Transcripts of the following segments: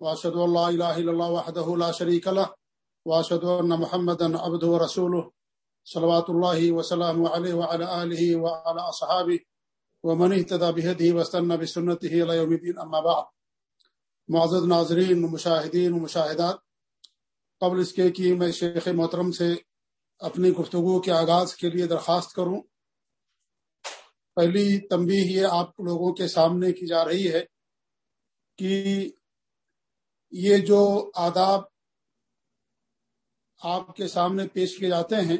واشهد ان لا اله الا الله وحده لا شريك له واشهد ان محمدا عبده ورسوله، صلوات الله وسلامه عليه وعلى اله وعلى اصحابه ومن اهتدى بهديه واستنى بسنته الى يوم الدين اما بعد. معزز ناظرین، مشاہدین و مشاہدات، قبل اس کے کہ میں شیخ محترم سے اپنی گفتگو کے آغاز کے لیے درخواست کروں، پہلی تنبیہ یہ آپ لوگوں کے سامنے کی جا رہی ہے کہ یہ جو آداب آپ کے سامنے پیش کیے جاتے ہیں،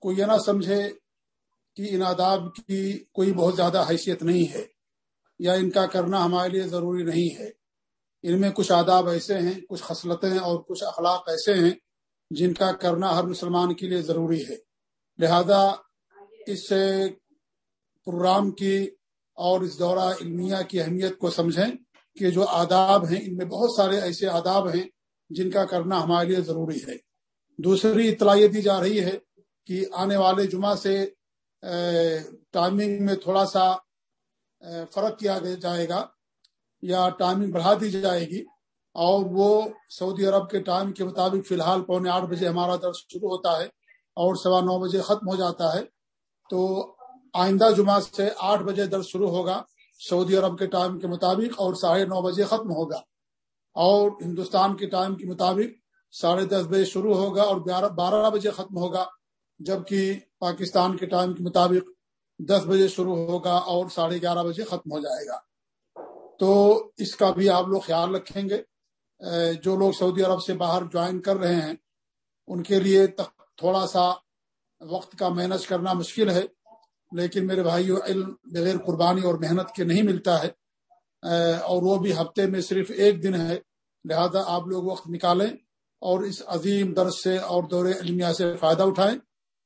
کوئی یہ نہ سمجھے کہ ان آداب کی کوئی بہت زیادہ حیثیت نہیں ہے یا ان کا کرنا ہمارے لیے ضروری نہیں ہے۔ ان میں کچھ آداب ایسے ہیں، کچھ خصلتیں اور کچھ اخلاق ایسے ہیں جن کا کرنا ہر مسلمان کے لیے ضروری ہے۔ لہذا اس پروگرام کی اور اس دورہ علمیہ کی اہمیت کو سمجھیں۔ کہ جو آداب ہیں، ان میں بہت سارے ایسے آداب ہیں جن کا کرنا ہمارے لیے ضروری ہے۔ دوسری اطلاع یہ دی جا رہی ہے کہ آنے والے جمعہ سے ٹائمنگ میں تھوڑا سا فرق کیا جائے گا یا ٹائمنگ بڑھا دی جائے گی۔ اور وہ سعودی عرب کے ٹائم کے مطابق فی الحال پونے آٹھ بجے ہمارا درس شروع ہوتا ہے اور سوا نو بجے ختم ہو جاتا ہے۔ تو آئندہ جمعہ سے آٹھ بجے درس شروع ہوگا۔ سعودی عرب کے ٹائم کے مطابق اور ساڑھے نو بجے ختم ہوگا اور ہندوستان کے ٹائم کے مطابق ساڑھے دس بجے شروع ہوگا اور بارہ بجے ختم ہوگا، جبکہ پاکستان کے ٹائم کے مطابق دس بجے شروع ہوگا اور ساڑھے گیارہ بجے ختم ہو جائے گا۔ تو اس کا بھی آپ لوگ خیال رکھیں گے۔ جو لوگ سعودی عرب سے باہر جوائن کر رہے ہیں، ان کے لیے تھوڑا سا وقت کا مینج کرنا مشکل ہے۔ لیکن میرے بھائیو، علم بغیر قربانی اور محنت کے نہیں ملتا ہے اور وہ بھی ہفتے میں صرف ایک دن ہے۔ لہذا آپ لوگ وقت نکالیں اور اس عظیم درس سے اور دور علمیہ سے فائدہ اٹھائیں۔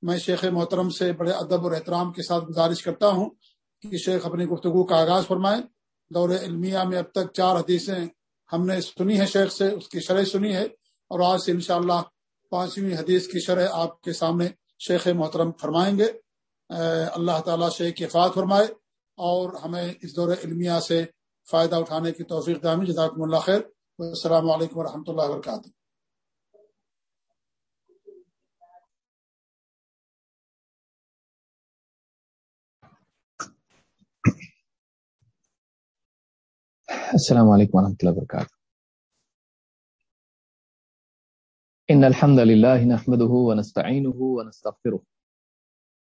میں شیخ محترم سے بڑے ادب اور احترام کے ساتھ گزارش کرتا ہوں کہ شیخ اپنی گفتگو کا آغاز فرمائیں دور علمیہ میں اب تک چار حدیثیں ہم نے سنی ہے شیخ سے، اس کی شرح سنی ہے۔ اور آج سے انشاءاللہ پانچویں حدیث کی شرح آپ کے سامنے شیخ محترم فرمائیں گے۔ اللہ تعالیٰ سے کفات فرمائے اور ہمیں اس دور علمیہ سے فائدہ اٹھانے کی توفیق دامی جزاکم اللہ خیر۔ السلام علیکم ورحمۃ اللہ وبرکاتہ۔ السلام علیکم ورحمۃ اللہ وبرکاتہ۔ ان الحمد لله نحمده ونستعينه ونستغفره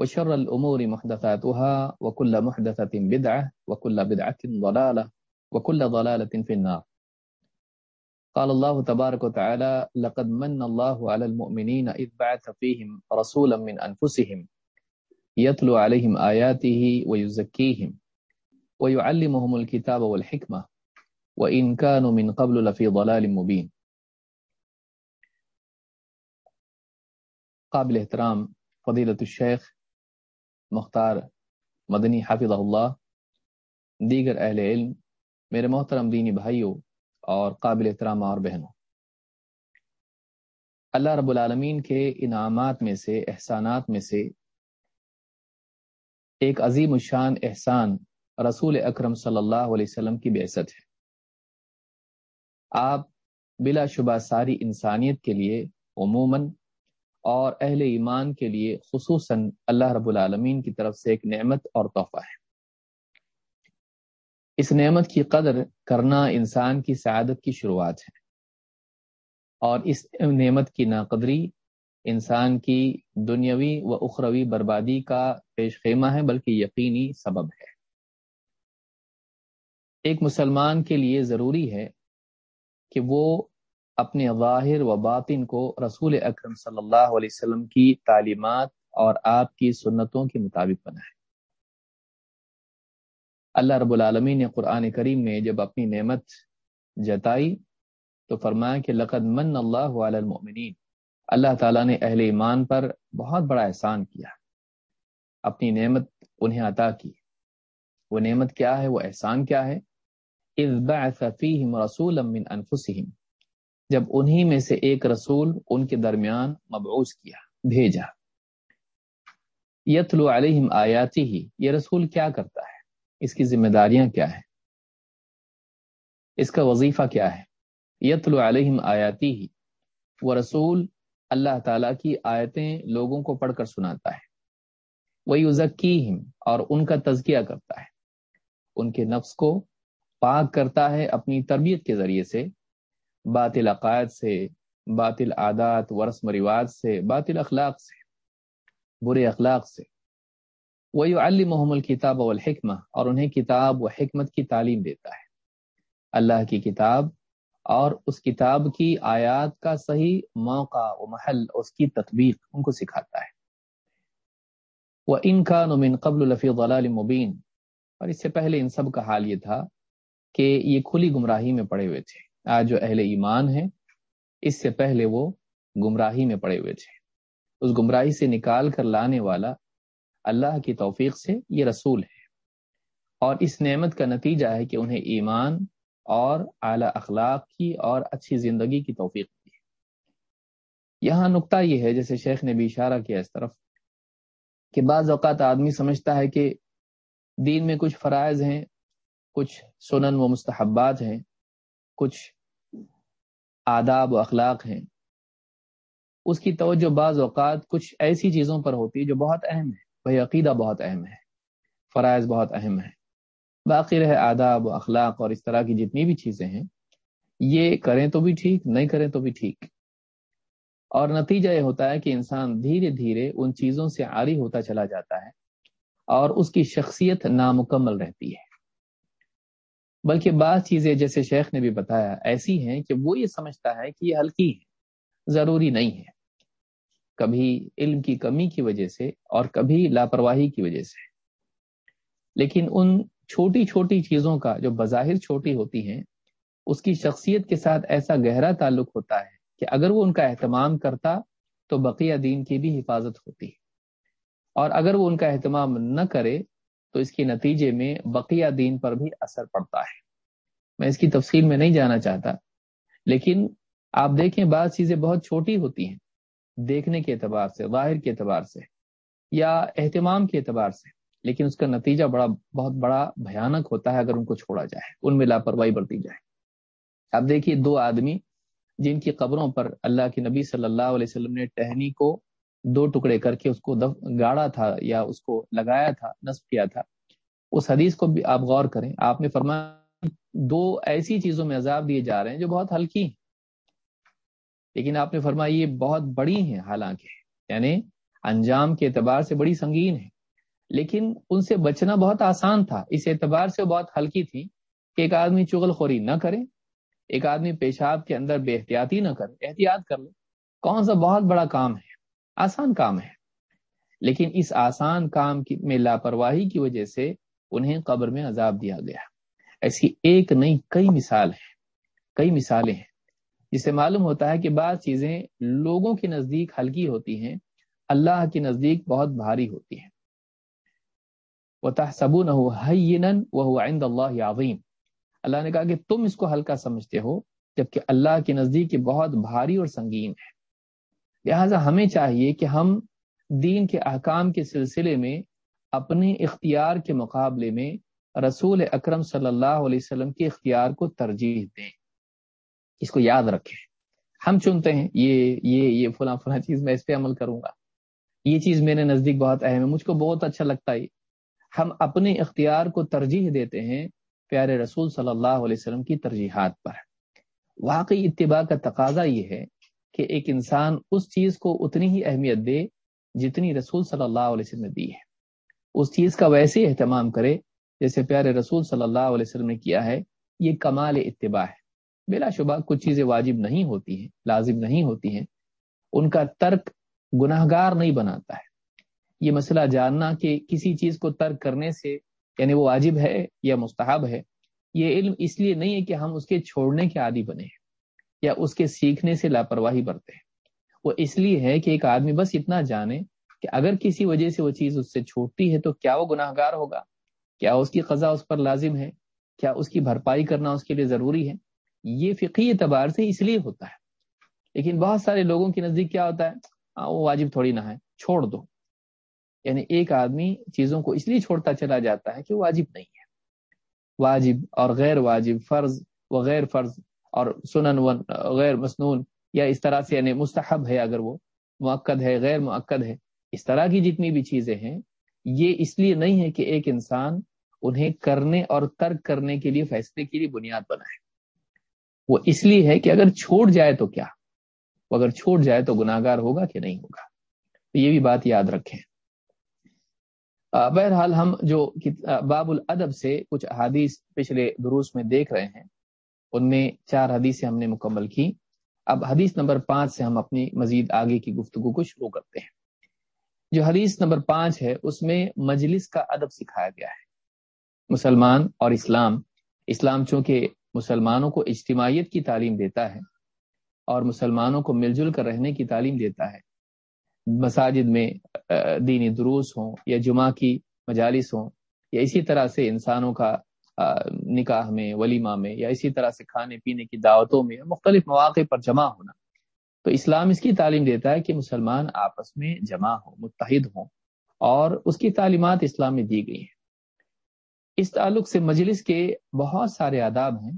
وشر الأمور محدثاتها وكل محدثة بدعة وكل بدعة ضلالة وكل ضلالة في النار. قال الله تبارك وتعالى لقد من الله على المؤمنين إذ بعث فيهم رسولا من أنفسهم يتلو عليهم آياته ويزكيهم ويعلمهم الكتاب والحكمة وإن كانوا من قبل لفي ضلال مبين. قابل احترام فضيلة الشيخ مختار مدنی حافظ اللہ، دیگر اہل علم، میرے محترم دینی بھائیوں اور قابل احترام اور بہنوں۔ اللہ رب العالمین کے انعامات میں سے، احسانات میں سے ایک عظیم الشان احسان رسول اکرم صلی اللہ علیہ وسلم کی بعثت ہے۔ آپ بلا شبہ ساری انسانیت کے لیے عموماً اور اہل ایمان کے لیے خصوصاً اللہ رب العالمین کی طرف سے ایک نعمت اور تحفہ ہے۔ اس نعمت کی قدر کرنا انسان کی سعادت کی شروعات ہے۔ اور اس نعمت کی ناقدری انسان کی دنیاوی و اخروی بربادی کا پیش خیمہ ہے، بلکہ یقینی سبب ہے۔ ایک مسلمان کے لیے ضروری ہے کہ وہ اپنے ظاہر و باطن کو رسول اکرم صلی اللہ علیہ وسلم کی تعلیمات اور آپ کی سنتوں کے مطابق بنائے اللہ رب العالمین نے قرآن کریم میں جب اپنی نعمت جتائی تو فرمایا کہ لقد من اللہ علی المؤمنین۔ اللہ تعالیٰ نے اہل ایمان پر بہت بڑا احسان کیا۔ اپنی نعمت انہیں عطا کی۔ وہ نعمت کیا ہے؟ وہ احسان کیا ہے؟ من انفسهم جب انہی میں سے ایک رسول ان کے درمیان مبعوث کیا، بھیجا۔ یتلو علیہم آیاتی ہی یہ رسول کیا کرتا ہے؟ اس کی ذمہ داریاں کیا ہیں؟ اس کا وظیفہ کیا ہے؟ یتلو علیہم آیاتی ہی وہ رسول اللہ تعالیٰ کی آیتیں لوگوں کو پڑھ کر سناتا ہے۔ وہ یوزکیم اور ان کا تزکیہ کرتا ہے۔ ان کے نفس کو پاک کرتا ہے اپنی تربیت کے ذریعے سے۔ باطل عقائد سے، باطل عادات و رسم رواج سے، باطل اخلاق سے، برے اخلاق سے۔ وہ علمحم الکتاب والحکمہ اور انہیں کتاب و حکمت کی تعلیم دیتا ہے۔ اللہ کی کتاب اور اس کتاب کی آیات کا صحیح موقع و محل، اس کی تطبیق ان کو سکھاتا ہے۔ وہ ان کا نمن قبل لفی غلال مبین اور اس سے پہلے ان سب کا حال یہ تھا کہ یہ کھلی گمراہی میں پڑے ہوئے تھے۔ جو اہل ایمان ہیں، اس سے پہلے وہ گمراہی میں پڑے ہوئے تھے۔ اس گمراہی سے نکال کر لانے والا اللہ کی توفیق سے یہ رسول ہے اور اس نعمت کا نتیجہ ہے کہ انہیں ایمان اور اعلی اخلاق کی اور اچھی زندگی کی توفیق دی یہاں نقطہ یہ ہے، جیسے شیخ نے بھی اشارہ کیا اس طرف، کہ بعض اوقات آدمی سمجھتا ہے کہ دین میں کچھ فرائض ہیں، کچھ سنن و مستحبات ہیں کچھ آداب و اخلاق ہیں۔ اس کی توجہ بعض اوقات کچھ ایسی چیزوں پر ہوتی ہے جو بہت اہم ہے۔ بھائی، عقیدہ بہت اہم ہے۔ فرائض بہت اہم ہے باقی رہے آداب و اخلاق اور اس طرح کی جتنی بھی چیزیں ہیں، یہ کریں تو بھی ٹھیک، نہیں کریں تو بھی ٹھیک۔ اور نتیجہ یہ ہوتا ہے کہ انسان دھیرے دھیرے ان چیزوں سے عاری ہوتا چلا جاتا ہے اور اس کی شخصیت نامکمل رہتی ہے۔ بلکہ بعض چیزیں جیسے شیخ نے بھی بتایا، ایسی ہیں کہ وہ یہ سمجھتا ہے کہ یہ ہلکی ہے ضروری نہیں ہے کبھی علم کی کمی کی وجہ سے اور کبھی لاپرواہی کی وجہ سے۔ لیکن ان چھوٹی چھوٹی چیزوں کا جو بظاہر چھوٹی ہوتی ہیں، اس کی شخصیت کے ساتھ ایسا گہرا تعلق ہوتا ہے کہ اگر وہ ان کا اہتمام کرتا تو بقیہ دین کی بھی حفاظت ہوتی۔ اور اگر وہ ان کا اہتمام نہ کرے تو اس کے نتیجے میں بقیہ دین پر بھی اثر پڑتا ہے۔ میں اس کی تفصیل میں نہیں جانا چاہتا، لیکن آپ دیکھیں بعض چیزیں بہت چھوٹی ہوتی ہیں، دیکھنے کے اعتبار سے، ظاہر کے اعتبار سے، یا اہتمام کے اعتبار سے، لیکن اس کا نتیجہ بڑا، بہت بڑا بھیانک ہوتا ہے اگر ان کو چھوڑا جائے، ان میں لاپرواہی برتی جائے۔ اب دیکھیے دو آدمی جن کی قبروں پر اللہ کے نبی صلی اللہ علیہ وسلم نے ٹہنی کو دو ٹکڑے کر کے اس کو گاڑا تھا یا اس کو لگایا تھا، نصب کیا تھا۔ اس حدیث کو بھی آپ غور کریں۔ آپ نے فرمایا دو ایسی چیزوں میں عذاب دیے جا رہے ہیں جو بہت ہلکی ہیں۔ لیکن آپ نے فرمایا یہ بہت بڑی ہیں حالانکہ یعنی انجام کے اعتبار سے بڑی سنگین ہے لیکن ان سے بچنا بہت آسان تھا۔ اس اعتبار سے بہت ہلکی تھی کہ ایک آدمی چغل خوری نہ کرے، ایک آدمی پیشاب کے اندر بے احتیاطی نہ کرے۔ احتیاط کر لے۔ کون سا بہت بڑا کام ہے؟ آسان کام ہے۔ لیکن اس آسان کام کی میں لاپرواہی کی وجہ سے انہیں قبر میں عذاب دیا گیا۔ ایسی ایک نہیں کئی مثال ہے کئی مثالیں ہیں۔ جس سے معلوم ہوتا ہے کہ بعض چیزیں لوگوں کے نزدیک ہلکی ہوتی ہیں۔ اللہ کے نزدیک بہت بھاری ہوتی ہیں۔ وہ تحسب وہ عند اللہ عظیم اللہ نے کہا کہ تم اس کو ہلکا سمجھتے ہو، جبکہ اللہ کے نزدیک بہت بھاری اور سنگین ہے۔ لہذا ہمیں چاہیے کہ ہم دین کے احکام کے سلسلے میں اپنے اختیار کے مقابلے میں رسول اکرم صلی اللہ علیہ وسلم کے اختیار کو ترجیح دیں۔ اس کو یاد رکھیں۔ ہم چنتے ہیں، یہ یہ یہ فلاں فلاں چیز میں اس پہ عمل کروں گا۔ یہ چیز میرے نزدیک بہت اہم ہے، مجھ کو بہت اچھا لگتا ہے۔ ہم اپنے اختیار کو ترجیح دیتے ہیں پیارے رسول صلی اللہ علیہ وسلم کی ترجیحات پر۔ واقعی اتباع کا تقاضا یہ ہے کہ ایک انسان اس چیز کو اتنی ہی اہمیت دے جتنی رسول صلی اللہ علیہ وسلم نے دی ہے۔ اس چیز کا ویسے اہتمام کرے، جیسے پیارے رسول صلی اللہ علیہ وسلم نے کیا ہے، یہ کمال اتباع ہے۔ بلا شبہ کچھ چیزیں واجب نہیں ہوتی ہیں، لازم نہیں ہوتی ہیں۔ ان کا ترک گناہ گار نہیں بناتا ہے۔ یہ مسئلہ جاننا کہ کسی چیز کو ترک کرنے سے یعنی وہ واجب ہے یا مستحب ہے، یہ علم اس لیے نہیں ہے کہ ہم اس کے چھوڑنے کے عادی بنے۔ ہیں یا اس کے سیکھنے سے لاپرواہی برتے ہیں۔ وہ اس لیے ہے کہ ایک آدمی بس اتنا جانے کہ اگر کسی وجہ سے وہ چیز اس سے چھوٹتی ہے تو کیا وہ گناہ گار ہوگا؟ کیا اس کی قضا اس پر لازم ہے؟ کیا اس کی بھرپائی کرنا اس کے لیے ضروری ہے؟ یہ فقی اعتبار سے اس لیے ہوتا ہے۔ لیکن بہت سارے لوگوں کے نزدیک کیا ہوتا ہے؟ ہاں، وہ واجب تھوڑی نہ ہے، چھوڑ دو۔ یعنی ایک آدمی چیزوں کو اس لیے چھوڑتا چلا جاتا ہے کہ واجب نہیں ہے۔ واجب اور غیر واجب، فرض و غیر فرض اور سنن و غیر مصنون یا اس طرح سے یعنی مستحب ہے اگر وہ معقد ہے، غیر معقد ہے، اس طرح کی جتنی بھی چیزیں ہیں، یہ اس لیے نہیں ہے کہ ایک انسان انہیں کرنے اور ترک کرنے کے لیے، فیصلے کے لیے بنیاد بنائے۔ وہ اس لیے ہے کہ اگر چھوڑ جائے تو کیا؟ وہ اگر چھوڑ جائے تو گناہ گار ہوگا کہ نہیں ہوگا؟ تو یہ بھی بات یاد رکھیں۔ بہرحال ہم جو باب الادب سے کچھ حدیث پچھلے دروس میں دیکھ رہے ہیں ان میں چار حدیثیں ہم نے مکمل کی۔ اب حدیث نمبر پانچ سے ہم اپنی مزید آگے کی گفتگو کو شروع کرتے ہیں۔ جو حدیث نمبر پانچ ہے، اس میں مجلس کا ادب سکھایا گیا ہے۔ مسلمان اور اسلام اسلام چونکہ مسلمانوں کو اجتماعیت کی تعلیم دیتا ہے اور مسلمانوں کو مل جل کر رہنے کی تعلیم دیتا ہے۔ مساجد میں دینی دروس ہوں یا جمعہ کی مجالس ہوں، یا اسی طرح سے انسانوں کا نکاح میں، ولیمہ میں یا اسی طرح سے کھانے پینے کی دعوتوں میں مختلف مواقع پر جمع ہونا۔ تو اسلام اس کی تعلیم دیتا ہے کہ مسلمان آپس میں جمع ہوں، متحد ہوں اور اس کی تعلیمات اسلام میں دی گئی ہیں۔ اس تعلق سے مجلس کے بہت سارے آداب ہیں۔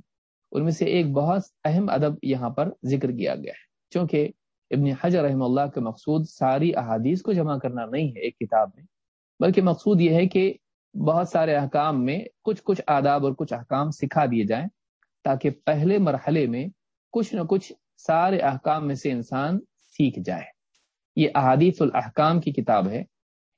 ان میں سے ایک بہت اہم ادب یہاں پر ذکر کیا گیا ہے۔ چونکہ ابن حجر رحم اللہ کا مقصود ساری احادیث کو جمع کرنا نہیں ہے ایک کتاب میں، بلکہ مقصود یہ ہے کہ بہت سارے احکام میں کچھ کچھ آداب اور کچھ احکام سکھا دیے جائیں تاکہ پہلے مرحلے میں کچھ نہ کچھ سارے احکام میں سے انسان سیکھ جائے۔ یہ احادیث الاحکام کی کتاب ہے۔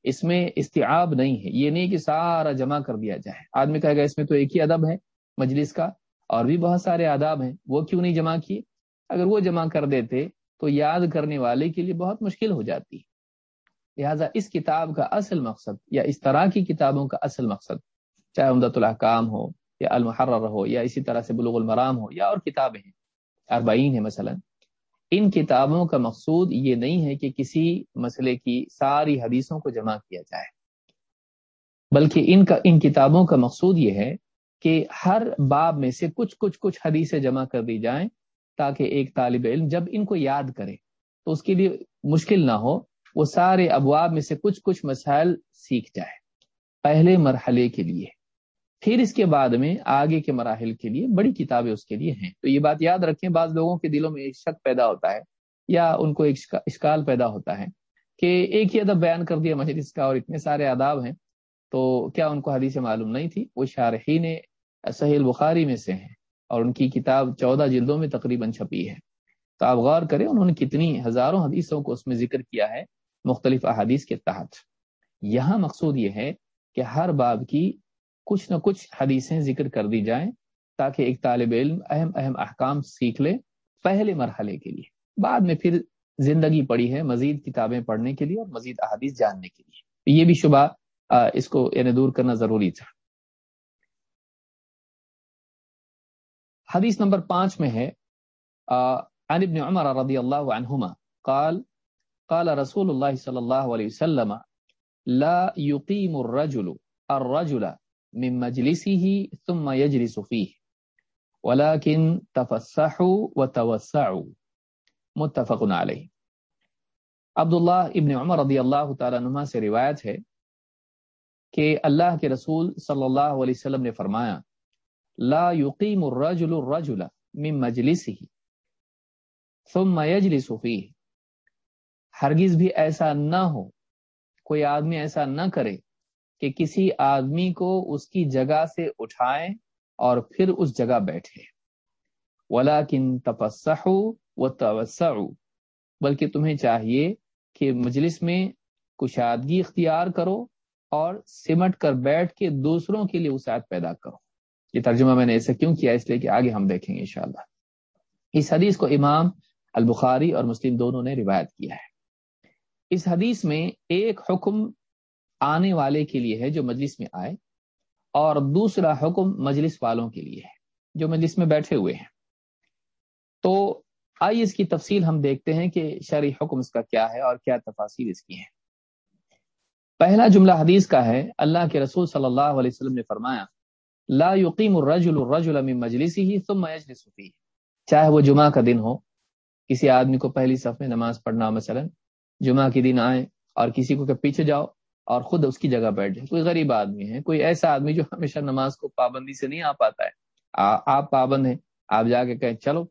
اس میں استعاب نہیں ہے۔ یہ نہیں کہ سارا جمع کر دیا جائے۔ آدمی کہے گا اس میں تو ایک ہی ادب ہے مجلس کا، اور بھی بہت سارے آداب ہیں۔ وہ کیوں نہیں جمع کیے؟ اگر وہ جمع کر دیتے تو یاد کرنے والے کے لیے بہت مشکل ہو جاتی۔ لہٰذا اس کتاب کا اصل مقصد یا اس طرح کی کتابوں کا اصل مقصد، چاہے امدۃ الحکام ہو یا المحرر ہو یا اسی طرح سے بلوغ المرام ہو یا اور کتابیں ہیں، اربعین ہے مثلا، ان کتابوں کا مقصود یہ نہیں ہے کہ کسی مسئلے کی ساری حدیثوں کو جمع کیا جائے، بلکہ ان کا، ان کتابوں کا مقصود یہ ہے کہ ہر باب میں سے کچھ کچھ کچھ حدیثیں جمع کر دی جائیں تاکہ ایک طالب علم جب ان کو یاد کرے تو اس کے لیے مشکل نہ ہو وہ سارے ابواب میں سے کچھ کچھ مسائل سیکھ جائے۔ پہلے مرحلے کے لیے۔ پھر اس کے بعد میں آگے کے مراحل کے لیے بڑی کتابیں اس کے لیے ہیں۔ تو یہ بات یاد رکھیں، بعض لوگوں کے دلوں میں ایک شک پیدا ہوتا ہے یا ان کو ایک اشکال پیدا ہوتا ہے کہ ایک ہی ادب بیان کر دیا مجلس کا اور اتنے سارے آداب ہیں تو کیا ان کو حدیث معلوم نہیں تھی وہ شارحین صحیح بخاری میں سے ہیں اور ان کی کتاب چودہ جلدوں میں تقریباً چھپی ہے۔ تو آپ غور کریں، انہوں نے کتنی ہزاروں حدیثوں کو اس میں ذکر کیا ہے۔ مختلف احادیث کے تحت۔ یہاں مقصود یہ ہے کہ ہر باب کی کچھ نہ کچھ حدیثیں ذکر کر دی جائیں تاکہ ایک طالب علم اہم اہم احکام سیکھ لے پہلے مرحلے کے لیے۔ بعد میں پھر زندگی پڑی ہے مزید کتابیں پڑھنے کے لیے اور مزید احادیث جاننے کے لیے۔ یہ بھی شبہ اس کو یعنی دور کرنا ضروری تھا۔ حدیث نمبر پانچ میں ہے عن ابن عمر رضی اللہ عنہما قال قال رسول اللہ صلی اللہ علیہ وسلم، لا يقيم الرجل الرجل من مجلسه ثم يجلس فيه ولكن تفسحوا وتوسعوا، متفق علیہ۔ عبداللہ ابن عمر رضی اللہ تعالیٰ عنہ سے روایت ہے کہ اللہ کے رسول صلی اللہ علیہ وسلم نے فرمایا، لا يقيم الرجل الرجل من مجلسه ثم يجلس فيه ہرگز بھی ایسا نہ ہو، کوئی آدمی ایسا نہ کرے کہ کسی آدمی کو اس کی جگہ سے اٹھائیں اور پھر اس جگہ بیٹھے۔ ولاکن تپسحو و بلکہ تمہیں چاہیے کہ مجلس میں کشادگی اختیار کرو اور سمٹ کر بیٹھ کے دوسروں کے لیے وسعت پیدا کرو۔ یہ ترجمہ میں نے ایسا کیوں کیا؟ اس لیے کہ آگے ہم دیکھیں گے انشاءاللہ۔ اس حدیث کو امام البخاری اور مسلم دونوں نے روایت کیا ہے۔ اس حدیث میں ایک حکم آنے والے کے لیے ہے جو مجلس میں آئے اور دوسرا حکم مجلس والوں کے لیے ہے جو مجلس میں بیٹھے ہوئے ہیں۔ تو آئیے اس کی تفصیل ہم دیکھتے ہیں کہ شرعی حکم اس کا کیا ہے اور کیا تفاصیل اس کی ہیں۔ پہلا جملہ حدیث کا ہے، اللہ کے رسول صلی اللہ علیہ وسلم نے فرمایا، لا يقيم الرجل الرجل من مجلسه ثم يجلس فيه چاہے وہ جمعہ کا دن ہو، کسی آدمی کو پہلی صف میں نماز پڑھنا مثلا جمعہ کے دن آئے اور کسی کو کہ پیچھے جاؤ اور خود اس کی جگہ بیٹھ جائے۔ کوئی غریب آدمی ہے، کوئی ایسا آدمی جو ہمیشہ نماز کو پابندی سے نہیں آ پاتا ہے۔ آپ پابند ہیں، آپ جا کے کہیں چلو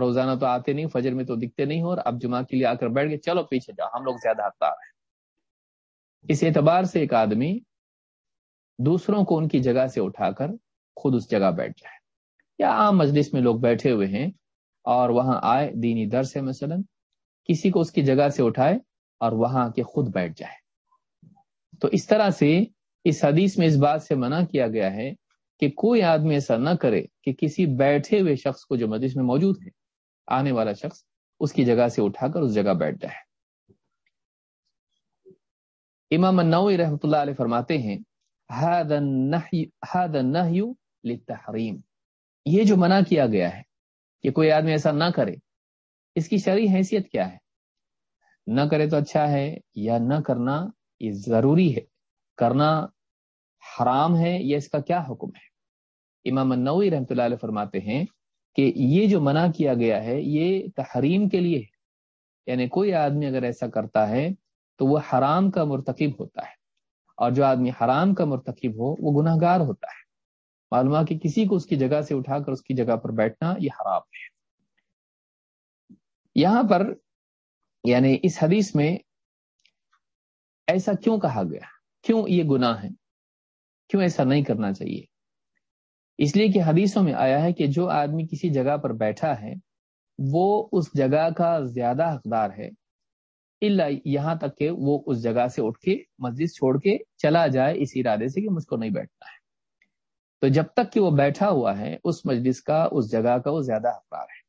روزانہ تو آتے نہیں، فجر میں تو دکھتے نہیں ہو اور اب جمعہ کے لیے آ کر بیٹھ گئے، چلو پیچھے جاؤ، ہم لوگ زیادہ حقدار ہیں۔ اس اعتبار سے ایک آدمی دوسروں کو ان کی جگہ سے اٹھا کر خود اس جگہ بیٹھ جائے۔ یا عام مجلس میں لوگ بیٹھے ہوئے ہیں اور وہاں آئے دینی در سے مثلا کسی کو اس کی جگہ سے اٹھائے اور وہاں کے خود بیٹھ جائے۔ تو اس طرح سے اس حدیث میں اس بات سے منع کیا گیا ہے کہ کوئی آدمی ایسا نہ کرے کہ کسی بیٹھے ہوئے شخص کو جو مجلس میں موجود ہے، آنے والا شخص اس کی جگہ سے اٹھا کر اس جگہ بیٹھ جائے۔ امام النوی رحمۃ اللہ علیہ فرماتے ہیں للتحریم یہ جو منع کیا گیا ہے کہ کوئی آدمی ایسا نہ کرے اس کی شرعی حیثیت کیا ہے؟ نہ کرے تو اچھا ہے یا نہ کرنا یہ ضروری ہے۔ کرنا حرام ہے یا اس کا کیا حکم ہے؟ امام النوی رحمۃ اللہ علیہ فرماتے ہیں کہ یہ جو منع کیا گیا ہے یہ تحریم کے لیے ہے۔ یعنی کوئی آدمی اگر ایسا کرتا ہے تو وہ حرام کا مرتکب ہوتا ہے۔ اور جو آدمی حرام کا مرتکب ہو وہ گناہ گار ہوتا ہے۔ معلوم کہ کسی کو اس کی جگہ سے اٹھا کر اس کی جگہ پر بیٹھنا یہ حرام ہے۔ یہاں پر یعنی اس حدیث میں ایسا کیوں کہا گیا؟ کیوں یہ گناہ ہے کیوں ایسا نہیں کرنا چاہیے؟ اس لیے کہ حدیثوں میں آیا ہے کہ جو آدمی کسی جگہ پر بیٹھا ہے، وہ اس جگہ کا زیادہ حقدار ہے۔ اللہ یہاں تک کہ وہ اس جگہ سے اٹھ کے مسجد چھوڑ کے چلا جائے اس ارادے سے کہ مجھ کو نہیں بیٹھنا ہے۔ تو جب تک کہ وہ بیٹھا ہوا ہے، اس مجلس کا، اس جگہ کا وہ زیادہ حقدار ہے۔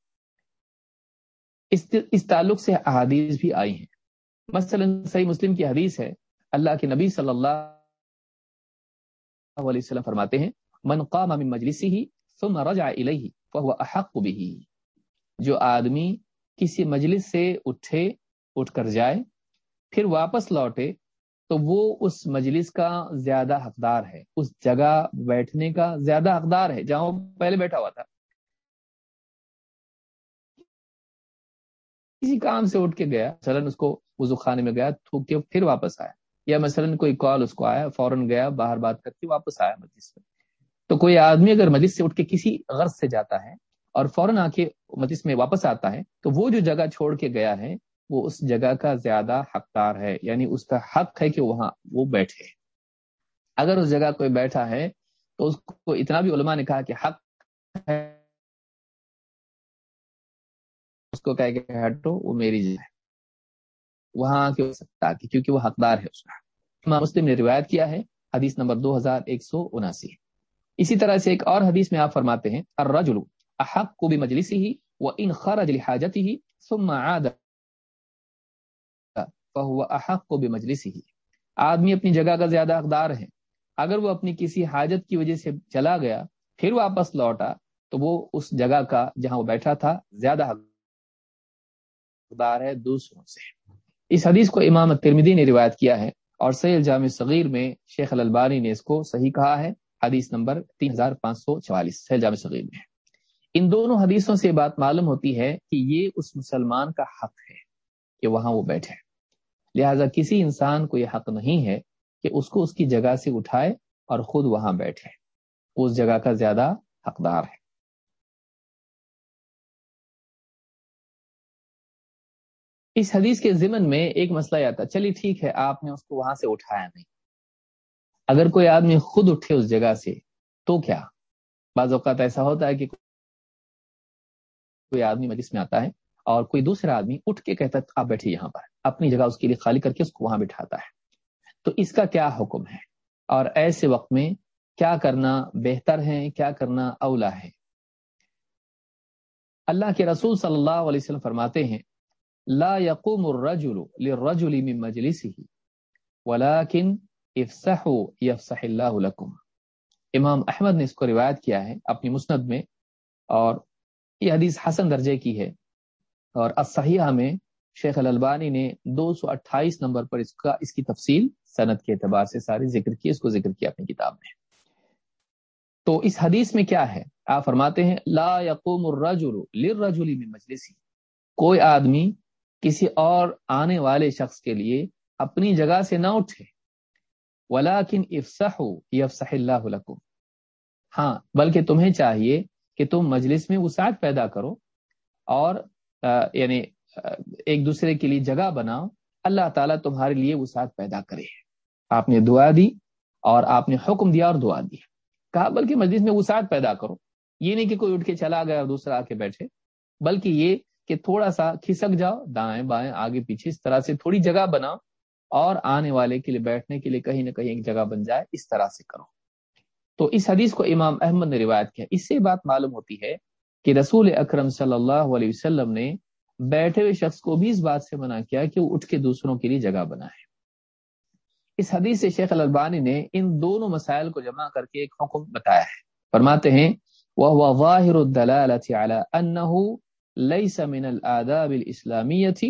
اس اس تعلق سے احادیث بھی آئی ہیں۔ مثلا صحیح مسلم کی حدیث ہے، اللہ کے نبی صلی اللہ علیہ وسلم فرماتے ہیں، من قام من مجلسی ثم رجع الیہ فهو احق به. جو آدمی کسی مجلس سے اٹھے، اٹھ کر جائے، پھر واپس لوٹے، تو وہ اس مجلس کا زیادہ حقدار ہے، اس جگہ بیٹھنے کا زیادہ حقدار ہے، جہاں وہ پہلے بیٹھا ہوا تھا۔ کسی کام سے اٹھ کے گیا، مثلاً اس کو وضو خانے میں گیا تھوک کے پھر واپس آیا۔ یا مثلاً کوئی کال اس کو آیا، فوراً گیا، باہر بات کر کے واپس آیا مجلس میں۔ تو کوئی آدمی اگر مجلس سے اٹھ کے کسی غرض سے جاتا ہے اور فوراً آ کے مجلس میں واپس آتا ہے، تو وہ جو جگہ چھوڑ کے گیا ہے، وہ اس جگہ کا زیادہ حقدار ہے یعنی اس کا حق ہے کہ وہاں وہ بیٹھے۔ اگر اس جگہ کوئی بیٹھا ہے، تو اس کو اتنا بھی علماء نے کہا کہ حق ہے اس کو کہہ کہ ہٹو، وہ میری جگہ ہے۔ وہاں کے ہو سکتا کہ کیونکہ وہ حقدار ہے اس کا امام مسلم نے روایت کیا ہے، حدیث نمبر دو ہزار ایک سو اناسی۔ اسی طرح سے ایک اور حدیث میں آپ فرماتے ہیں، الرجل احق کو بھی مجلسی ہی وہ ان خرج لحاجتی ہی ثم عاد احق کو بھی مجلس ہی آدمی اپنی جگہ کا زیادہ حقدار ہے۔ اگر وہ اپنی کسی حاجت کی وجہ سے چلا گیا، پھر واپس لوٹا، تو وہ اس جگہ کا جہاں وہ بیٹھا تھا، زیادہ حق حقدار ہے دوسروں سے۔ اس حدیث کو امام ترمیدی نے روایت کیا ہے اور سیل جامع صغیر میں شیخ البانی نے اس کو صحیح کہا ہے۔ حدیث نمبر تین ہزار پانچ سو چوالیس سیل جامع صغیر میں۔ ان دونوں حدیثوں سے بات معلوم ہوتی ہے کہ یہ اس مسلمان کا حق ہے کہ وہاں وہ بیٹھے۔ لہذا کسی انسان کو یہ حق نہیں ہے کہ اس کو اس کی جگہ سے اٹھائے اور خود وہاں بیٹھے۔ اس جگہ کا زیادہ حقدار ہے۔ اس حدیث کے ضمن میں ایک مسئلہ آتا چلیے ٹھیک ہے، آپ نے اس کو وہاں سے اٹھایا نہیں۔ اگر کوئی آدمی خود اٹھے اس جگہ سے، تو کیا؟ بعض اوقات ایسا ہوتا ہے کہ کوئی آدمی مجلس میں آتا ہے اور کوئی دوسرا آدمی اٹھ کے کہتا ہے، آپ بیٹھے یہاں پر۔ اپنی جگہ اس کے لیے خالی کر کے اس کو وہاں بٹھاتا ہے۔ تو اس کا کیا حکم ہے؟ اور ایسے وقت میں کیا کرنا بہتر ہے، کیا کرنا اولا ہے؟ اللہ کے رسول صلی اللہ علیہ وسلم فرماتے ہیں لا يقوم الرجل للرجل من مجلسه، ولكن افسحوا يفسح الله لكم. امام احمد نے اس کو روایت کیا ہے اپنی مسند میں، اور یہ حدیث حسن درجے کی ہے۔ اور اسحیہ میں شیخ الالبانی نے دو سو اٹھائیس نمبر پر اس کا، اس کی تفصیل صنعت کے اعتبار سے ساری ذکر کی، اس کو ذکر کیا اپنی کتاب میں۔ تو اس حدیث میں کیا ہے؟ آپ فرماتے ہیں، لا یقوم الرجل للرجل من مجلسی کوئی آدمی کسی اور آنے والے شخص کے لیے اپنی جگہ سے نہ اٹھے۔ ولیکن افسحو یفسح اللہ لکم ہاں بلکہ تمہیں چاہیے کہ تم مجلس میں وسعت پیدا کرو اور یعنی ایک دوسرے کے لیے جگہ بناؤ۔ اللہ تعالیٰ تمہارے لیے وسعت پیدا کرے۔ آپ نے دعا دی اور آپ نے حکم دیا اور دعا دی۔ کہا، بلکہ مجلس میں وسعت پیدا کرو۔ یہ نہیں کہ کوئی اٹھ کے چلا گیا اور دوسرا آ کے بیٹھے، بلکہ یہ کہ تھوڑا سا کھسک جاؤ، دائیں بائیں، آگے پیچھے، اس طرح سے تھوڑی جگہ بناؤ اور آنے والے کے لیے بیٹھنے کے لیے کہیں نہ کہیں ایک جگہ بن جائے، اس طرح سے کرو۔ تو اس حدیث کو امام احمد نے روایت کیا۔ اس سے بات معلوم ہوتی ہے کہ رسول اکرم صلی اللہ علیہ وسلم نے بیٹھے ہوئے شخص کو بھی اس بات سے منع کیا کہ وہ اٹھ کے دوسروں کے لیے جگہ بنائے۔ اس حدیث سے شیخ البانی نے ان دونوں مسائل کو جمع کر کے ایک حکم بتایا ہے۔ فرماتے ہیں وہ ظاہر الدلالة على انه ليس من الآداب الاسلامیة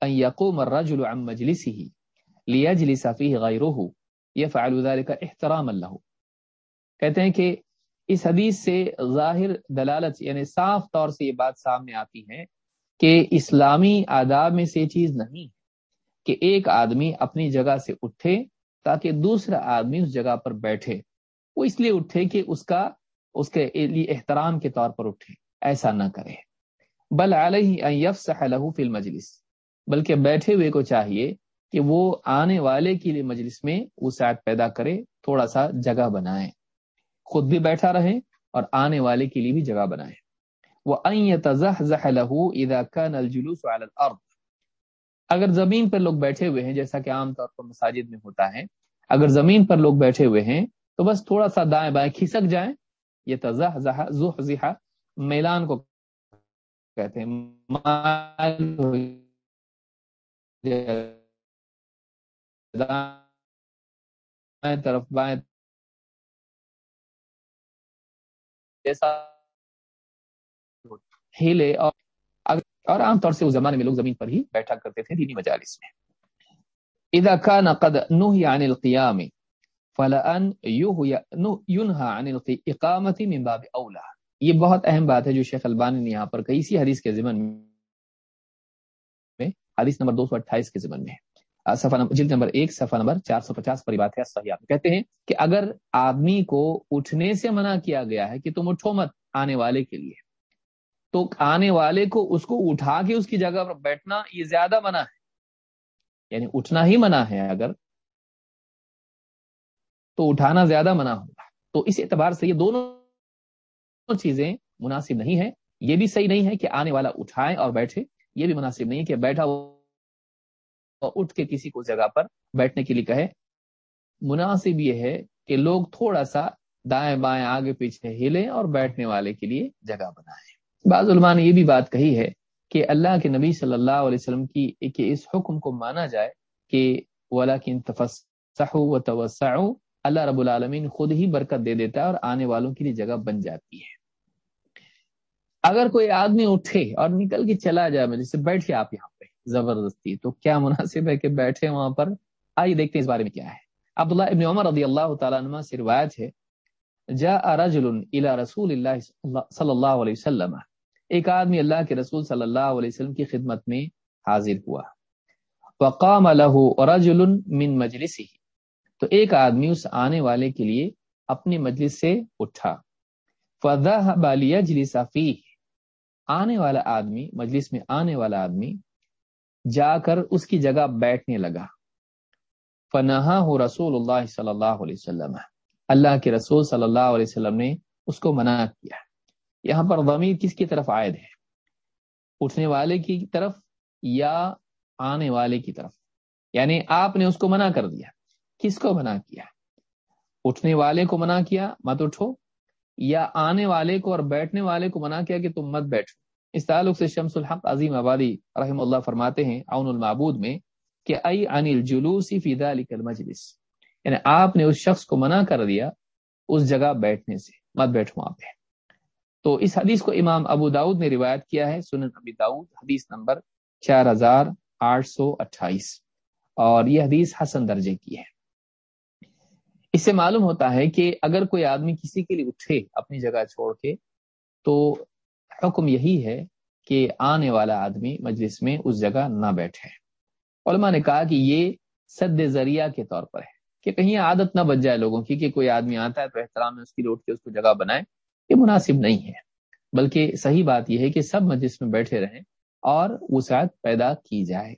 ان يقوم الرجل عن مجلسه ليجلس فيه غيره. يفعل ذلك احتراما له. کہتے ہیں کہ اس حدیث سے ظاہر دلالت یعنی صاف طور سے یہ بات سامنے آتی ہے کہ اسلامی آداب میں سے چیز نہیں کہ ایک آدمی اپنی جگہ سے اٹھے تاکہ دوسرا آدمی اس جگہ پر بیٹھے۔ وہ اس لیے اٹھے کہ اس کا، اس کے لیے احترام کے طور پر اٹھے۔ ایسا نہ کرے۔ بل علیہ فی المجلس، بلکہ بیٹھے ہوئے کو چاہیے کہ وہ آنے والے کے لیے مجلس میں وہ ساتھ پیدا کرے، تھوڑا سا جگہ بنائے۔ خود بھی بیٹھا رہے اور آنے والے کے لیے بھی جگہ بنائے۔ وہ الجلوس على الارض۔ اگر زمین پر لوگ بیٹھے ہوئے ہیں، جیسا کہ عام طور پر مساجد میں ہوتا ہے، اگر زمین پر لوگ بیٹھے ہوئے ہیں، تو بس تھوڑا سا دائیں بائیں کھسک جائیں۔ یہ تزہ میلان کو کہتے ہیں طرف بائیں جیسا ہیلے اور اور عام طور سے اس زمانے میں لوگ زمین پر ہی بیٹھا کرتے تھے دینی مجالس میں۔ اذا كان قد نهي عن القيام فلان ينهى عن الاقامه من باب اولى یہ بہت اہم بات ہے جو شیخ البانی نے یہاں پر کہی، اسی حدیث کے ضمن میں، حدیث نمبر 228 کے ضمن میں صفحہ نمبر، جلد نمبر ایک، صفحہ نمبر 450 پر بات ہے، صحیح آپ کہتے ہیں کہ اگر آدمی کو اٹھنے سے منع کیا گیا ہے کہ تم اٹھو مت آنے والے کے لیے، تو آنے والے کو اس کو اٹھا کے اس کی جگہ پر بیٹھنا یہ زیادہ منع ہے۔ یعنی اٹھنا ہی منع ہے اگر تو اٹھانا زیادہ منع ہوگا۔ تو اس اعتبار سے یہ دونوں چیزیں مناسب نہیں ہے یہ بھی صحیح نہیں ہے کہ آنے والا اٹھائے اور بیٹھے۔ یہ بھی مناسب نہیں ہے کہ بیٹھا اٹھ کے کسی کو جگہ پر بیٹھنے کے لیے کہے۔ مناسب یہ ہے کہ لوگ تھوڑا سا دائیں بائیں آگے پیچھے ہلیں اور بیٹھنے والے کے لیے جگہ بنائیں۔ بعض علماء نے یہ بھی بات کہی ہے کہ اللہ کے نبی صلی اللہ علیہ وسلم کی کہ اس حکم کو مانا جائے کہ ولاکن و توسعوا اللہ رب العالمین خود ہی برکت دے دیتا ہے اور آنے والوں کے لیے جگہ بن جاتی ہے۔ اگر کوئی آدمی اٹھے اور نکل کے چلا جائے مجھے بیٹھے آپ یہاں پہ، زبردستی۔ تو کیا مناسب ہے کہ بیٹھے وہاں پر؟ آئیے دیکھتے ہیں اس بارے میں کیا ہے۔ عبداللہ ابن عمر رضی اللہ تعالیٰ عنہ سے روایت ہے، جاء رجل الى رسول اللہ صلی اللہ علیہ وسلم۔ ایک آدمی اللہ کے رسول صلی اللہ علیہ وسلم کی خدمت میں حاضر ہوا۔ وقام له رجل من مجلسه۔ تو ایک آدمی اس آنے والے کے لیے اپنی مجلس سے اٹھا۔ فذهب ليجلس فيه۔ آنے والا آدمی، مجلس میں آنے والا آدمی جا کر اس کی جگہ بیٹھنے لگا۔ فنہا رسول اللہ صلی اللہ علیہ وسلم۔ اللہ کے رسول صلی اللہ علیہ وسلم نے اس کو منع کیا۔ یہاں پر ضمیر کس کی طرف عائد ہے؟ اٹھنے والے کی طرف یا آنے والے کی طرف؟ یعنی آپ نے اس کو منع کر دیا۔ کس کو منع کیا؟ اٹھنے والے کو منع کیا، مت اٹھو۔ یا آنے والے کو اور بیٹھنے والے کو منع کیا کہ تم مت بیٹھو۔ اس تعلق سے شمس الحق عظیم آبادی رحم اللہ فرماتے ہیں اون المعبود میں کہ ائی انل جلوسی فیدا علی یعنی آپ نے اس شخص کو منع کر دیا اس جگہ بیٹھنے سے، مت بیٹھو وہاں پہ۔ تو اس حدیث کو امام ابو داود نے روایت کیا ہے، سنن ابی داود حدیث نمبر چار ہزار آٹھ سو اٹھائیس۔ اور یہ حدیث حسن درجے کی ہے۔ اس سے معلوم ہوتا ہے کہ اگر کوئی آدمی کسی کے لیے اٹھے اپنی جگہ چھوڑ کے، تو حکم یہی ہے کہ آنے والا آدمی مجلس میں اس جگہ نہ بیٹھے۔ علماء نے کہا کہ یہ سد ذریعہ کے طور پر ہے کہ کہیں عادت نہ بچ جائے لوگوں کی کہ کوئی آدمی آتا ہے تو احترام میں اس کی لوٹ کے اس کو جگہ بنائے۔ یہ مناسب نہیں ہے، بلکہ صحیح بات یہ ہے کہ سب مجلس میں بیٹھے رہیں اور وسعت پیدا کی جائے۔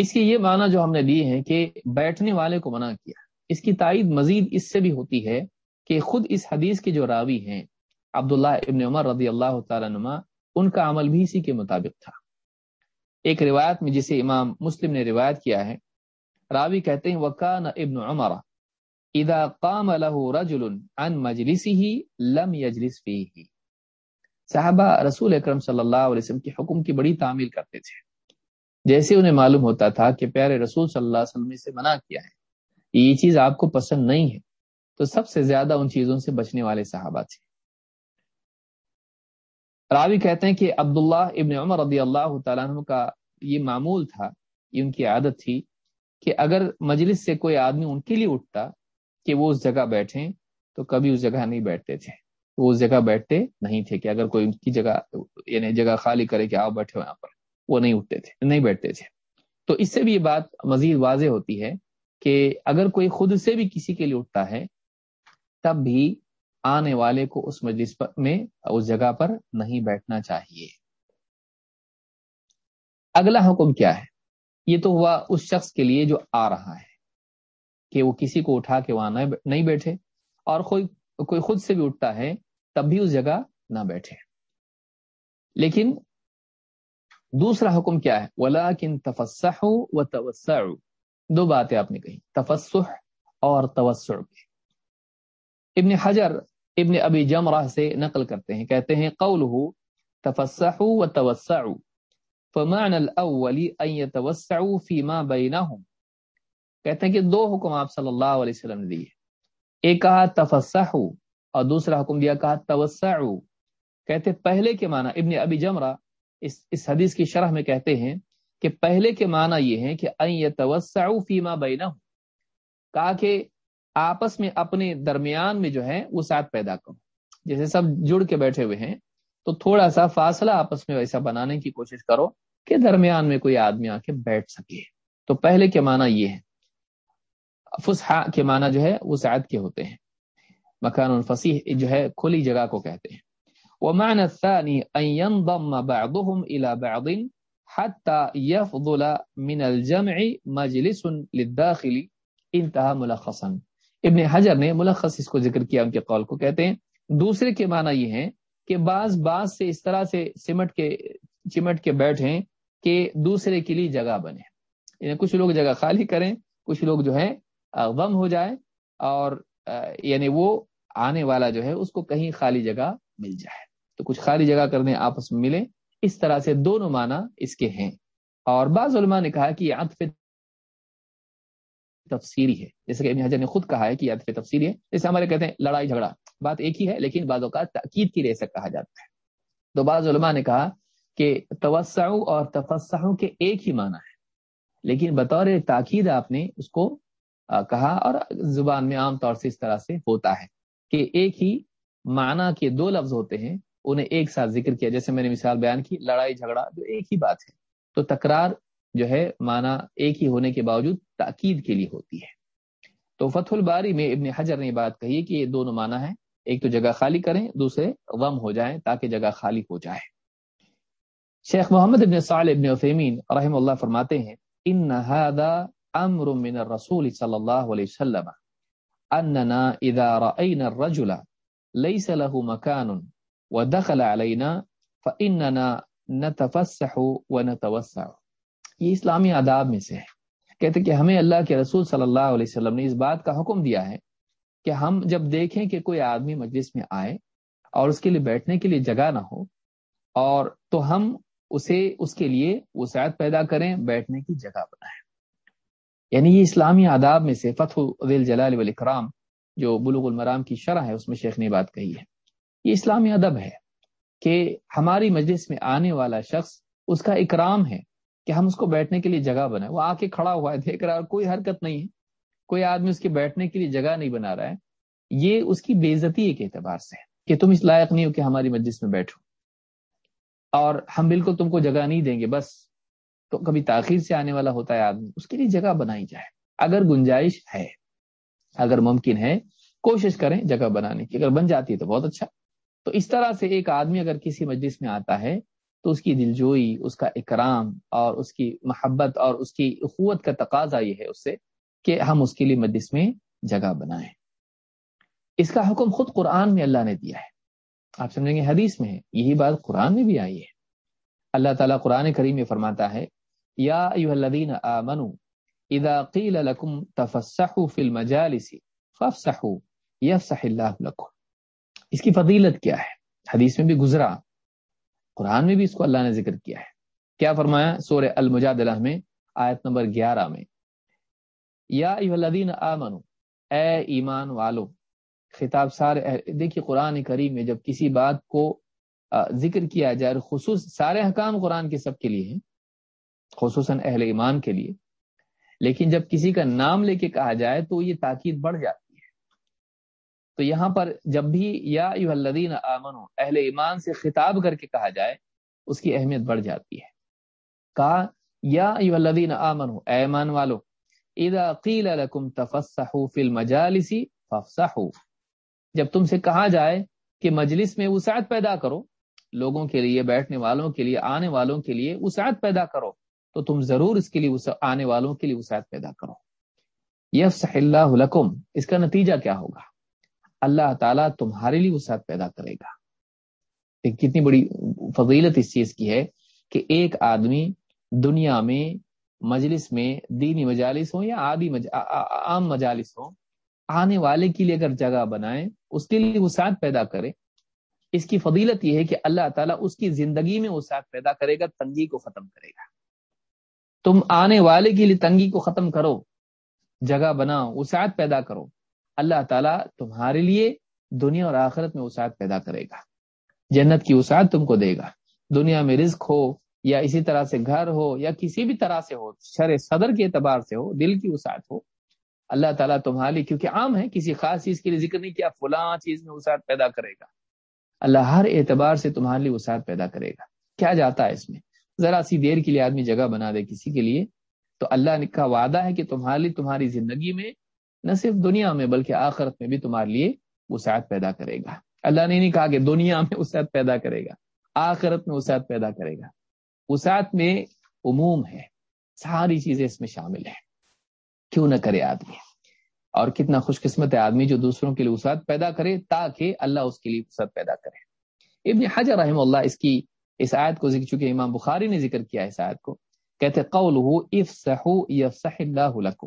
اس کی یہ معنی جو ہم نے دی ہے کہ بیٹھنے والے کو منع کیا۔ اس کی تائید مزید اس سے بھی ہوتی ہے کہ خود اس حدیث کے جو راوی ہیں، عبداللہ ابن عمر رضی اللہ تعالیٰ نما ان کا عمل بھی اسی کے مطابق تھا۔ ایک روایت میں جسے امام مسلم نے روایت کیا ہے، راوی کہتے ہیں، وکان ابن عمر، اذا قام له رجل عن مجلسه لم يجلس فيه۔ صحابہ رسول اکرم صلی اللہ علیہ وسلم کی حکم کی بڑی تعمیل کرتے تھے۔ جیسے انہیں معلوم ہوتا تھا کہ پیارے رسول صلی اللہ علیہ وسلم سے منع کیا ہے، یہ چیز آپ کو پسند نہیں ہے، تو سب سے زیادہ ان چیزوں سے بچنے والے صحابہ تھے۔ راوی کہتے ہیں کہ عبداللہ ابن عمر رضی اللہ تعالیٰ عنہ کا یہ معمول تھا، یہ ان کی عادت تھی کہ اگر مجلس سے کوئی آدمی ان کے لیے اٹھتا کہ وہ اس جگہ بیٹھیں، تو کبھی اس جگہ نہیں بیٹھتے تھے۔ وہ اس جگہ بیٹھتے نہیں تھے کہ اگر کوئی ان کی جگہ یعنی جگہ خالی کرے کہ آپ بیٹھے یہاں پر۔ وہ نہیں اٹھتے تھے، نہیں بیٹھتے تھے۔ تو اس سے بھی یہ بات مزید واضح ہوتی ہے کہ اگر کوئی خود سے بھی کسی کے لیے اٹھتا ہے، تب بھی آنے والے کو اس مجلس پر میں اس جگہ پر نہیں بیٹھنا چاہیے۔ اگلا حکم کیا ہے؟ یہ تو ہوا اس شخص کے لیے جو آ رہا ہے کہ وہ کسی کو اٹھا کے وہاں نہیں بیٹھے، اور کوئی کوئی خود سے بھی اٹھتا ہے، تب بھی اس جگہ نہ بیٹھے۔ لیکن دوسرا حکم کیا ہے؟ ولا کن تفسح و توسع دو باتیں آپ نے کہی تفسح اور توسع ابن حجر، ابن ابی جمرہ سے نقل کرتے ہیں۔ کہتے ہیں قول تفسح و توسع فمعنى الاول ان يتوسعوا فيما بينهم۔ کہتے ہیں کہ دو حکم آپ صلی اللہ علیہ وسلم نے دیے۔ ایک کہا تفسح اور دوسرا حکم دیا کہا توسع کہتے پہلے کے معنی ابن ابی جمرہ اس اس حدیث کی شرح میں کہتے ہیں کہ پہلے کے معنی یہ ہے کہ ان يتوسعوا فيما کہا کہ آپس میں اپنے درمیان میں جو ہے وہ ساتھ پیدا کرو۔ جیسے سب جڑ کے بیٹھے ہوئے ہیں، تو تھوڑا سا فاصلہ آپس میں ویسا بنانے کی کوشش کرو کہ درمیان میں کوئی آدمی آ کے بیٹھ سکے۔ تو پہلے کے معنی یہ ہے فسحا کے معنی جو ہے وہ سعد کے ہوتے ہیں۔ مکان الفصیح جو ہے کھلی جگہ کو کہتے ہیں۔ ومعنى الثاني ان ينضم بعضهم الى بعض حتى يفضل من الجمع مجلس للداخل. انتهى ملخصا. ابن حجر نے ملخص اس کو ذکر کیا ان کے قول کو کہتے ہیں. دوسرے کے معنی یہ ہیں کہ بعض بعض سے اس طرح سے سمٹ کے چمٹ کے بیٹھیں کہ دوسرے کے لیے جگہ بنے. یعنی کچھ لوگ جگہ خالی کریں، کچھ لوگ جو ہے غم ہو جائے اور یعنی وہ آنے والا جو ہے، اس کو کہیں خالی جگہ مل جائے. تو کچھ خالی جگہ کرنے آپس میں ملے اس طرح سے دونوں معنی اس کے ہیں۔ اور بعض علماء نے کہا کہ یہ عطف تفسیری ہے۔ جیسے کہ ابن حجر نے خود کہا ہے کہ عطف تفسیری ہے۔ جیسے ہمارے کہتے ہیں، لڑائی جھگڑا۔ بات ایک ہی ہے، لیکن بعض اوقات تاکید کی ریسک کہا جاتا ہے۔ تو بعض علماء نے کہا کہ توسع اور تفسع کے ایک ہی معنی ہے۔ لیکن بطور تاکید آپ نے اس کو کہا اور زبان میں عام طور سے اس طرح سے ہوتا ہے کہ ایک ہی معنی کے دو لفظ ہوتے ہیں۔ انہیں ایک ساتھ ذکر کیا۔ جیسے میں نے مثال بیان کی، لڑائی جھگڑا جو ایک ہی بات ہے۔ تو تکرار جو ہے، معنی ایک ہی ہونے کے باوجود تاکید کے لیے ہوتی ہے۔ تو فتح الباری میں ابن حجر نے بات کہی کہ یہ دونوں معنی ہے ایک تو جگہ خالی کریں، دوسرے غم ہو جائیں تاکہ جگہ خالی ہو جائے۔ شیخ محمد ابن صالح ابن عثیمین رحم اللہ فرماتے ہیں، ان هذا امر من الرسول صلی اللہ علیہ وسلم، اننا اذا رأينا الرجل ليس له مكان ودخل علينا فاننا نتفسح ونتوسع۔ یہ اسلامی آداب میں سے ہے۔ کہتے کہ ہمیں اللہ کے رسول صلی اللہ علیہ وسلم نے اس بات کا حکم دیا ہے کہ ہم جب دیکھیں کہ کوئی آدمی مجلس میں آئے اور اس کے لیے بیٹھنے کے لیے جگہ نہ ہو اور تو ہم اسے، اس کے لیے وسعت پیدا کریں، بیٹھنے کی جگہ بنائیں۔ یعنی یہ اسلامی آداب میں سے فتح عدل جلال والاکرام جو بلوغ المرام کی شرح ہے، اس میں شیخ نے بات کہی ہے۔ یہ اسلامی ادب ہے کہ ہماری مجلس میں آنے والا شخص اس کا اکرام ہے کہ ہم اس کو بیٹھنے کے لیے جگہ بنائیں وہ آ کے کھڑا ہوا ہے، دیکھ رہا ہے اور کوئی حرکت نہیں ہے۔ کوئی آدمی اس کے بیٹھنے کے لیے جگہ نہیں بنا رہا ہے۔ یہ اس کی بےزتی ایک اعتبار سے ہے کہ تم اس لائق نہیں ہو کہ ہماری مجلس میں بیٹھو۔ اور ہم بالکل تم کو جگہ نہیں دیں گے، بس تو کبھی تاخیر سے آنے والا ہوتا ہے آدمی۔ اس کے لیے جگہ بنائی جائے۔ اگر گنجائش ہے، اگر ممکن ہے، کوشش کریں جگہ بنانے کی۔ اگر بن جاتی ہے تو بہت اچھا۔ تو اس طرح سے ایک آدمی اگر کسی مجلس میں آتا ہے، تو اس کی دلجوئی، اس کا اکرام اور اس کی محبت اور اس کی اخوت کا تقاضا یہ ہے اس سے کہ ہم اس کے لیے مجلس میں جگہ بنائیں۔ اس کا حکم خود قرآن میں اللہ نے دیا ہے۔ آپ سمجھیں گے حدیث میں ہے یہی بات قرآن میں بھی آئی ہے۔ اللہ تعالیٰ قرآن کریم میں فرماتا ہے، یا الذین اذا قیل لکم تفسحوا فی المجالس فافسحوا یفسح اللہ لکم۔ اس کی فضیلت کیا ہے؟ حدیث میں بھی گزرا، قرآن میں بھی اس کو اللہ نے ذکر کیا ہے۔ کیا فرمایا؟ سورہ المجادلہ میں، آیت نمبر گیارہ میں۔ یا الذین آمنو، اے ایمان والو، خطاب سارے دیکھیے قرآن کریم میں جب کسی بات کو ذکر کیا جائے خصوص سارے حکام قرآن کے سب کے لیے ہیں، خصوصاً اہل ایمان کے لیے، لیکن جب کسی کا نام لے کے کہا جائے تو یہ تاکید بڑھ جاتی تو یہاں پر جب بھی یا الذین آمنو اہل ایمان سے خطاب کر کے کہا جائے، اس کی اہمیت بڑھ جاتی ہے۔ کہا، یا الذین آمنو اے ایمان والو، اذا قیل لکم تفسحوا فی المجالس فافسحوا۔ جب تم سے کہا جائے کہ مجلس میں وسعت پیدا کرو، لوگوں کے لیے، بیٹھنے والوں کے لیے، آنے والوں کے لیے وسعت پیدا کرو، تو تم ضرور اس کے لیے آنے والوں کے لیے وسعت پیدا کرو۔ یفسح اللہ لکم، اس کا نتیجہ کیا ہوگا؟ اللہ تعالیٰ تمہارے لیے وسعت پیدا کرے گا۔ کتنی بڑی فضیلت اس چیز کی ہے کہ ایک آدمی دنیا میں، مجلس میں، دینی مجالس ہوں یا عادی مج... عام مجالس ہوں، آنے والے کے لیے اگر جگہ بنائیں، اس کے لیے وسعت پیدا کرے۔ اس کی فضیلت یہ ہے کہ اللہ تعالیٰ اس کی زندگی میں وسعت پیدا کرے گا، تنگی کو ختم کرے گا۔ تم آنے والے کے لیے تنگی کو ختم کرو، جگہ بناؤ وسعت پیدا کرو۔ اللہ تعالیٰ تمہارے لیے دنیا اور آخرت میں وسعت پیدا کرے گا۔ جنت کی وسعت تم کو دے گا۔ دنیا میں رزق ہو یا اسی طرح سے گھر ہو یا کسی بھی طرح سے ہو شر صدر کے اعتبار سے ہو، دل کی وسعت ہو، اللہ تعالیٰ تمہاری کیونکہ عام ہے، کسی خاص چیز کے لیے ذکر نہیں کیا، فلاں چیز میں وسعت پیدا کرے گا۔ اللہ ہر اعتبار سے تمہارے لیے وسعت پیدا کرے گا۔ کیا جاتا ہے اس میں؟ ذرا سی دیر کے لیے آدمی جگہ بنا دے کسی کے لیے، تو اللہ کا وعدہ ہے کہ تمہارے لیے، تمہاری زندگی میں نہ صرف دنیا میں بلکہ آخرت میں بھی تمہارے لیے وسعت پیدا کرے گا۔ اللہ نے نہیں کہا کہ دنیا میں وسعت پیدا کرے گا، آخرت میں وسعت پیدا کرے گا۔ وسعت میں عموم ہے، ساری چیزیں اس میں شامل ہیں۔ کیوں نہ کرے آدمی؟ اور کتنا خوش قسمت ہے آدمی جو دوسروں کے لیے وسعت پیدا کرے تاکہ اللہ اس کے لیے وسعت پیدا کرے۔ ابن حجر رحم اللہ اس کی اس آیت کو ذکر، چونکہ امام بخاری نے ذکر کیا اس آیت کو، کہتے قول اللہ لکم۔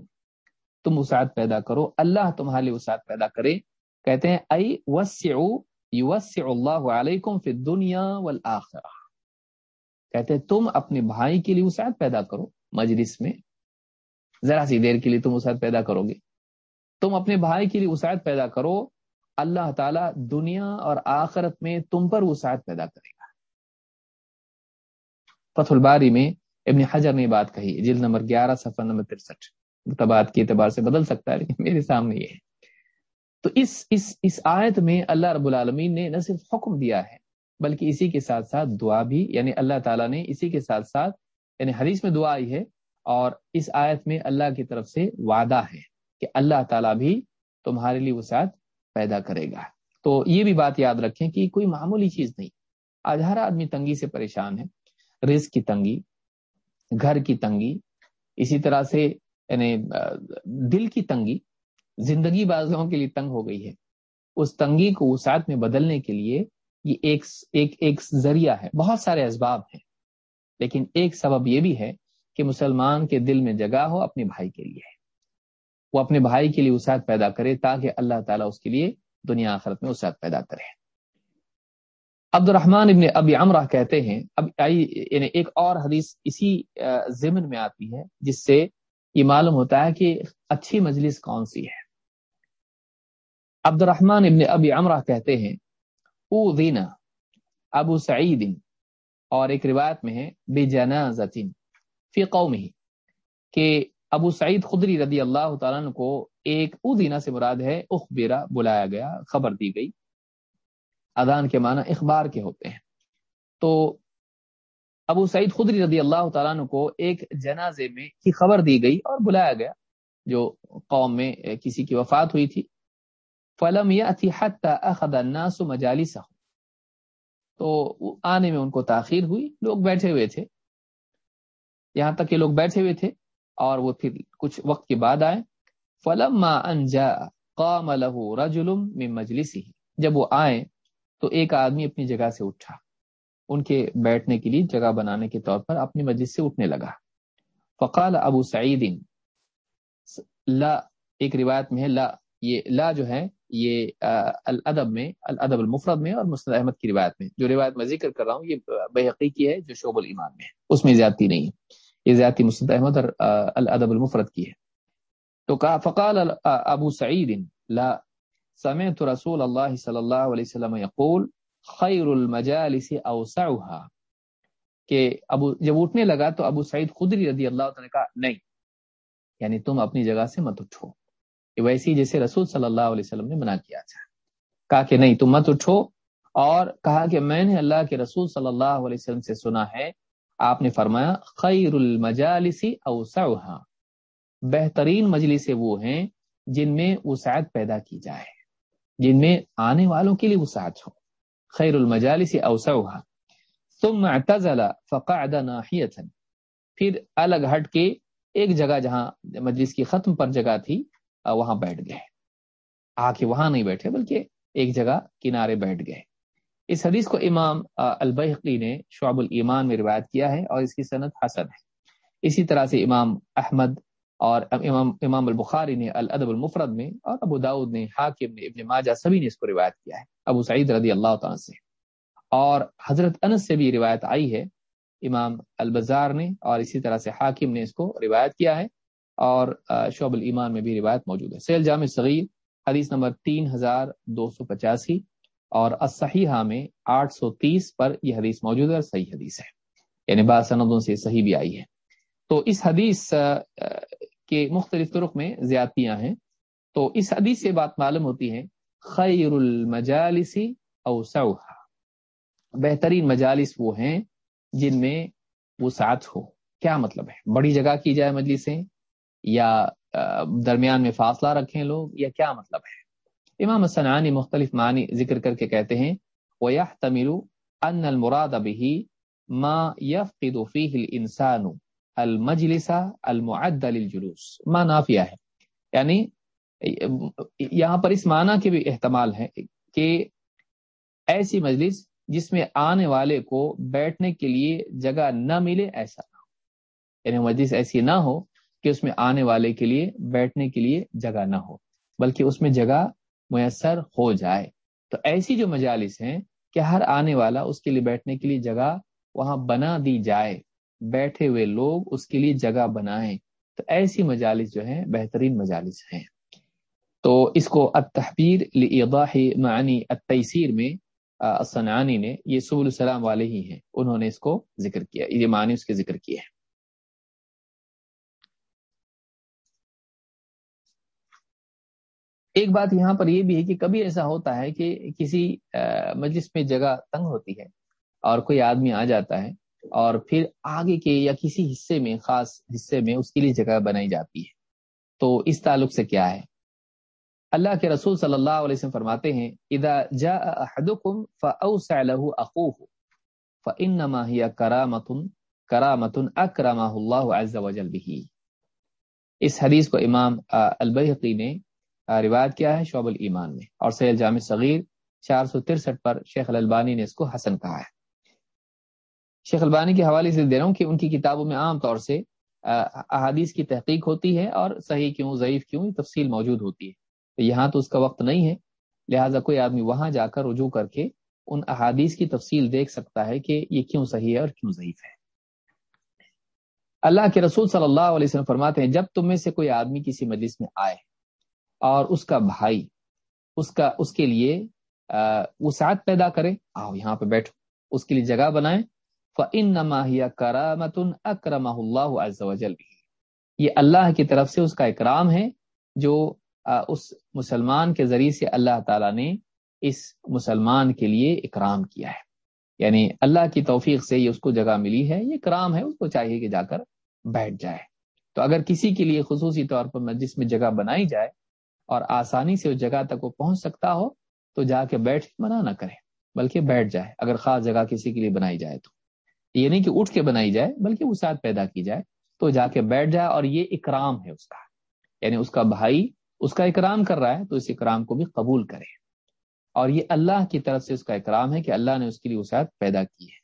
تم وسعت پیدا کرو، اللہ تمہارے لیے وسعت پیدا کرے۔ کہتے ہیں، ای وسعو، یوسع اللہ علیکم فی الدنیا والآخرہ۔ کہتے ہیں، تم اپنے بھائی کے لیے وسعت پیدا کرو مجلس میں۔ ذرا سی دیر کے لیے تم وسعت پیدا کرو گے۔ تم اپنے بھائی کے لیے وسعت پیدا کرو۔ اللہ تعالیٰ دنیا اور آخرت میں تم پر وسعت پیدا کرے گا۔ فتح الباری میں ابن حجر نے بات کہی، جلد نمبر گیارہ، صفحہ نمبر ترسٹھ۔ مطبات کے اعتبار سے بدل سکتا ہے، لیکن میرے سامنے یہ ہے۔ تو اس اس اس آیت میں اللہ رب العالمین نے نہ صرف حکم دیا ہے، بلکہ اسی کے ساتھ ساتھ دعا بھی یعنی اللہ تعالیٰ نے اسی کے ساتھ ساتھ یعنی حدیث میں دعا آئی ہے، اور اس آیت میں اللہ کی طرف سے وعدہ ہے کہ اللہ تعالیٰ بھی تمہارے لیے وسعت پیدا کرے گا۔ تو یہ بھی بات یاد رکھیں کہ کوئی معمولی چیز نہیں۔ آج ہر آدمی تنگی سے پریشان ہے، رزق کی تنگی، گھر کی تنگی، اسی طرح سے یعنی دل کی تنگی زندگی بازوں کے لیے تنگ ہو گئی ہے۔ اس تنگی کو وسعت میں بدلنے کے لیے یہ ایک ایک ایک ذریعہ ہے۔ بہت سارے اسباب ہیں، لیکن ایک سبب یہ بھی ہے کہ مسلمان کے دل میں جگہ ہو اپنے بھائی کے لیے۔ وہ اپنے بھائی کے لیے وسعت پیدا کرے تاکہ اللہ تعالیٰ اس کے لیے دنیا آخرت میں وسعت پیدا کرے۔ عبد الرحمن ابن ابی امرہ کہتے ہیں، اب یعنی ایک اور حدیث اسی ضمن میں آتی ہے، جس سے یہ معلوم ہوتا ہے کہ اچھی مجلس کون سی ہے۔ عبد الرحمن ابن ابی امرہ کہتے ہیں دینا ابو سعید اور ایک روایت میں ہے بے فی قوم ہی کہ ابو سعید خدری رضی اللہ تعالیٰ کو ایک ادینہ سے مراد ہے اخبرا بلایا گیا، خبر دی گئی۔ ادان کے معنی اخبار کے ہوتے ہیں۔ تو ابو سعید خدری رضی اللہ تعالیٰ کو ایک جنازے میں کی خبر دی گئی اور بلایا گیا، جو قوم میں کسی کی وفات ہوئی تھی۔ فلم یا اخذ الناس تو آنے میں ان کو تاخیر ہوئی، لوگ بیٹھے ہوئے تھے۔ یہاں تک کہ لوگ بیٹھے ہوئے تھے اور وہ پھر کچھ وقت کے بعد آئے۔ فلم انجا قام له رجل من مجلسی جب وہ آئے تو ایک آدمی اپنی جگہ سے اٹھا۔ ان کے بیٹھنے کے لیے جگہ بنانے کے طور پر اپنی مجلس سے اٹھنے لگا۔ فقال ابو سعید، لا، ایک روایت میں ہے، لا، یہ، لا جو ہے، یہ الادب میں، الادب المفرد میں اور مسند احمد کی روایت میں۔ جو روایت میں ذکر کر رہا ہوں، یہ بے حقیقی ہے، جو شعب الایمان میں ہے۔ اس میں زیادتی نہیں ہے۔ یہ زیادتی مسند احمد اور الادب المفرد کی ہے۔ تو کہا، فقال ابو سعید، لا، سمعت رسول اللہ صلی اللہ علیہ وسلم یقول خیر المجالس اوسعها کہ ابو جب اٹھنے لگا تو ابو سعید خدری رضی اللہ تعالی کا نہیں یعنی تم اپنی جگہ سے مت اٹھو۔ ویسی جیسے رسول صلی اللہ علیہ وسلم نے منع کیا تھا۔ کہا کہ نہیں، تم مت اٹھو۔ اور کہا کہ میں نے اللہ کے رسول صلی اللہ علیہ وسلم سے سنا ہے، آپ نے فرمایا خیر المجالس اوسعها بہترین مجلس وہ ہیں جن میں وسعت پیدا کی جائے۔ جن میں آنے والوں کے لیے وسعت ہو۔ خیر المجالس اوسعها ثم اعتزل فقعد ناحیه پھر الگ ہٹ کے ایک جگہ جہاں مجلس کی ختم پر جگہ تھی، وہاں بیٹھ گئے۔ آ کے وہاں نہیں بیٹھے، بلکہ ایک جگہ کنارے بیٹھ گئے۔ اس حدیث کو امام البحقی نے شعب الایمان میں روایت کیا ہے اور اس کی صنعت حسن ہے۔ اسی طرح سے امام احمد اور امام امام البخاری نے الادب المفرد میں اور ابو داود نے حاکم نے ابن ماجہ سبھی نے اس کو روایت کیا ہے، ابو سعید رضی اللہ تعالیٰ سے۔ اور حضرت انس سے بھی روایت آئی ہے، امام البزار نے اور اسی طرح سے حاکم نے اس کو روایت کیا ہے اور شعب الایمان میں بھی روایت موجود ہے۔ سیل جامع صغیر، حدیث نمبر تین ہزار دو سو پچاسی اور اسحیحہ میں آٹھ سو تیس پر یہ حدیث موجود ہے اور صحیح حدیث ہے۔ یعنی بعض سندوں سے صحیح بھی آئی ہے۔ تو اس حدیث کے مختلف طرق میں زیادتیاں ہیں۔ تو اس حدیث سے بات معلوم ہوتی ہے، خیر المجالس اوسعها بہترین مجالس وہ ہیں جن میں وہ ساتھ ہو۔ کیا مطلب ہے؟ بڑی جگہ کی جائے مجلسیں یا درمیان میں فاصلہ رکھیں لوگ، یا کیا مطلب ہے؟ امام سنانی مختلف معنی ذکر کر کے کہتے ہیں، وَيَحْتَمِلُ أَنَّ الْمُرَادَ بِهِ مَا يَفْقِدُ فِيهِ الْإِنسَانُ الْمَجْلِسَ الْمُعَدَّ لِلْجُلُوس. ما نافیہ ہے. یعنی یہاں پر اس معنی کے بھی احتمال ہے کہ ایسی مجلس جس میں آنے والے کو بیٹھنے کے لیے جگہ نہ ملے ایسا نہ ہو. یعنی مجلس ایسی نہ ہو کہ اس میں آنے والے کے لیے، بیٹھنے کے لیے جگہ نہ ہو، بلکہ اس میں جگہ میسر ہو جائے. تو ایسی جو مجالس ہیں کہ ہر آنے والا اس کے لیے بیٹھنے کے لیے جگہ وہاں بنا دی جائے. بیٹھے ہوئے لوگ اس کے لیے جگہ بنائیں۔ تو ایسی مجالس جو ہیں بہترین مجالس ہیں۔ تو اس کو التحبیر لإيضاح معنی التیسیر میں سنانی نے یہ سبل السلام والے ہی ہیں۔ انہوں نے اس کو ذکر کیا، یہ معنی اس کے ذکر کیے ہیں۔ ایک بات یہاں پر یہ بھی ہے کہ کبھی ایسا ہوتا ہے کہ کسی مجلس میں جگہ تنگ ہوتی ہے اور کوئی آدمی آ جاتا ہے اور پھر آگے کے یا کسی حصے میں، خاص حصے میں اس کے لیے جگہ بنائی جاتی ہے۔ تو اس تعلق سے کیا ہے؟ اللہ کے رسول صلی اللہ علیہ وسلم فرماتے ہیں، اذا جاء احدكم فاوسع له اخوه فانما هي کرامت کرامت اکرمہ اللہ عز وجل به اس حدیث کو امام البیحقی نے روایت کیا ہے شعب الایمان میں، اور سیل جامع صغیر چار سو ترسٹھ پر شیخ البانی نے اس کو حسن کہا ہے۔ شیخ البانی کے حوالے سے دے رہا ہوں کہ ان کی کتابوں میں عام طور سے احادیث کی تحقیق ہوتی ہے اور صحیح کیوں، ضعیف کیوں تفصیل موجود ہوتی ہے۔ تو یہاں تو اس کا وقت نہیں ہے، لہٰذا کوئی آدمی وہاں جا کر رجوع کر کے ان احادیث کی تفصیل دیکھ سکتا ہے کہ یہ کیوں صحیح ہے اور کیوں ضعیف ہے۔ اللہ کے رسول صلی اللہ علیہ وسلم فرماتے ہیں، جب تم میں سے کوئی آدمی کسی مجلس میں آئے اور اس کا بھائی، اس کا، اس کے لیے وسعت پیدا کرے، آؤ یہاں پہ بیٹھو، اس کے لیے جگہ بنائیں فن نماہیا کرامتن اکرم اللہ عز وجل یہ اللہ کی طرف سے اس کا اکرام ہے جو اس مسلمان کے ذریعے سے اللہ تعالیٰ نے اس مسلمان کے لیے اکرام کیا ہے۔ یعنی اللہ کی توفیق سے یہ اس کو جگہ ملی ہے، یہ اکرام ہے، اس کو چاہیے کہ جا کر بیٹھ جائے۔ تو اگر کسی کے لیے خصوصی طور پر مسجد میں جگہ بنائی جائے اور آسانی سے اس جگہ تک وہ پہنچ سکتا ہو، تو جا کے بیٹھ منع نہ کرے بلکہ بیٹھ جائے۔ اگر خاص جگہ کسی کے لیے بنائی جائے تو۔ یہ نہیں کہ اٹھ کے بنائی جائے، بلکہ وسعت پیدا کی جائے، تو جا کے بیٹھ جائے اور یہ اکرام ہے اس کا۔ یعنی اس کا بھائی اس کا اکرام کر رہا ہے، تو اس اکرام کو بھی قبول کرے۔ اور یہ اللہ کی طرف سے اس کا اکرام ہے کہ اللہ نے اس کے لیے وسعت پیدا کی ہے۔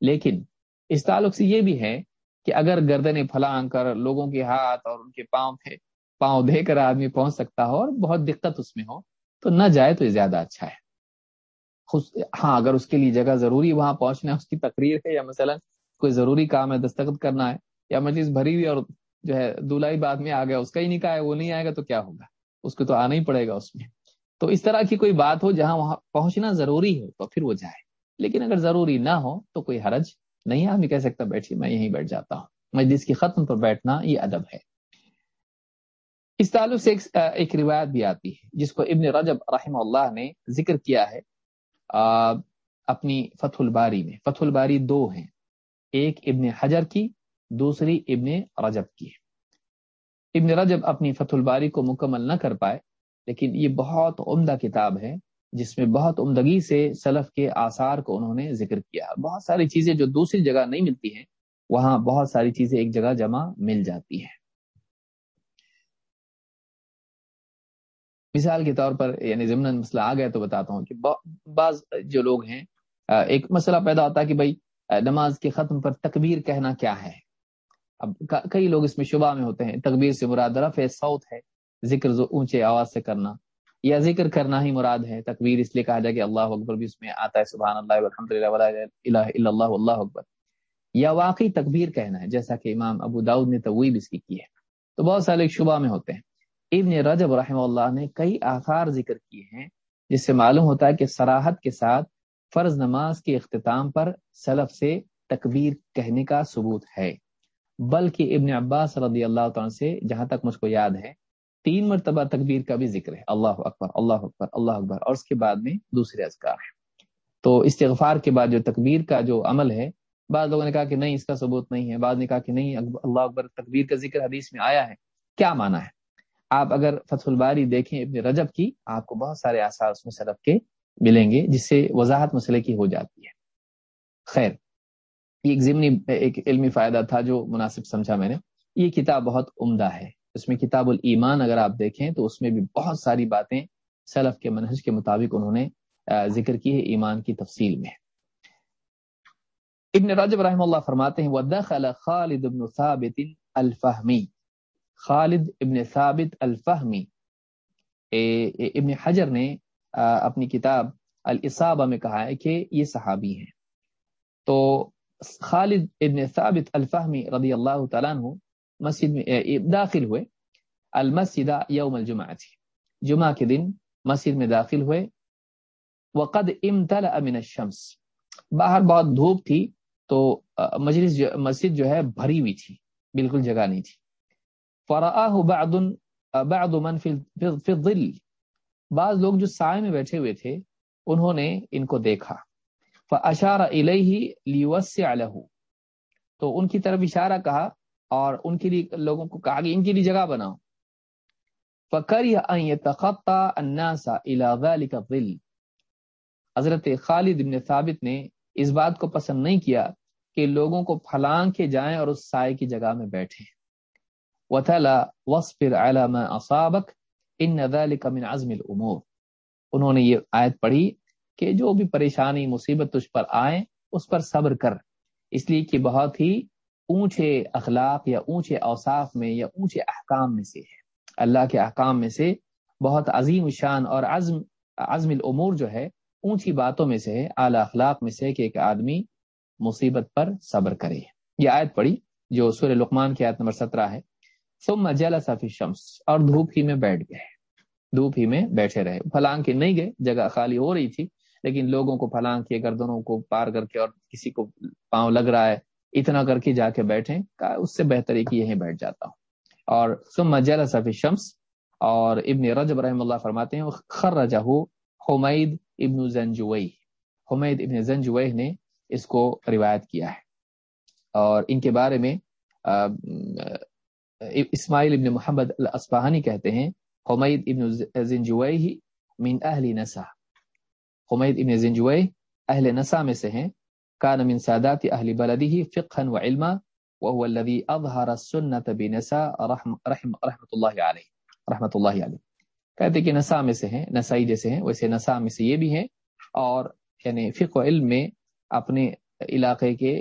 لیکن اس تعلق سے یہ بھی ہے کہ اگر گردن پھلانگ کر لوگوں کے ہاتھ اور ان کے پاؤں پہ پاؤں دے کر آدمی پہنچ سکتا ہو اور بہت دقت اس میں ہو، تو نہ جائے تو یہ زیادہ اچھا ہے۔ ہاں اگر اس کے لیے جگہ ضروری وہاں پہنچنا اس کی تقریر ہے، یا مثلا کوئی ضروری کام ہے، دستخط کرنا ہے، یا مجلس بھری ہوئی اور جو ہے دلہائی بعد میں آ گیا، اس کا ہی نکاح ہے، وہ نہیں آئے گا تو کیا ہوگا؟ اس کو تو آنا ہی پڑے گا اس میں۔ تو اس طرح کی کوئی بات ہو جہاں وہاں پہنچنا ضروری ہو تو پھر وہ جائے۔ لیکن اگر ضروری نہ ہو تو کوئی حرج نہیں آدمی کہہ سکتا بیٹھیے جی، میں یہیں بیٹھ جاتا ہوں۔ مجلس کی ختم پر بیٹھنا یہ ادب ہے۔ اس تعلق سے ایک ایک روایت بھی آتی ہے، جس کو ابن رجب رحمہ اللہ نے ذکر کیا ہے۔ اپنی فتح الباری میں۔ فتح الباری دو ہیں۔ ایک ابن حجر کی، دوسری ابن رجب کی۔ ابن رجب اپنی فتح الباری کو مکمل نہ کر پائے، لیکن یہ بہت عمدہ کتاب ہے، جس میں بہت عمدگی سے سلف کے آثار کو انہوں نے ذکر کیا۔ بہت ساری چیزیں جو دوسری جگہ نہیں ملتی ہیں، وہاں بہت ساری چیزیں ایک جگہ جمع مل جاتی ہیں۔ مثال کے طور پر یعنی ضمن مسئلہ آ گیا تو بتاتا ہوں کہ بعض جو لوگ ہیں ایک مسئلہ پیدا ہوتا ہے کہ بھائی نماز کے ختم پر تکبیر کہنا کیا ہے؟ اب کئی لوگ اس میں شبہ میں ہوتے ہیں، تکبیر سے مراد رف سعود ہے، ذکر اونچے آواز سے کرنا، یا ذکر کرنا ہی مراد ہے، تکبیر اس لیے کہا جائے کہ اللہ اکبر، بھی اس میں آتا ہے سبحان اللہ الحمد للہ اللہ اللہ اکبر۔ یا واقعی تکبیر کہنا ہے، جیسا کہ امام ابو داود نے تویب اس کی کی ہے۔ تو بہت سارے شبہ میں ہوتے ہیں۔ ابن رجب رحمہ اللہ نے کئی آثار ذکر کیے ہیں، جس سے معلوم ہوتا ہے کہ سراحت کے ساتھ فرض نماز کے اختتام پر سلف سے تکبیر کہنے کا ثبوت ہے۔ بلکہ ابن عباس رضی اللہ تعالیٰ سے، جہاں تک مجھ کو یاد ہے، تین مرتبہ تکبیر کا بھی ذکر ہے۔ اللہ اکبر اللہ اکبر اللہ اکبر، اور اس کے بعد میں دوسرے اذکار۔ ہیں تو استغفار کے بعد جو تکبیر کا جو عمل ہے، بعض لوگوں نے کہا کہ نہیں، اس کا ثبوت نہیں ہے۔ بعض نے کہا کہ نہیں، اللہ اکبر، تکبیر کا ذکر حدیث میں آیا ہے۔ کیا مانا ہے؟ آپ اگر فتح الباری دیکھیں ابن رجب کی، آپ کو بہت سارے آثار اس میں سرف کے ملیں گے، جس سے وضاحت مسئلے کی ہو جاتی ہے۔ خیر، یہ ایک ضمنی، ایک علمی فائدہ تھا جو مناسب سمجھا میں نے۔ یہ کتاب بہت عمدہ ہے۔ اس میں کتاب الایمان اگر آپ دیکھیں تو اس میں بھی بہت ساری باتیں سلف کے منہج کے مطابق انہوں نے ذکر کی ہے ایمان کی تفصیل میں۔ ابن رجب رحم اللہ فرماتے ہیں خالد ابن ثابت الفہمی خالد ابن ثابت الفہمی۔ ابن حجر نے اپنی کتاب الصابہ میں کہا ہے کہ یہ صحابی ہیں۔ تو خالد ابن ثابت الفہمی رضی اللہ تعالیٰ عنہ مسجد میں داخل ہوئے۔ المسجد یوم الجمعہ۔ جمعہ کے دن مسجد میں داخل ہوئے۔ وقد امتلأ من الشمس۔ باہر بہت دھوپ تھی تو مجلس مسجد جو ہے، بھری ہوئی تھی۔ بالکل جگہ نہیں تھی۔ فراہ بعض بعض من فی الظل بعض لوگ جو سائے میں بیٹھے ہوئے تھے، انہوں نے ان کو دیکھا۔ فاشار الیہ لیوسع له۔ تو ان کی طرف اشارہ کہا اور ان کے لیے لوگوں کو کہا کہ ان کے لیے جگہ بناؤ۔ فکر ان يتخطى الناس الى ذلك الظل۔ حضرت خالد بن ثابت نے اس بات کو پسند نہیں کیا کہ لوگوں کو پھلانگ کے جائیں اور اس سائے کی جگہ میں بیٹھیں وطلا وصفر علام اصابک ان ذلك من عزم الامور انہوں نے یہ آیت پڑھی کہ جو بھی پریشانی، مصیبت تجھ پر آئے، اس پر صبر کر۔ اس لیے کہ بہت ہی اونچے اخلاق یا اونچے اوصاف میں یا اونچے احکام میں سے ہے۔ اللہ کے احکام میں سے بہت عظیم شان اور عزم عزم الامور جو ہے، اونچی باتوں میں سے ہے، اعلی اخلاق میں سے کہ ایک آدمی مصیبت پر صبر کرے۔ یہ آیت پڑھی جو سور لقمان کی آیت نمبر سترہ ہے۔ ثم جلس فی الشمس. اور دھوپ ہی میں بیٹھ گئے. دھوپ ہی میں بیٹھے رہے. پھلانگ کے نہیں گئے، جگہ خالی ہو رہی تھی، لیکن لوگوں کو پھلانگ کے گردنوں کو پار کر کے اور کسی کو پاؤں لگ رہا ہے، اتنا کر کے جا کے بیٹھے اس سے بہتر ہے کہ یہیں بیٹھ جاتا ہوں. اور ثم جلس فی شمس اور ابن رجب رحم اللہ فرماتے ہیں، خرجہ حمید ابن زنجوئی حمید ابن زنجوئی نے اس کو روایت کیا ہے. اور ان کے بارے میں اسماعیل ابن محمد الاسفہانی کہتے ہیں، حمید ابن زنجوئی من اہل نسا۔ حمید ابن زنجوئی اہل نسا میں سے ہیں۔ کان من سادات اہل بلدی فقها وعلما وهو الذي اظهر السنه بنسا رحم رحم رحمۃ اللہ علیہ رحمۃ اللہ علیہ۔ کہتے کہ نسا میں سے ہیں، نسائی جیسے ہیں، ویسے نسا میں سے یہ بھی ہیں۔ اور یعنی فقہ و علم میں اپنے علاقے کے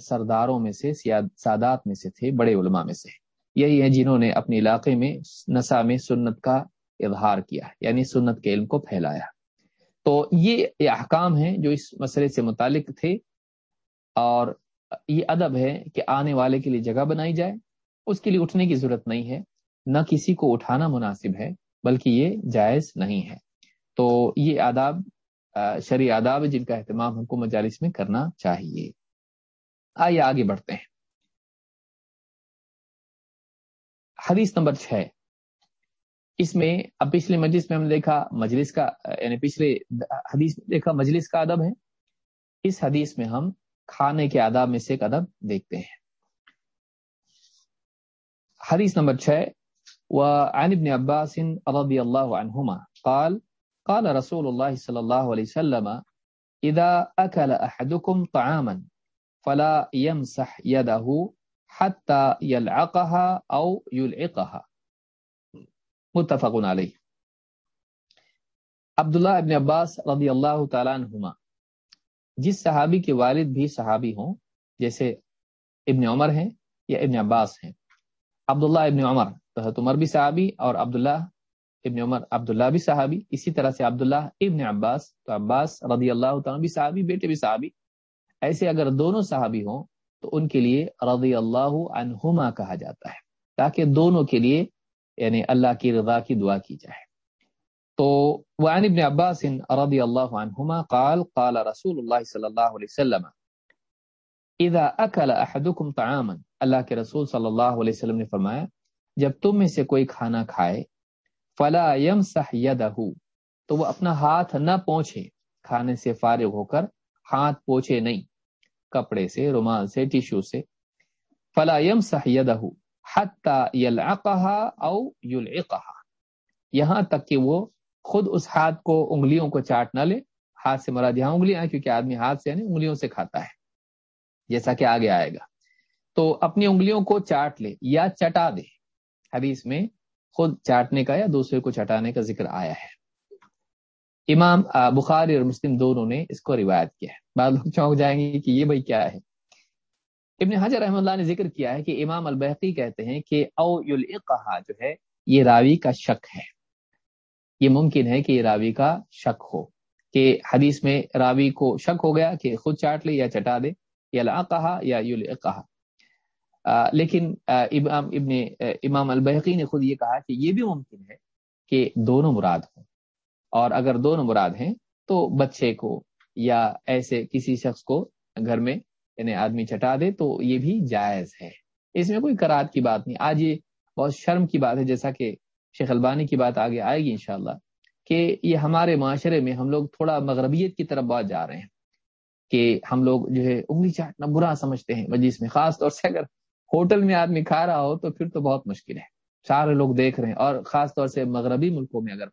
سرداروں میں سے سادات میں سے تھے، بڑے علماء میں سے۔ ہیں یہی ہیں جنہوں نے اپنے علاقے میں نسا میں سنت کا اظہار کیا یعنی سنت کے علم کو پھیلایا تو یہ احکام ہیں جو اس مسئلے سے متعلق تھے اور یہ ادب ہے کہ آنے والے کے لیے جگہ بنائی جائے۔ اس کے لیے اٹھنے کی ضرورت نہیں ہے، نہ کسی کو اٹھانا مناسب ہے، بلکہ یہ جائز نہیں ہے۔ تو یہ آداب شرع آداب جن کا اہتمام حکومت جالس میں کرنا چاہیے۔ آئیے آگے بڑھتے ہیں۔ حدیث نمبر چھ اس میں اب پچھلے مجلس میں ہم نے دیکھا مجلس کا یعنی پچھلے حدیث میں دیکھا مجلس کا ادب ہے۔ اس حدیث میں ہم کھانے کے آداب میں سے ایک ادب دیکھتے ہیں۔ حدیث نمبر چھ وعن ابن عباس رضی اللہ عنہما قال قال رسول الله صلى الله عليه وسلم إذا أكل أحدكم طعاما فلا يمسح يده حتى يلعقها أو يلعقها. متفق علیہ عبداللہ ابن عباس رضی اللہ تعالیٰ عنہما. جس صحابی کے والد بھی صحابی ہوں، جیسے ابن عمر ہیں یا ابن عباس ہیں. عبداللہ ابن عمر تو عمر بھی صحابی اور عبداللہ ابن عمر عبداللہ بھی صحابی. اسی طرح سے عبداللہ ابن عباس تو عباس رضی اللہ تعالیٰ بھی صحابی، بیٹے بھی صحابی. ایسے اگر دونوں صحابی ہوں تو ان کے لیے رضی اللہ عنہما کہا جاتا ہے، تاکہ دونوں کے لیے یعنی اللہ کی رضا کی دعا کی جائے۔ تو وعن ابن عباس رضی اللہ عنہما قال قال رسول اللہ صلی اللہ علیہ وسلم، اذا اکل احدکم طعاما اللہ کے رسول صلی اللہ علیہ وسلم نے فرمایا، جب تم میں سے کوئی کھانا کھائے، فلا يمسح يده تو وہ اپنا ہاتھ نہ پہنچے کھانے سے فارغ ہو کر ہاتھ پوچھے نہیں۔ کپڑے سے، رومال سے ٹیشو سے۔ فلا يمسح يده حتى يلعقها او يلعقها یہاں تک کہ وہ خود اس ہاتھ کو، انگلیوں کو چاٹ نہ لے۔ ہاتھ سے مراد یہاں انگلیاں کیونکہ آدمی ہاتھ سے یعنی انگلیوں سے کھاتا ہے۔ جیسا کہ آگے آئے گا۔ تو اپنی انگلیوں کو چاٹ لے یا چٹا دے۔ حدیث میں خود چاٹنے کا یا دوسرے کو چٹانے کا ذکر آیا ہے۔ امام بخاری اور مسلم دونوں نے اس کو روایت کیا ہے۔ بعض لوگ چونک جائیں گے کہ یہ بھائی کیا ہے۔ ابن حجر رحم اللہ نے ذکر کیا ہے کہ امام البحقی کہتے ہیں کہ او یلقہا جو ہے، یہ راوی کا شک ہے۔ یہ ممکن ہے کہ یہ راوی کا شک ہو، کہ حدیث میں راوی کو شک ہو گیا کہ خود چاٹ لے یا چٹا دے یا لا کہا یا یو کہا لیکن امام، ابن امام البحقی نے خود یہ کہا کہ یہ بھی ممکن ہے کہ دونوں مراد ہوں۔ اور اگر دونوں مراد ہیں، تو بچے کو یا ایسے کسی شخص کو گھر میں یعنی آدمی چٹا دے تو یہ بھی جائز ہے۔ اس میں کوئی کرات کی بات نہیں۔ آج یہ بہت شرم کی بات ہے، جیسا کہ شیخ البانی کی بات آگے آئے گی انشاءاللہ، کہ یہ ہمارے معاشرے میں ہم لوگ تھوڑا مغربیت کی طرف بہت جا رہے ہیں، کہ ہم لوگ جو ہے انگلی چاٹنا برا سمجھتے ہیں مجلس میں، خاص طور سے اگر ہوٹل میں آدمی کھا رہا ہو تو پھر تو بہت مشکل ہے۔ سارے لوگ دیکھ رہے ہیں اور خاص طور سے مغربی ملکوں میں اگر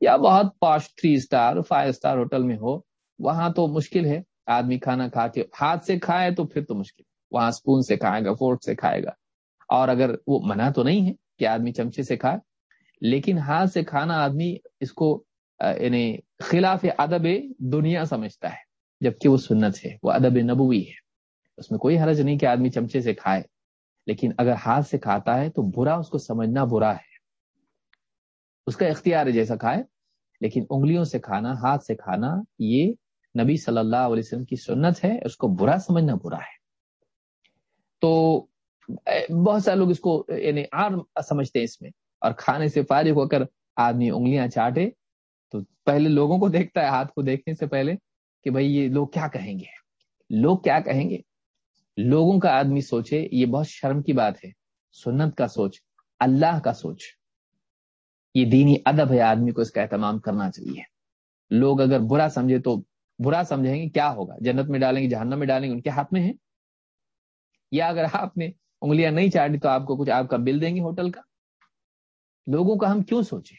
یا بہت posh three star five star hotel میں ہو، وہاں تو مشکل ہے۔ آدمی کھانا کھا کے ہاتھ سے کھائے تو پھر تو مشکل۔ وہاں اسپون سے کھائے گا فورٹ سے کھائے گا۔ اور اگر وہ منع تو نہیں ہے کہ آدمی چمچے سے کھائے، لیکن ہاتھ سے کھانا آدمی اس کو یعنی خلاف ادب دنیا سمجھتا ہے، جبکہ وہ سنت ہے، وہ ادب نبوی ہے۔ اس میں کوئی حرج نہیں کہ آدمی چمچے سے کھائے، لیکن اگر ہاتھ سے کھاتا ہے تو برا اس کو سمجھنا برا ہے۔ اس کا اختیار ہے جیسا کھائے، لیکن انگلیوں سے کھانا، ہاتھ سے کھانا، یہ نبی صلی اللہ علیہ وسلم کی سنت ہے، اس کو برا سمجھنا برا ہے۔ تو بہت سارے لوگ اس کو یعنی عام سمجھتے ہیں اس میں۔ اور کھانے سے فارغ ہو کر آدمی انگلیاں چاٹے، تو پہلے لوگوں کو دیکھتا ہے، ہاتھ کو دیکھنے سے پہلے، کہ بھائی، یہ لوگ کیا کہیں گے؟ لوگ کیا کہیں گے؟ لوگوں کا آدمی سوچے، یہ بہت شرم کی بات ہے، سنت کا سوچ، اللہ کا سوچ۔ یہ دینی ادب ہے آدمی کو اس کا اہتمام کرنا چاہیے۔ لوگ اگر برا سمجھے تو برا سمجھیں گے، کیا ہوگا؟ جنت میں ڈالیں گے، جہنم میں ڈالیں گے، ان کے ہاتھ میں ہے یا اگر آپ نے انگلیاں نہیں چاٹی تو آپ کو کچھ آپ کا بل دیں گے ہوٹل کا؟ لوگوں کا ہم کیوں سوچیں؟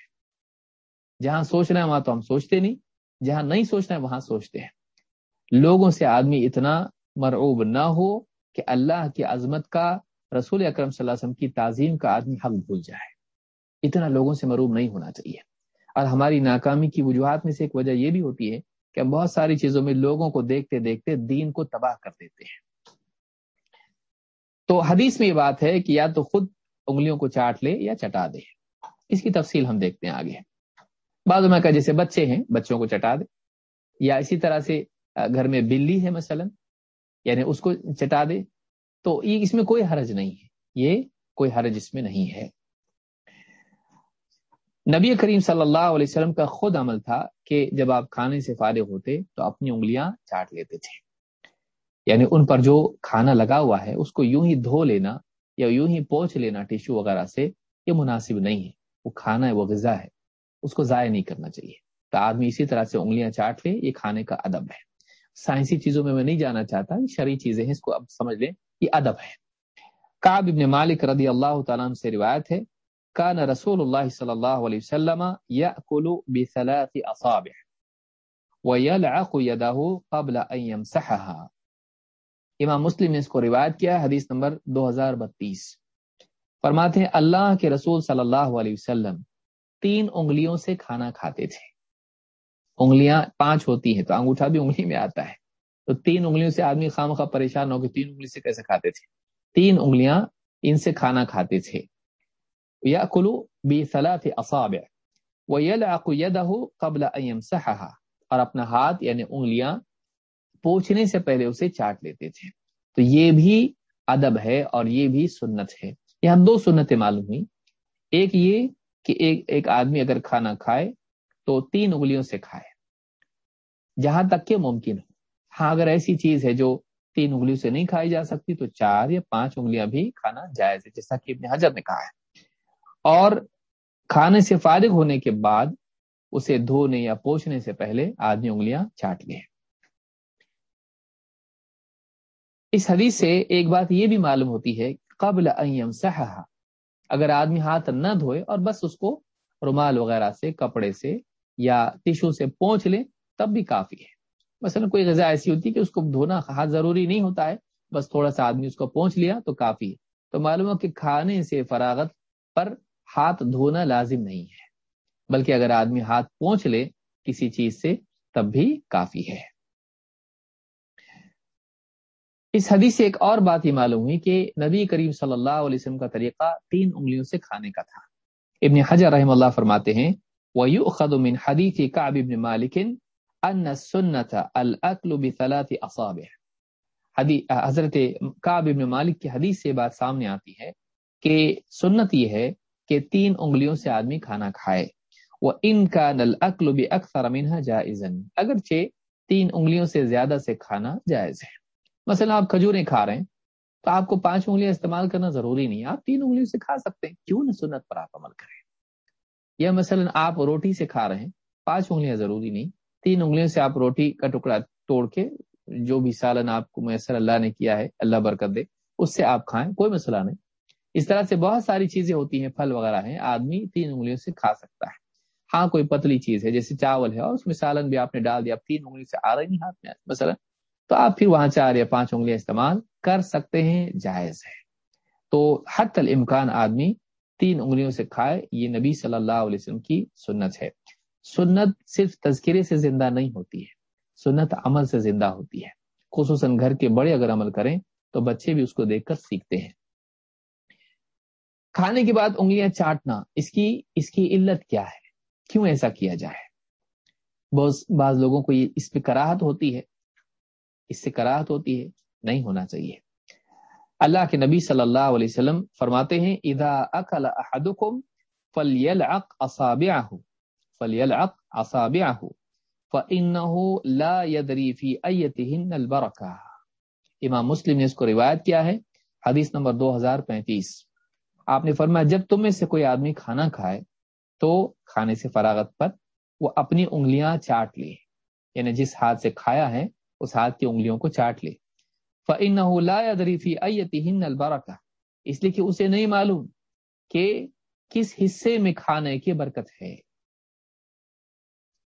جہاں سوچ رہے ہیں وہاں تو ہم سوچتے نہیں، جہاں نہیں سوچ رہے ہیں وہاں سوچتے ہیں۔ لوگوں سے آدمی اتنا مرعوب نہ ہو کہ اللہ کی عظمت کا، رسول اکرم صلی اللہ علیہ وسلم کی تعظیم کا آدمی حق بھول جائے۔ اتنا لوگوں سے مروب نہیں ہونا چاہیے۔ اور ہماری ناکامی کی وجوہات میں سے ایک وجہ یہ بھی ہوتی ہے کہ ہم بہت ساری چیزوں میں لوگوں کو دیکھتے دیکھتے دین کو تباہ کر دیتے ہیں۔ تو حدیث میں یہ بات ہے کہ یا تو خود انگلیوں کو چاٹ لے یا چٹا دے۔ اس کی تفصیل ہم دیکھتے ہیں آگے۔ بعض میں کا جیسے بچے ہیں، بچوں کو چٹا دے۔ یا اسی طرح سے گھر میں بلی ہے مثلا یعنی اس کو چٹا دے۔ تو یہ اس میں کوئی حرج نہیں ہے۔ یہ کوئی حرج اس میں نہیں ہے۔ نبی کریم صلی اللہ علیہ وسلم کا خود عمل تھا کہ جب آپ کھانے سے فارغ ہوتے تو اپنی انگلیاں چاٹ لیتے تھے۔ یعنی ان پر جو کھانا لگا ہوا ہے، اس کو یوں ہی دھو لینا یا یوں ہی پوچھ لینا ٹیشو وغیرہ سے، یہ مناسب نہیں ہے۔ وہ کھانا ہے، وہ غذا ہے، اس کو ضائع نہیں کرنا چاہیے۔ تو آدمی اسی طرح سے انگلیاں چاٹ لے، یہ کھانے کا ادب ہے۔ سائنسی چیزوں میں میں نہیں جانا چاہتا شرعی چیزیں ہیں، اس کو اب سمجھ لیں، یہ ادب ہے۔ کاب ابن مالک رضی اللہ تعالیٰ سے روایت ہے کان رسول اللہ صلی اللہ علیہ وسلم یأکل بثلاث اصابع ویلعق یده قبل ان یمسحها امام مسلم نے اس کو روایت کیا حدیث نمبر دو ہزار بتیس۔ فرماتے ہیں، اللہ کے رسول صلی اللہ علیہ وسلم تین انگلیوں سے کھانا کھاتے تھے۔ انگلیاں پانچ ہوتی ہیں تو انگوٹھا بھی انگلی میں آتا ہے۔ تو تین انگلیوں سے آدمی خام خواہ پریشان ہو کہ تین انگلی سے کیسے کھاتے تھے؟ تین انگلیاں ان سے کھانا کھاتے تھے۔ یا کلو بی صلاح اصابع وہ قبل اور اپنا ہاتھ یعنی انگلیاں پوچھنے سے پہلے اسے چاٹ لیتے تھے۔ تو یہ بھی ادب ہے اور یہ بھی سنت ہے۔ یہاں دو سنتیں معلوم ہوئی ایک یہ کہ ایک ایک آدمی اگر کھانا کھائے تو تین انگلیوں سے کھائے۔ جہاں تک کہ ممکن ہو۔ ہاں اگر ایسی چیز ہے جو تین انگلیوں سے نہیں کھائی جا سکتی تو چار یا پانچ انگلیاں بھی کھانا جائز ہے، جیسا کہ ابن حجر نے کہا ہے۔ اور کھانے سے فارغ ہونے کے بعد اسے دھونے یا پوچھنے سے پہلے آدمی انگلیاں چاٹ لیں اس حدیث سے ایک بات یہ بھی معلوم ہوتی ہے قبل اگر آدمی ہاتھ نہ دھوئے اور بس اس کو رومال وغیرہ سے، کپڑے سے یا ٹیشو سے پہنچ لے، تب بھی کافی ہے۔ مثلا کوئی غذا ایسی ہوتی ہے کہ اس کو دھونا ہاتھ ضروری نہیں ہوتا ہے، بس تھوڑا سا آدمی اس کو پہنچ لیا تو کافی ہے۔ تو معلوم ہو کہ کھانے سے فراغت پر ہاتھ دھونا لازم نہیں ہے، بلکہ اگر آدمی ہاتھ پہنچ لے کسی چیز سے، تب بھی کافی ہے۔ اس حدیث سے ایک اور بات یہ معلوم ہوئی کہ نبی کریم صلی اللہ علیہ وسلم کا طریقہ تین انگلیوں سے کھانے کا تھا۔ ابن حجر رحم اللہ فرماتے ہیں، وَيُؤْخَذُ مِنْ حَدِيثِ كَعْبِ بْنِ مَالِكٍ أَنَّ السُنَّةَ الْأَكْلُ بِثَلَاثِ أَصَابِعِ۔ حضرت کعب ابن مالک کی حدیث سے بات سامنے آتی ہے کہ سنت یہ ہے کہ تین انگلیوں سے آدمی کھانا کھائے۔ وہ ان کا نل اکل بھی اکثر منہ جائز اگرچہ تین انگلیوں سے زیادہ سے کھانا جائز ہے۔ مثلا آپ کھجوریں کھا رہے ہیں، تو آپ کو پانچ انگلیاں استعمال کرنا ضروری نہیں آپ تین انگلیوں سے کھا سکتے ہیں، کیوں نہ سنت پر آپ عمل کریں۔ یا مثلا آپ روٹی سے کھا رہے ہیں، پانچ انگلیاں ضروری نہیں۔ تین انگلیوں سے آپ روٹی کا ٹکڑا توڑ کے جو بھی سالن آپ کو میسر اللہ نے کیا ہے، اللہ برکت دے، اس سے آپ کھائیں، کوئی مسئلہ نہیں۔ اس طرح سے بہت ساری چیزیں ہوتی ہیں، پھل وغیرہ ہیں، آدمی تین انگلیوں سے کھا سکتا ہے۔ ہاں کوئی پتلی چیز ہے، جیسے چاول ہے، اور اس میں سالن بھی آپ نے ڈال دیا تین انگلی سے آ رہی نہیں ہاتھ میں، مثلا۔ تو آپ پھر وہاں چار یا پانچ انگلیاں استعمال کر سکتے ہیں، جائز ہے۔ تو حت الامکان آدمی تین انگلیوں سے کھائے، یہ نبی صلی اللہ علیہ وسلم کی سنت ہے۔ سنت صرف تذکرے سے زندہ نہیں ہوتی ہے، سنت عمل سے زندہ ہوتی ہے۔ خصوصاً گھر کے بڑے اگر عمل کریں، تو بچے بھی اس کو دیکھ کر سیکھتے ہیں۔ کھانے کے بعد انگلیاں چاٹنا، اس کی اس کی علت کیا ہے؟ کیوں ایسا کیا جائے؟ بہت بعض لوگوں کو یہ، اس پہ کراہت ہوتی ہے۔ اس سے کراہت ہوتی ہے، نہیں ہونا چاہیے۔ اللہ کے نبی صلی اللہ علیہ وسلم فرماتے ہیں، اذا اکل احدکم فَلْيَلْعَقْ أَصَابِعَهُ فَلْيَلْعَقْ أَصَابِعَهُ فَإِنَّهُ لَا يَدْرِي فِي أَيَّتِهِنَّ الْبَرَكَةِ امام مسلم نے اس کو روایت کیا ہے، حدیث نمبر دو ہزار پینتیس۔ آپ نے فرمایا جب تم میں سے کوئی آدمی کھانا کھائے تو کھانے سے فراغت پر وہ اپنی انگلیاں چاٹ لے۔ یعنی جس ہاتھ سے کھایا ہے، اس ہاتھ کی انگلیوں کو چاٹ لے۔ فَإِنَّهُ لَا يَدْرِي فِي أَيَّتِهِنَّ الْبَرَكَةِ۔ اس لیے کہ اسے نہیں معلوم کہ کس حصے میں کھانے کی برکت ہے۔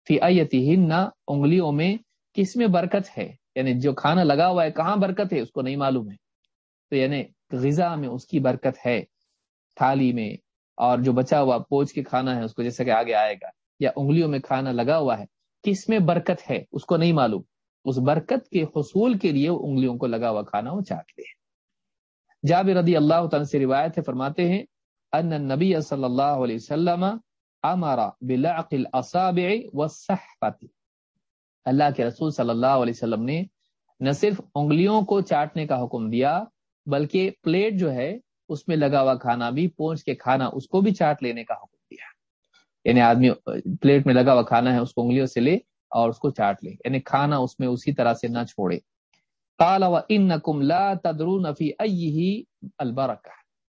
فی ایتہن انگلیوں میں کس میں برکت ہے؟ یعنی جو کھانا لگا ہوا ہے، کہاں برکت ہے؟ اس کو نہیں معلوم ہے۔ تو یعنی غذا میں اس کی برکت ہے۔ تھالی میں اور جو بچا ہوا پوچھ کے کھانا ہے اس کو جیسا کہ آگے آئے گا، یا انگلیوں میں کھانا لگا ہوا ہے کس میں برکت ہے، اس کو نہیں معلوم۔ اس برکت کے حصول کے لیے وہ انگلیوں کو لگا ہوا کھانا وہ چاٹ لے۔ جابر رضی اللہ تعالیٰ سے روایت ہے، فرماتے ہیں، ان نبی صلی اللہ علیہ وسلم امارا بلعق الاصابع والسحفت اللہ کے رسول صلی اللہ علیہ وسلم نے نہ صرف انگلیوں کو چاٹنے کا حکم دیا، بلکہ پلیٹ جو ہے اس میں لگا ہوا کھانا بھی، پونچھ کے کھانا اس کو بھی چاٹ لینے کا حکم دیا۔ یعنی آدمی پلیٹ میں لگا ہوا کھانا ہے، اس کو انگلیوں سے لے اور اس کو چاٹ لے۔ یعنی کھانا اس میں اسی طرح سے نہ چھوڑے۔ قال وانکم لا تدرون فی ایہ البرکہ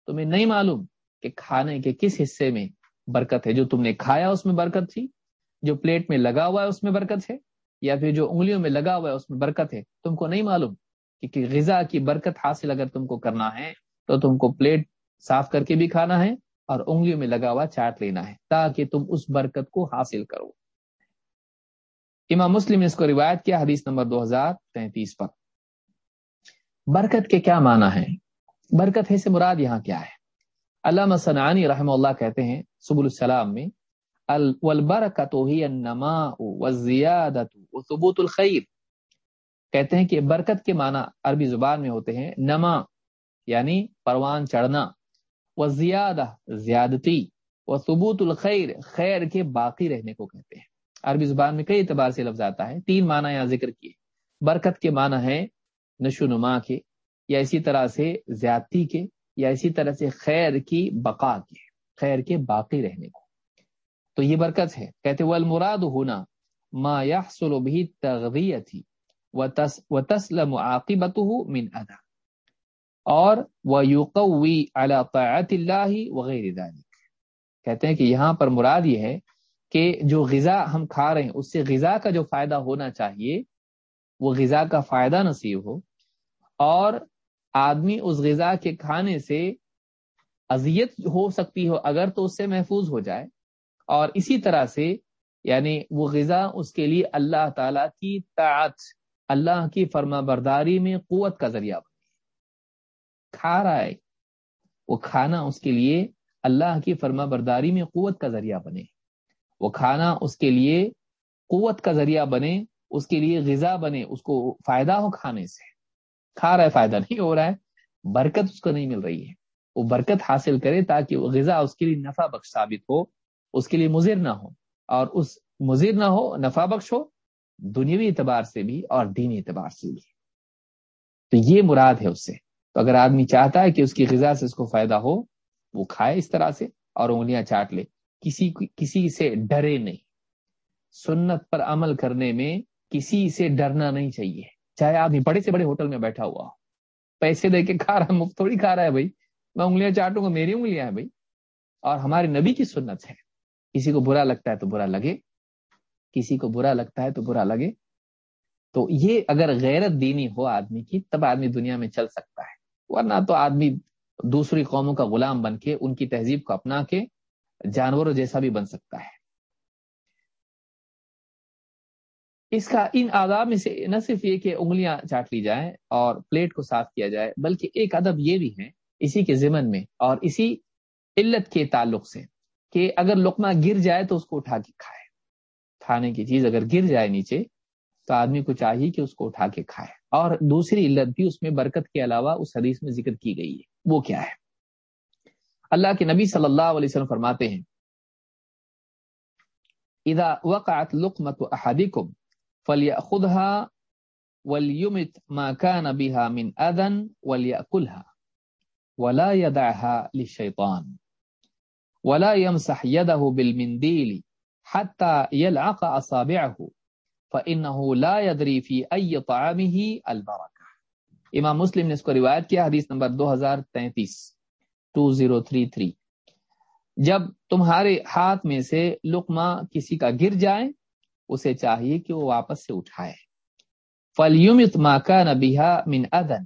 تمہیں نہیں معلوم کہ کھانے کے کس حصے میں برکت ہے۔ جو تم نے کھایا اس میں برکت تھی، جو پلیٹ میں لگا ہوا ہے اس میں برکت ہے، یا پھر جو انگلیوں میں لگا ہوا ہے اس میں برکت ہے۔ تم کو نہیں معلوم کہ غذا کی برکت حاصل اگر تم کو کرنا ہے تو تم کو پلیٹ صاف کر کے بھی کھانا ہے اور انگلیوں میں لگا ہوا چاٹ لینا ہے تاکہ تم اس برکت کو حاصل کرو۔ امام مسلم نے اس کو روایت کیا حدیث نمبر دو ہزار تینتیس پر۔ برکت کے کیا معنی ہے برکت ہے سے مراد یہاں کیا ہے؟ علامہ صنعانی رحم اللہ کہتے ہیں سب السلام میں البرکت ہی الخیر۔ کہتے ہیں کہ برکت کے معنی عربی زبان میں ہوتے ہیں نما یعنی پروان چڑھنا، و زیادہ، زیادتی، و ثبوت الخیر، خیر کے باقی رہنے کو کہتے ہیں۔ عربی زبان میں کئی اعتبار سے لفظ آتا ہے، تین معنی یہاں ذکر کیے۔ برکت کے معنی ہے نشو نما کے، یا اسی طرح سے زیادتی کے، یا اسی طرح سے خیر کی بقا کے، خیر کے باقی رہنے کو۔ تو یہ برکت ہے۔ کہتے وہ المراد ہونا، ما يحصل به تغذیتی وتسلم عاقبته من ادا اور ويقوي على طاعت اللہ وغیر ذلك۔ کہتے ہیں کہ یہاں پر مراد یہ ہے کہ جو غذا ہم کھا رہے ہیں، اس سے غذا کا جو فائدہ ہونا چاہیے، وہ غذا کا فائدہ نصیب ہو۔ اور آدمی اس غذا کے کھانے سے اذیت ہو سکتی ہو، اگر تو اس سے محفوظ ہو جائے۔ اور اسی طرح سے یعنی وہ غذا اس کے لیے اللہ تعالی کی طاعت، اللہ کی فرما برداری میں قوت کا ذریعہ کھا رہا ہے، وہ کھانا اس کے لیے اللہ کی فرما برداری میں قوت کا ذریعہ بنے۔ وہ کھانا اس کے لیے قوت کا ذریعہ بنے، اس کے لیے غذا بنے، اس کو فائدہ ہو کھانے سے۔ کھا رہا ہے، فائدہ نہیں ہو رہا ہے، برکت اس کو نہیں مل رہی ہے۔ وہ برکت حاصل کرے تاکہ وہ غذا اس کے لیے نفع بخش ثابت ہو، اس کے لیے مضر نہ ہو۔ اور اس مضر نہ ہو، نفع بخش ہو، دنیاوی اعتبار سے بھی اور دینی اعتبار سے بھی۔ تو یہ مراد ہے اس سے۔ تو اگر آدمی چاہتا ہے کہ اس کی غذا سے اس کو فائدہ ہو، وہ کھائے اس طرح سے اور انگلیاں چاٹ لے۔ کسی کسی سے ڈرے نہیں۔ سنت پر عمل کرنے میں کسی سے ڈرنا نہیں چاہیے۔ چاہے آدمی بڑے سے بڑے ہوٹل میں بیٹھا ہوا ہو۔ پیسے دے کے کھا رہا مفت تھوڑی کھا رہا ہے بھائی۔ میں انگلیاں چاٹوں گا، میری انگلیاں ہیں بھائی۔ اور ہمارے نبی کی سنت ہے۔ کسی کو برا لگتا ہے تو برا لگے۔ کسی کو برا لگتا ہے تو برا لگے۔ تو یہ اگر غیرت دینی ہو آدمی کی، تب آدمی دنیا میں چل سکتا ہے۔ ورنہ تو آدمی دوسری قوموں کا غلام بن کے ان کی تہذیب کو اپنا کے جانوروں جیسا بھی بن سکتا ہے۔ اس کا ان آداب میں سے نہ صرف یہ کہ انگلیاں چاٹ لی جائیں اور پلیٹ کو صاف کیا جائے، بلکہ ایک ادب یہ بھی ہے اسی کے ضمن میں اور اسی علت کے تعلق سے کہ اگر لقمہ گر جائے تو اس کو اٹھا کے کھائے۔ کھانے کی چیز اگر گر جائے نیچے تو آدمی کو چاہیے کہ اس کو اٹھا کے کھائے۔ اور دوسری علت بھی اس میں برکت کے علاوہ اس حدیث میں ذکر کی گئی ہے۔ وہ کیا ہے؟ اللہ کے نبی صلی اللہ علیہ وسلم فرماتے ہیں، اذا وقعت لقمت احدکم فلیأخذها وليمت ما كان بها من اذن وليأكلها ولا يدعها للشيطان ولا يمسح يده بالمنديل حتى يلعق اصابعه فانه لا يدري في اي طعامه البركه امام مسلم نے اس کو روایت کیا، حدیث نمبر 2033 2033 جب تمہارے ہاتھ میں سے لقمہ کسی کا گر جائے، اسے چاہیے کہ وہ واپس سے اٹھائے۔ فلیمت ماکا نبیہ من ادن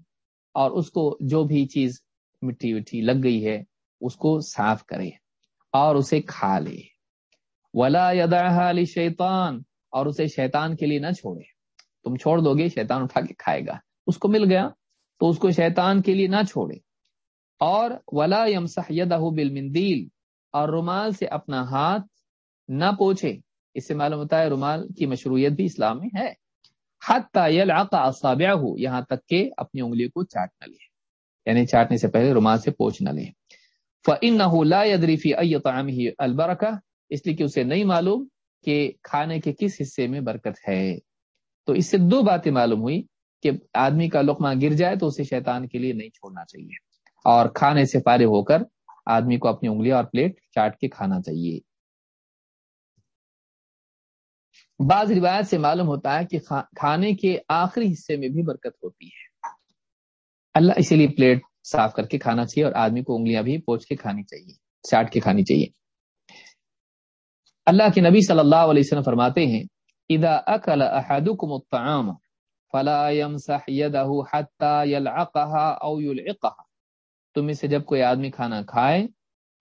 اور اس کو جو بھی چیز مٹی وٹی لگ گئی ہے، اس کو صاف کرے اور اسے کھا لے۔ ولا علی شیطان اور اسے شیطان کے لیے نہ چھوڑے تم چھوڑ دو گے، شیطان اٹھا کے کھائے گا۔ اس کو مل گیا، تو اس کو شیطان کے لیے نہ چھوڑے اور ولا یمسح یدہ بالمندیل اور رومال سے اپنا ہاتھ نہ پوچھے۔ اس سے معلوم ہوتا ہے رومال کی مشروعیت بھی اسلام میں ہے۔ ہو یہاں تک کہ اپنی انگلی کو چاٹ نہ لے۔ یعنی چاٹنے سے پہلے رومال سے پوچھ نہ لے۔ فِي البرکہ اس لیے کہ اسے نہیں معلوم کہ کھانے کے کس حصے میں برکت ہے۔ تو اس سے دو باتیں معلوم ہوئی کہ آدمی کا لقمہ گر جائے تو اسے شیطان کے لیے نہیں چھوڑنا چاہیے۔ اور کھانے سے فارغ ہو کر آدمی کو اپنی انگلی اور پلیٹ چاٹ کے کھانا چاہیے۔ بعض روایت سے معلوم ہوتا ہے کہ کھانے کے آخری حصے میں بھی برکت ہوتی ہے۔ اللہ اسی لیے پلیٹ صاف کر کے کھانا چاہیے اور آدمی کو انگلیاں بھی پوچھ کے کھانی چاہیے، چاٹ کے کھانی چاہیے۔ اللہ کے نبی صلی اللہ علیہ وسلم فرماتے ہیں، اذا اکل احدکم الطعام فلا يمسح يده حتى يلعقها او يلعقها تم میں سے جب کوئی آدمی کھانا کھائے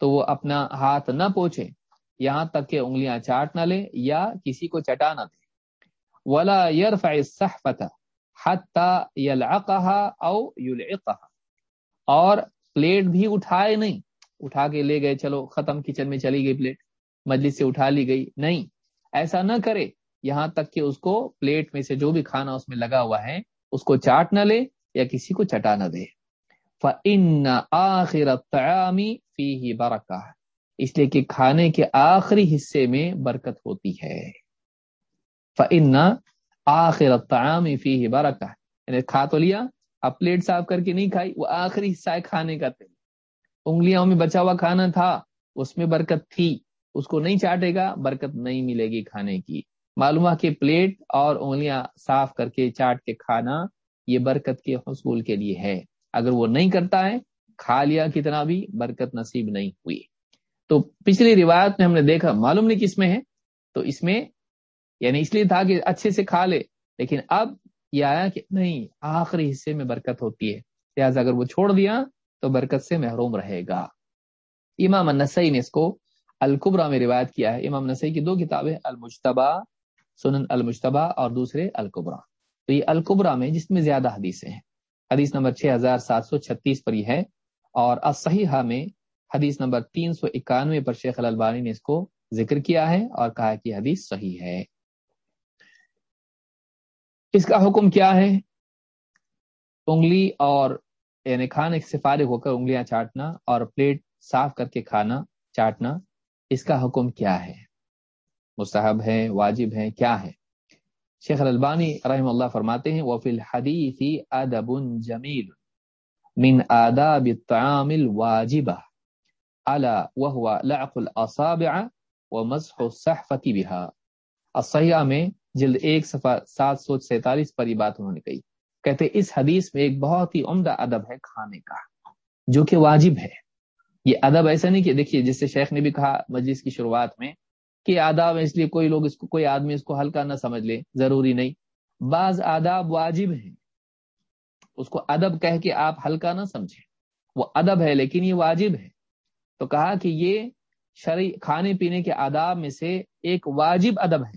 تو وہ اپنا ہاتھ نہ پوچھے، یہاں تک کہ انگلیاں چاٹ نہ لے یا کسی کو چٹا نہ دے۔ ولا يرفع الصحفه حتى يلعقها او يلعقها اور پلیٹ بھی اٹھائے نہیں، اٹھا کے لے گئے، چلو ختم کچن میں چلی گئی پلیٹ۔ مجلس سے اٹھا لی گئی۔ نہیں، ایسا نہ کرے۔ یہاں تک کہ اس کو پلیٹ میں سے جو بھی کھانا اس میں لگا ہوا ہے، اس کو چاٹ نہ لے یا کسی کو چٹا نہ دے۔ فن آخر فی برکا اس لیے کہ کھانے کے آخری حصے میں برکت ہوتی ہے۔ فن آخر فی برکا یعنی کھا تو لیا، اب پلیٹ صاف کر کے نہیں کھائی، وہ آخری حصہ ہے کھانے کا۔ تھے انگلیاں میں بچا ہوا کھانا تھا، اس میں برکت تھی۔ اس کو نہیں چاٹے گا، برکت نہیں ملے گی کھانے کی۔ معلوم کہ پلیٹ اور انگلیاں صاف کر کے چاٹ کے کھانا یہ برکت کے حصول کے لیے ہے۔ اگر وہ نہیں کرتا ہے، کھا لیا کتنا بھی، برکت نصیب نہیں ہوئی۔ تو پچھلی روایت میں ہم نے دیکھا، معلوم نہیں کس میں ہے۔ تو اس میں یعنی اس لیے تھا کہ اچھے سے کھا لے، لیکن اب یہ آیا کہ نہیں، آخری حصے میں برکت ہوتی ہے۔ لہٰذا اگر وہ چھوڑ دیا، تو برکت سے محروم رہے گا۔ امام النسائی نے اس کو القبرا میں روایت کیا ہے، امام نسائی کی دو کتابیں المشتبہ سنن المشتبہ اور دوسرے القبرا تو یہ القبرا میں جس میں زیادہ حدیثیں ہیں۔ حدیث نمبر 6736 پر یہ ہے اور اصحیحہ میں حدیث نمبر 391 پر شیخ الالبانی نے اس کو ذکر کیا ہے اور کہا کہ حدیث صحیح ہے۔ اس کا حکم کیا ہے؟ انگلی اور یعنی کھانے سے فارغ ہو کر انگلیاں چاٹنا اور پلیٹ صاف کر کے کھانا چاٹنا۔ اس کا حکم کیا ہے؟ مستحب ہے واجب ہے کیا ہے شیخ البانی رحم اللہ فرماتے ہیں وفی الحدیث ادب جمیل من آداب الطعام الواجبہ الا وهو لعق الاصابع ومسح الصحفة بها الصحیحہ میں جلد ایک صفحہ سات سو سینتالیس پر یہ بات انہوں نے کہی۔ کہتے اس حدیث میں ایک بہت ہی عمدہ ادب ہے کھانے کا، جو کہ واجب ہے۔ یہ ادب ایسا نہیں کہ دیکھیے جس سے شیخ نے بھی کہا مجلس کی شروعات میں کہ آداب اس لیے کوئی لوگ اس کو کوئی آدمی اس کو ہلکا نہ سمجھ لے، ضروری نہیں۔ بعض آداب واجب ہیں۔ اس کو ادب کہہ کے آپ ہلکا نہ سمجھیں۔ وہ ادب ہے لیکن یہ واجب ہے۔ تو کہا کہ یہ شرع کھانے پینے کے آداب میں سے ایک واجب ادب ہے۔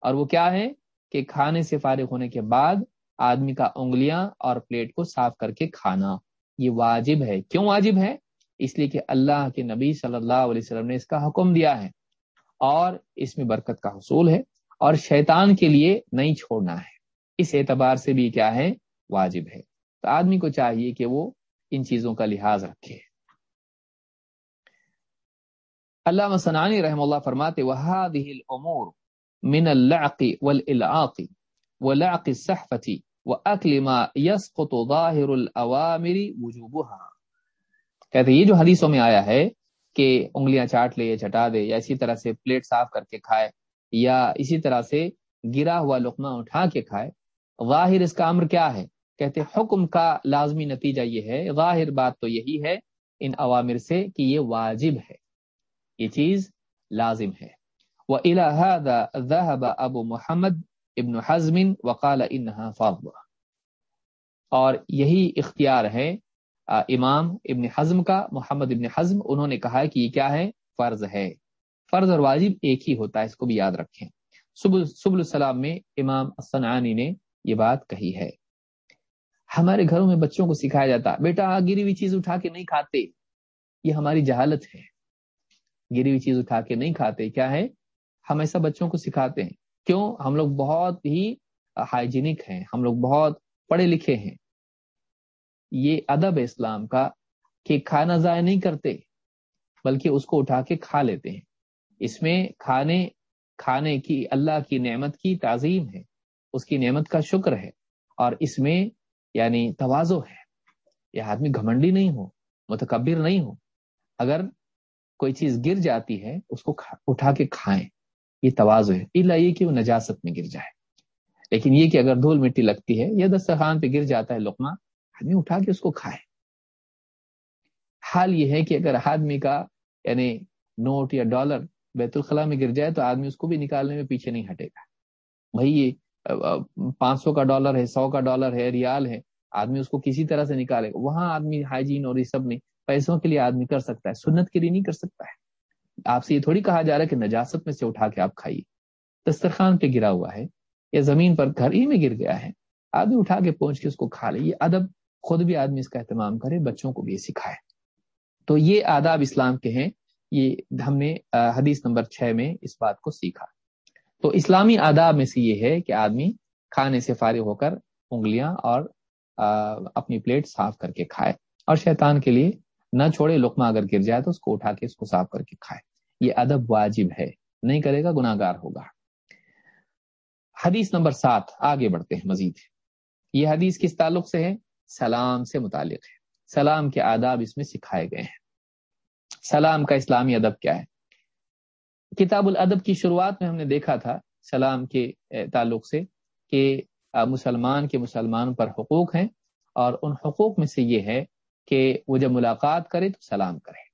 اور وہ کیا ہے کہ کھانے سے فارغ ہونے کے بعد آدمی کا انگلیاں اور پلیٹ کو صاف کر کے کھانا۔ یہ واجب ہے۔ کیوں واجب ہے؟ اس لیے کہ اللہ کے نبی صلی اللہ علیہ وسلم نے اس کا حکم دیا ہے اور اس میں برکت کا حصول ہے اور شیطان کے لیے نہیں چھوڑنا ہے۔ اس اعتبار سے بھی کیا ہے؟ واجب ہے۔ تو آدمی کو چاہیے کہ وہ ان چیزوں کا لحاظ رکھے۔ اللہ مسنانی رحم اللہ فرماتے وهذه الامور من اللعق والالعاق ولعق الصحفه واكل ما يسقط ظاهر الاوامر وجوبها۔ کہتے یہ جو حدیثوں میں آیا ہے کہ انگلیاں چاٹ لے یا چٹا دے، یا اسی طرح سے پلیٹ صاف کر کے کھائے، یا اسی طرح سے گرا ہوا لقمہ اٹھا کے کھائے ظاہر اس کا امر کیا ہے؟ کہتے حکم کا لازمی نتیجہ یہ ہے ظاہر بات تو یہی ہے ان عوامر سے کہ یہ واجب ہے، یہ چیز لازم ہے۔ وہ ذهب ابو محمد ابن حزم وقال انها فاضلہ اور یہی اختیار ہے امام ابن حزم کا، محمد ابن حزم، انہوں نے کہا کہ یہ کیا ہے؟ فرض ہے۔ فرض اور واجب ایک ہی ہوتا ہے، اس کو بھی یاد رکھیں۔ سب السلام میں امام الصنعانی نے یہ بات کہی ہے۔ ہمارے گھروں میں بچوں کو سکھایا جاتا، بیٹا، گری ہوئی چیز اٹھا کے نہیں کھاتے۔ یہ ہماری جہالت ہے۔ گری ہوئی چیز اٹھا کے نہیں کھاتے۔ کیا ہے؟ ہم ایسا بچوں کو سکھاتے ہیں۔ کیوں؟ ہم لوگ بہت ہی ہائیجینک ہیں۔ ہم لوگ بہت پڑھے لکھے ہیں۔ یہ ادب اسلام کا کہ کھانا ضائع نہیں کرتے، بلکہ اس کو اٹھا کے کھا لیتے ہیں۔ اس میں کھانے کھانے کی، اللہ کی نعمت کی تعظیم ہے، اس کی نعمت کا شکر ہے، اور اس میں یعنی توازو ہے۔ یہ آدمی گھمنڈی نہیں ہو، متکبر نہیں ہو۔ اگر کوئی چیز گر جاتی ہے، اس کو اٹھا کے کھائیں۔ یہ توازو ہے۔ اللہ یہ کہ وہ نجاست میں گر جائے۔ لیکن یہ کہ اگر دھول مٹی لگتی ہے یا دسترخوان پہ گر جاتا ہے لقمہ آدمی اٹھا کے اس کو کھائے حال یہ ہے کہ اگر آدمی کا یعنی نوٹ یا ڈالر بیت الخلاء میں گر جائے تو آدمی اس کو بھی نکالنے میں پیچھے نہیں ہٹے گا۔ بھائی، یہ پانچ سو کا ڈالر ہے، سو کا ڈالر ہے، ریال ہے، آدمی اس کو کسی طرح سے نکالے گا۔ وہاں آدمی ہائیجین اور یہ سب نہیں، پیسوں کے لیے آدمی کر سکتا ہے، سنت کے لیے نہیں کر سکتا ہے۔ آپ سے یہ تھوڑی کہا جا رہا ہے کہ نجاست میں سے اٹھا کے آپ کھائیے۔ دسترخوان پہ گرا ہوا ہے یا زمین پر گھر ہی میں گر گیا ہے۔ آدمی اٹھا کے پہنچ کے اس کو کھا لے۔ یہ ادب خود بھی آدمی اس کا اہتمام کرے، بچوں کو بھی یہ سکھائے۔ تو یہ آداب اسلام کے ہیں۔ یہ ہم نے حدیث نمبر چھ میں اس بات کو سیکھا۔ تو اسلامی آداب میں سے یہ ہے کہ آدمی کھانے سے فارغ ہو کر انگلیاں اور اپنی پلیٹ صاف کر کے کھائے اور شیطان کے لیے نہ چھوڑے، لقمہ اگر گر جائے تو اس کو اٹھا کے اس کو صاف کر کے کھائے۔ یہ ادب واجب ہے۔ نہیں کرے گا گناگار ہوگا۔ حدیث نمبر سات، آگے بڑھتے ہیں، مزید۔ یہ حدیث کس تعلق سے ہے؟ سلام سے متعلق ہے۔ سلام کے آداب اس میں سکھائے گئے ہیں۔ سلام کا اسلامی ادب کیا ہے؟ کتاب الادب کی شروعات میں ہم نے دیکھا تھا سلام کے تعلق سے کہ مسلمان کے مسلمان پر حقوق ہیں اور ان حقوق میں سے یہ ہے کہ وہ جب ملاقات کرے تو سلام کرے۔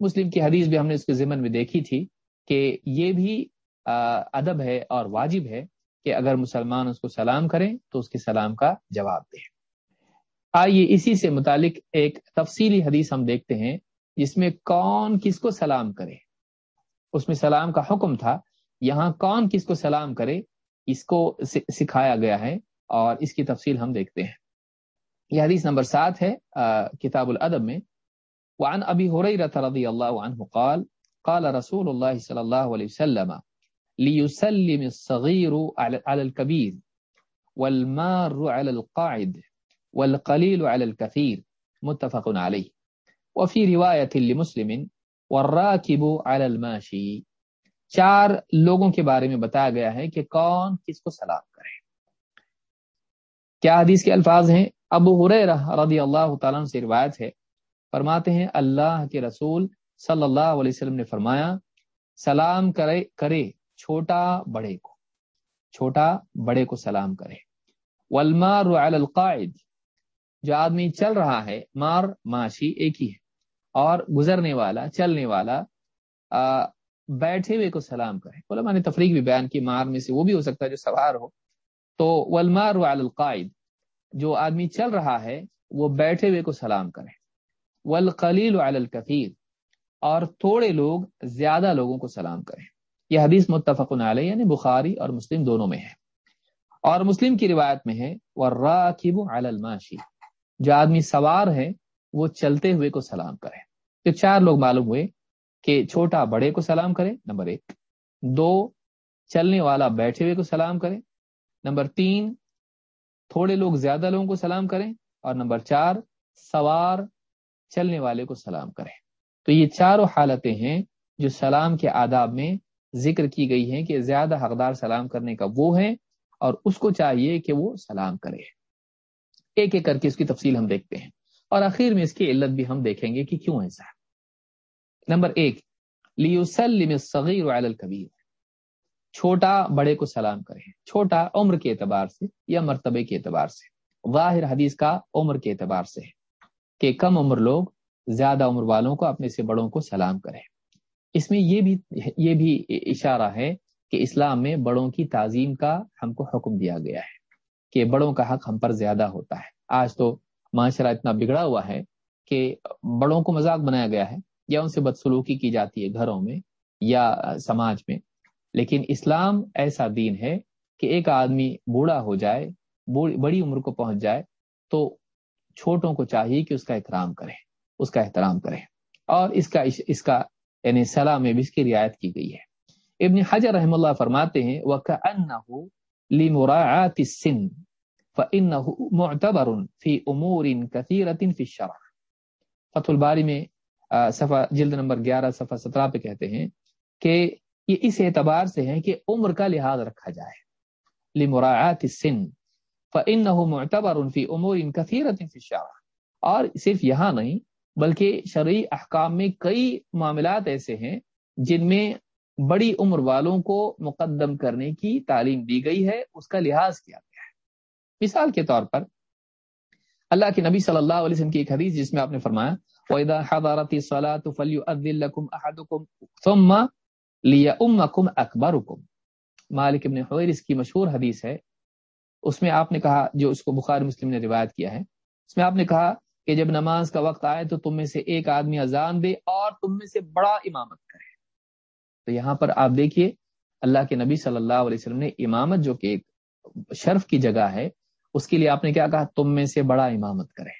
مسلم کی حدیث بھی ہم نے اس کے ذمن میں دیکھی تھی کہ یہ بھی ادب ہے اور واجب ہے کہ اگر مسلمان اس کو سلام کریں تو اس کے سلام کا جواب دیں۔ آئیے اسی سے متعلق ایک تفصیلی حدیث ہم دیکھتے ہیں، جس میں کون کس کو سلام کرے۔ اس میں سلام کا حکم تھا، یہاں کون کس کو سلام کرے، اس کو سکھایا گیا ہے اور اس کی تفصیل ہم دیکھتے ہیں۔ یہ حدیث نمبر سات ہے کتاب الادب میں۔ وعن ابی حریرہ رضی اللہ عنہ قال قال رسول اللہ صلی اللہ علیہ وسلم ليسلم الصغير على الكبير والمار على القاعد. والقلیل علی الكثیر متفق علیہ وفی روایت لمسلم والراکب علی الماشی چار لوگوں کے بارے میں بتایا گیا ہے کہ کون کس کو سلام کرے۔ کیا حدیث کے الفاظ ہیں؟ ابو حریرہ رضی اللہ تعالیٰ سے روایت ہے۔ فرماتے ہیں، اللہ کے رسول صلی اللہ علیہ وسلم نے فرمایا، سلام کرے کرے چھوٹا بڑے کو، چھوٹا بڑے کو سلام کرے۔ والمار علی القاعد جو آدمی چل رہا ہے، مار معاشی ایک ہی ہے۔ اور گزرنے والا، چلنے والا بیٹھے ہوئے کو سلام کرے۔ بولا، میں نے تفریق بھی بیان کی، مار میں سے وہ بھی ہو سکتا ہے جو سوار ہو۔ تو ولمار القائد، جو آدمی چل رہا ہے، وہ بیٹھے ہوئے کو سلام کرے۔ ولقلیل الکثیر اور تھوڑے لوگ زیادہ لوگوں کو سلام کریں یہ حدیث متفق علیہ یعنی بخاری اور مسلم دونوں میں ہے۔ اور مسلم کی روایت میں ہے وہ الماشی جو آدمی سوار ہے، وہ چلتے ہوئے کو سلام کرے۔ تو چار لوگ معلوم ہوئے کہ چھوٹا بڑے کو سلام کرے، نمبر ایک۔ دو، چلنے والا بیٹھے ہوئے کو سلام کرے۔ نمبر تین، تھوڑے لوگ زیادہ لوگوں کو سلام کریں۔ اور نمبر چار، سوار چلنے والے کو سلام کریں۔ تو یہ چاروں حالتیں ہیں جو سلام کے آداب میں ذکر کی گئی ہیں کہ زیادہ حقدار سلام کرنے کا وہ ہے اور اس کو چاہیے کہ وہ سلام کرے۔ ایک ایک کر کے اس کی تفصیل ہم دیکھتے ہیں۔ اور آخر میں اس کی علت بھی ہم دیکھیں گے کہ کیوں ایسا ہے نمبر ایک لیوسلم الصغیر علی الکبیر چھوٹا بڑے کو سلام کرے چھوٹا عمر کے اعتبار سے یا مرتبے کے اعتبار سے۔ ظاہر حدیث کا عمر کے اعتبار سے ہے کہ کم عمر لوگ زیادہ عمر والوں کو اپنے سے بڑوں کو سلام کریں۔ اس میں یہ بھی یہ بھی اشارہ ہے کہ اسلام میں بڑوں کی تعظیم کا ہم کو حکم دیا گیا ہے۔ کہ بڑوں کا حق ہم پر زیادہ ہوتا ہے۔ آج تو معاشرہ اتنا بگڑا ہوا ہے کہ بڑوں کو مذاق بنایا گیا ہے، یا ان سے بدسلوکی کی جاتی ہے گھروں میں یا سماج میں۔ لیکن اسلام ایسا دین ہے کہ ایک آدمی بوڑھا ہو جائے بڑی عمر کو پہنچ جائے، تو چھوٹوں کو چاہیے کہ اس کا احترام کرے، اس کا احترام کرے۔ اور اس کا اس کا یعنی صلاح میں بھی اس کی رعایت کی گئی ہے۔ ابن حجر رحم اللہ فرماتے ہیں، وَكَأَنَّهُ لِمُرَاعَاتِ السِّن، فَإِنَّهُ مُعْتَبَرٌ فِي أُمُورٍ كَثِيرَةٍ فِي الشَّرَعِ فتح الباری میں صفحہ، جلد نمبر گیارہ، صفحہ سترہ پہ کہتے ہیں کہ یہ اس اعتبار سے ہے کہ عمر کا لحاظ رکھا جائے. لِمُرَاعَاتِ السِّن، فَإِنَّهُ مُعْتَبَرٌ فِي أُمُورٍ كَثِيرَةٍ فِي الشَّرَعِ اور صرف یہاں نہیں، بلکہ شرعی احکام میں کئی معاملات ایسے ہیں جن میں بڑی عمر والوں کو مقدم کرنے کی تعلیم دی گئی ہے، اس کا لحاظ کیا گیا ہے؟ مثال کے طور پر، اللہ کے نبی صلی اللہ علیہ وسلم کی ایک حدیث جس میں آپ نے فرمایا، وَإِذَا حَضَرَتِ الصَّلَاةُ فَلْيُؤَذِّن لَكُمْ أَحَدُكُمْ ثُمَّ لِيَأُمَّكُمْ أَكْبَرُكُمْ۔ مالک ابن حویرس کی مشہور حدیث ہے۔ اس میں آپ نے کہا، جو اس کو بخاری مسلم نے روایت کیا ہے، اس میں آپ نے کہا کہ جب نماز کا وقت آئے تو تم میں سے ایک آدمی اذان دے اور تم میں سے بڑا امامت کرے۔ تو یہاں پر آپ دیکھیے، اللہ کے نبی صلی اللہ علیہ وسلم نے امامت جو کہ ایک شرف کی جگہ ہے، اس کے لیے آپ نے کیا کہا؟ تم میں سے بڑا امامت کرے،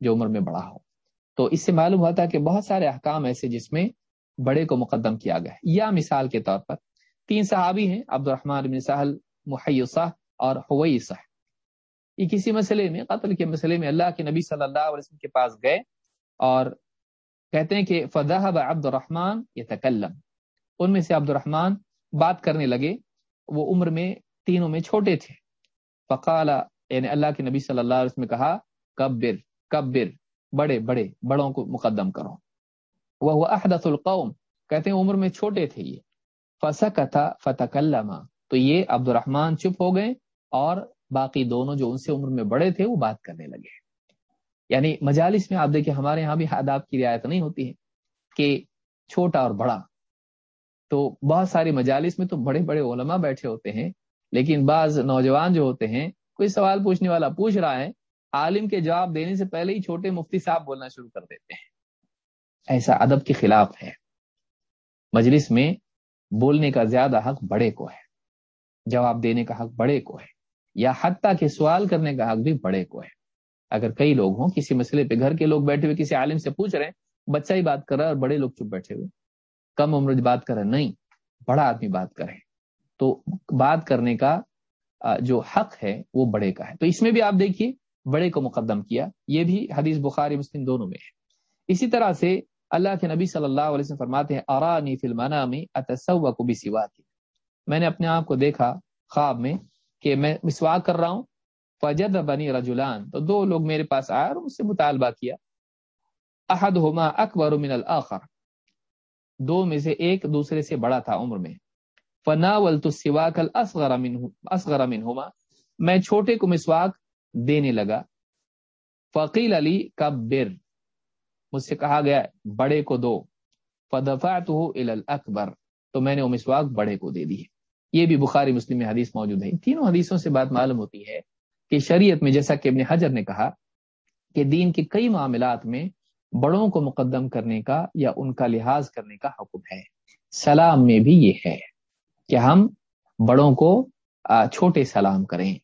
جو عمر میں بڑا ہو۔ تو اس سے معلوم ہوتا ہے کہ بہت سارے احکام ایسے جس میں بڑے کو مقدم کیا گیا ہے۔ یا مثال کے طور پر، تین صحابی ہیں عبد الرحمان بن سہل محیصہ اور حویصہ یہ کسی مسئلے میں، قتل کے مسئلے میں اللہ کے نبی صلی اللہ علیہ وسلم کے پاس گئے اور کہتے ہیں کہ فضح عبد الرحمان یہ تکلم ان میں سے عبد الرحمان بات کرنے لگے۔ وہ عمر میں تینوں میں چھوٹے تھے۔ فقال یعنی اللہ کے نبی صلی اللہ علیہ وسلم نے کہا، کبر کبر، بڑے بڑے، بڑوں کو مقدم کرو۔ وہ احدث القوم، کہتے ہیں عمر میں چھوٹے تھے یہ۔ فسک تھا فتح تو یہ عبد الرحمان چپ ہو گئے اور باقی دونوں جو ان سے عمر میں بڑے تھے، وہ بات کرنے لگے۔ یعنی مجالس میں آپ دیکھیں، ہمارے یہاں بھی آداب کی رعایت نہیں ہوتی ہے کہ چھوٹا اور بڑا۔ تو بہت ساری مجالس میں تو بڑے بڑے علماء بیٹھے ہوتے ہیں، لیکن بعض نوجوان جو ہوتے ہیں، کوئی سوال پوچھنے والا پوچھ رہا ہے، عالم کے جواب دینے سے پہلے ہی چھوٹے مفتی صاحب بولنا شروع کر دیتے ہیں۔ ایسا ادب کے خلاف ہے۔ مجلس میں بولنے کا زیادہ حق بڑے کو ہے، جواب دینے کا حق بڑے کو ہے، یا حتیٰ کہ سوال کرنے کا حق بھی بڑے کو ہے۔ اگر کئی لوگ ہوں، کسی مسئلے پہ گھر کے لوگ بیٹھے ہوئے، کسی عالم سے پوچھ رہے ہیں، بچہ ہی بات کر رہا ہے اور بڑے لوگ چپ بیٹھے ہوئے۔ کم عمر بات کر رہے نہیں، بڑا آدمی بات کرے تو بات کرنے کا جو حق ہے، وہ بڑے کا ہے۔ تو اس میں بھی آپ دیکھیے، بڑے کو مقدم کیا۔ یہ بھی حدیث بخاری، مسلم دونوں میں ہے۔ اسی طرح سے اللہ کے نبی صلی اللہ علیہ وسلم فرماتے ہیں، ارانی فلمانا میں کو بھی سوا کی میں نے اپنے آپ کو دیکھا خواب میں کہ میں مسواک کر رہا ہوں فجد بنی رجولان تو دو لوگ میرے پاس آئے اور اس سے مطالبہ کیا۔ احد ہوما اکبر من الآخر دو میں سے ایک دوسرے سے بڑا تھا عمر میں۔ فنا ولتواک اصغر من ہوما میں چھوٹے کو مسواک دینے لگا۔ فقیل علی کا بر مجھ سے کہا گیا، بڑے کو دو۔ فدفعت اکبر تو میں نے وہ مسواک بڑے کو دے دی۔ یہ بھی بخاری مسلم میں حدیث موجود ہے۔ تینوں حدیثوں سے بات معلوم ہوتی ہے کہ شریعت میں، جیسا کہ ابن حجر نے کہا کہ دین کے کئی معاملات میں بڑوں کو مقدم کرنے کا یا ان کا لحاظ کرنے کا حکم ہے۔ سلام میں بھی یہ ہے کہ ہم بڑوں کو چھوٹے سلام کریں۔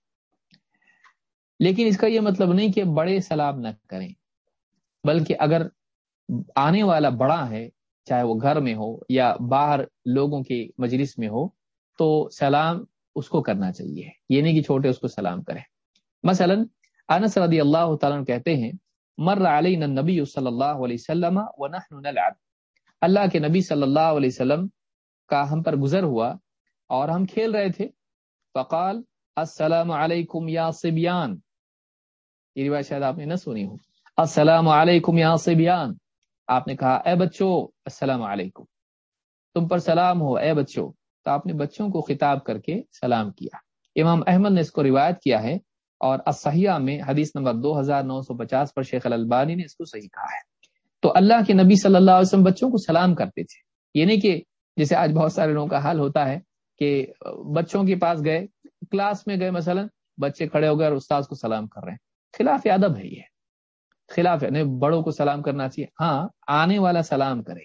لیکن اس کا یہ مطلب نہیں کہ بڑے سلام نہ کریں، بلکہ اگر آنے والا بڑا ہے، چاہے وہ گھر میں ہو یا باہر لوگوں کے مجلس میں ہو، تو سلام اس کو کرنا چاہیے۔ یہ نہیں کہ چھوٹے اس کو سلام کرے مثلا انس رضی اللہ تعالیٰ کہتے ہیں مر علینا النبی صلی اللہ علیہ وسلم ونحن نلعب. اللہ کے نبی صلی اللہ علیہ وسلم کا ہم پر گزر ہوا اور ہم کھیل رہے تھے. فقال، السلام علیکم یا صبیان. یہ روایت شاید آپ نے نہ سنی ہو. السلام علیکم یا صبیان. آپ نے کہا، اے بچوں، السلام علیکم. تم پر سلام ہو، اے بچوں. تو آپ نے بچوں کو خطاب کر کے سلام کیا. امام احمد نے اس کو روایت کیا ہے اور اسحیہ میں حدیث نمبر دو ہزار نو سو پچاس پر شیخ البانی نے اس کو صحیح کہا ہے۔ تو اللہ کے نبی صلی اللہ علیہ وسلم بچوں کو سلام کرتے تھے۔ یہ نہیں کہ جیسے آج بہت سارے لوگوں کا حال ہوتا ہے کہ بچوں کے پاس گئے، کلاس میں گئے مثلا، بچے کھڑے ہو گئے اور استاذ کو سلام کر رہے ہیں۔ خلاف ادب ہے یہ۔ خلاف ہے نہیں بڑوں کو سلام کرنا چاہیے۔ ہاں آنے والا سلام کرے،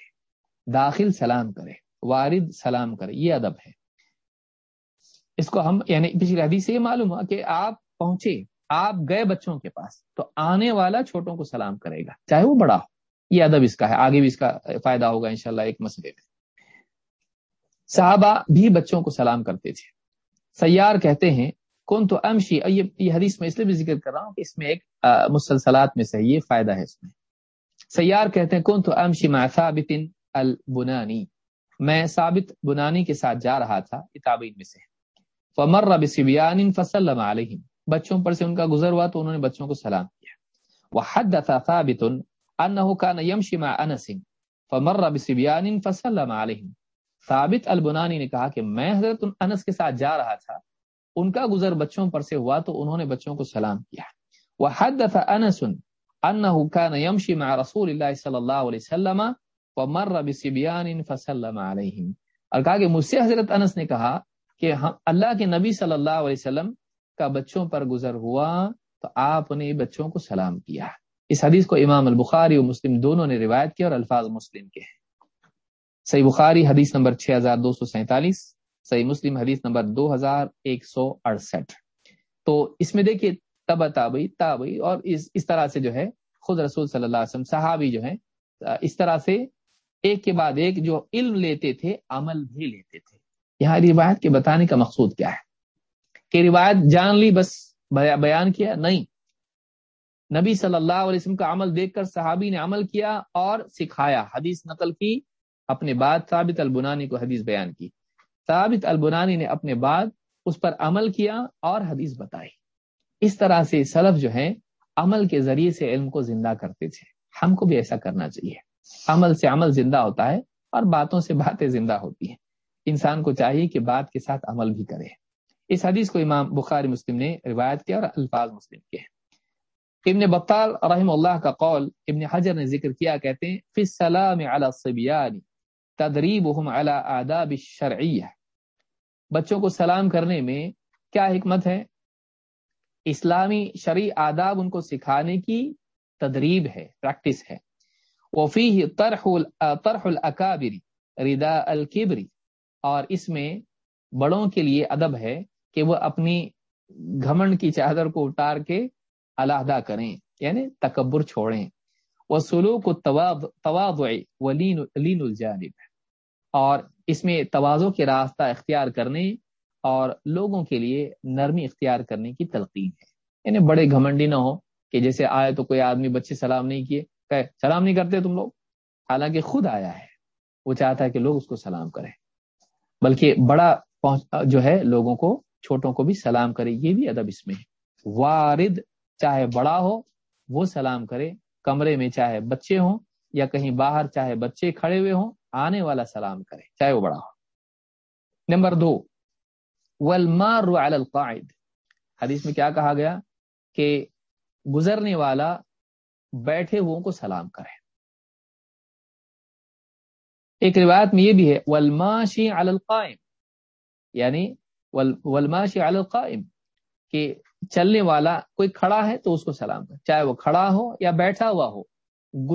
داخل سلام کرے، وارد سلام کرے، یہ ادب ہے۔ اس کو ہم یعنی پچھلی حدیث سے یہ معلوم ہوا کہ آپ پہنچے آپ گئے بچوں کے پاس، تو آنے والا چھوٹوں کو سلام کرے گا، چاہے وہ بڑا ہو۔ یہ ادب اس کا ہے، آگے بھی اس کا فائدہ ہوگا انشاءاللہ ایک مسئلے میں۔ صحابہ بھی بچوں کو سلام کرتے تھے۔ سیار کہتے ہیں کون تو امشی یہ حدیث میں اس لیے بھی ذکر کر رہا ہوں کہ اس میں ایک مسلسلات میں سے یہ فائدہ ہے اس میں۔ سیار کہتے ہیں کون تو امشی مع ثابت البنانی میں ثابت بنانی کے ساتھ جا رہا تھا کتابین میں سے۔ فمر بسبیان فسلم علیہم بچوں پر سے ان کا گزر ہوا تو انہوں نے بچوں کو سلام کیا۔ وحدث ثابت انه كان يمشي مع انس فمر بسبيان فسلم عليهم ثابت البنانی نے کہا کہ میں حضرت انس کے ساتھ جا رہا تھا، ان کا گزر بچوں پر سے ہوا تو انہوں نے بچوں کو سلام کیا۔ وحدث انس انه كان يمشي مع رسول الله صلی اللہ علیہ وسلم ومر بسبيان فسلم عليهم اور کہا کہ مجھ سے حضرت انس نے کہا کہ ہم اللہ کے نبی صلی اللہ علیہ وسلم کا بچوں پر گزر ہوا تو آپ نے بچوں کو سلام کیا۔ اس حدیث کو امام البخاری اور مسلم دونوں نے روایت کیا اور الفاظ مسلم کے ہیں۔ صحیح بخاری حدیث نمبر 6247 صحیح مسلم حدیث نمبر 2168 تو اس میں دیکھیے تب تابئی تابئی اور اس اس طرح سے جو ہے خود رسول صلی اللہ علیہ وسلم، صحابی جو ہے اس طرح سے ایک کے بعد ایک جو علم لیتے تھے، عمل بھی لیتے تھے۔ یہاں روایت کے بتانے کا مقصود کیا ہے؟ کہ روایت جان لی، بس بیان کیا، نہیں۔ نبی صلی اللہ علیہ وسلم کا عمل دیکھ کر صحابی نے عمل کیا اور سکھایا۔ حدیث نقل کی، اپنے بعد ثابت البنانی کو حدیث بیان کی۔ ثابت البنانی نے اپنے بعد اس پر عمل کیا اور حدیث بتائی۔ اس طرح سے سلف جو ہے عمل کے ذریعے سے علم کو زندہ کرتے تھے۔ ہم کو بھی ایسا کرنا چاہیے۔ عمل سے عمل زندہ ہوتا ہے اور باتوں سے باتیں زندہ ہوتی ہیں۔ انسان کو چاہیے کہ بات کے ساتھ عمل بھی کرے۔ اس حدیث کو امام بخاری مسلم نے روایت کیا اور الفاظ مسلم کے۔ ابن بطال رحم اللہ کا قول ابن حجر نے ذکر کیا، کہتے ہیں، فی السلام علی الصبیان تدریبهم على آداب الشرعیہ بچوں کو سلام کرنے میں کیا حکمت ہے؟ اسلامی شرعی آداب ان کو سکھانے کی تدریب ہے پریکٹس ہے۔ وفیہ طرح طرح الاکابر ردا الکبری، اور اس میں بڑوں کے لیے ادب ہے۔ کہ وہ اپنی گھمنڈ کی چادر کو اتار کے علیحدہ کریں یعنی تکبر چھوڑیں۔ وہ سلوک و تواب ولین الجانب۔ اور اس میں توازوں کے راستہ اختیار کرنے اور لوگوں کے لیے نرمی اختیار کرنے کی تلقین ہے۔ یعنی بڑے گھمنڈی نہ ہو کہ جیسے آئے تو کوئی آدمی بچے سلام نہیں کیے، کہ سلام نہیں کرتے تم لوگ۔ حالانکہ خود آیا ہے، وہ چاہتا ہے کہ لوگ اس کو سلام کریں۔ بلکہ بڑا جو ہے لوگوں کو چھوٹوں کو بھی سلام کرے، یہ بھی ادب اس میں ہے۔ وارد چاہے بڑا ہو، وہ سلام کرے۔ کمرے میں چاہے بچے ہوں یا کہیں باہر چاہے بچے کھڑے ہوئے ہوں، آنے والا سلام کرے، چاہے وہ بڑا ہو۔ نمبر دو ولمار القاعد۔ حدیث میں کیا کہا گیا؟ کہ گزرنے والا بیٹھے ہو کو سلام کرے۔ ایک روایت میں یہ بھی ہے ولماشی القائم۔ یعنی ولماشی القائم، کہ چلنے والا کوئی کھڑا ہے تو اس کو سلام کرے چاہے وہ کھڑا ہو یا بیٹھا ہوا ہو،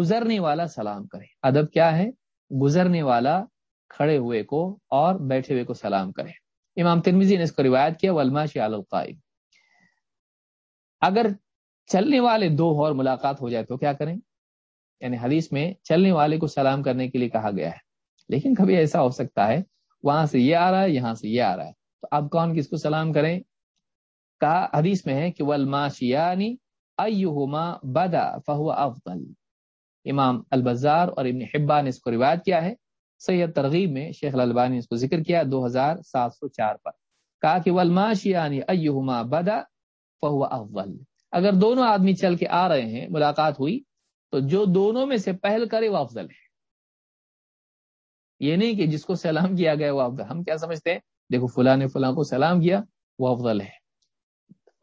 گزرنے والا سلام کرے۔ ادب کیا ہے؟ گزرنے والا کھڑے ہوئے کو اور بیٹھے ہوئے کو سلام کرے۔ امام ترمیزی نے اس کو روایت کیا ولماشی القائم۔ اگر چلنے والے دو اور ملاقات ہو جائے تو کیا کریں؟ یعنی حدیث میں چلنے والے کو سلام کرنے کے لیے کہا گیا ہے۔ لیکن کبھی ایسا ہو سکتا ہے، وہاں سے یہ آ رہا ہے، یہاں سے یہ آ رہا ہے۔ تو اب کون کس کو سلام کریں کہا حدیث میں ہے کہ ولماشیانی ایہما بدا فہو افضل۔ امام البزار اور ابن حبا نے اس کو روایت کیا ہے۔ سید ترغیب میں شیخ البانی نے اس کو ذکر کیا دو ہزار سات سو چار پر۔ کہا کہ ولماشیانی ایہما بدا فہو افضل۔ اگر دونوں آدمی چل کے آ رہے ہیں، ملاقات ہوئی، تو جو دونوں میں سے پہل کرے وہ افضل ہے۔ یہ نہیں کہ جس کو سلام کیا گیا وہ افضل۔ ہم کیا سمجھتے ہیں؟ دیکھو فلاں نے فلاں کو سلام کیا، وہ افضل ہے۔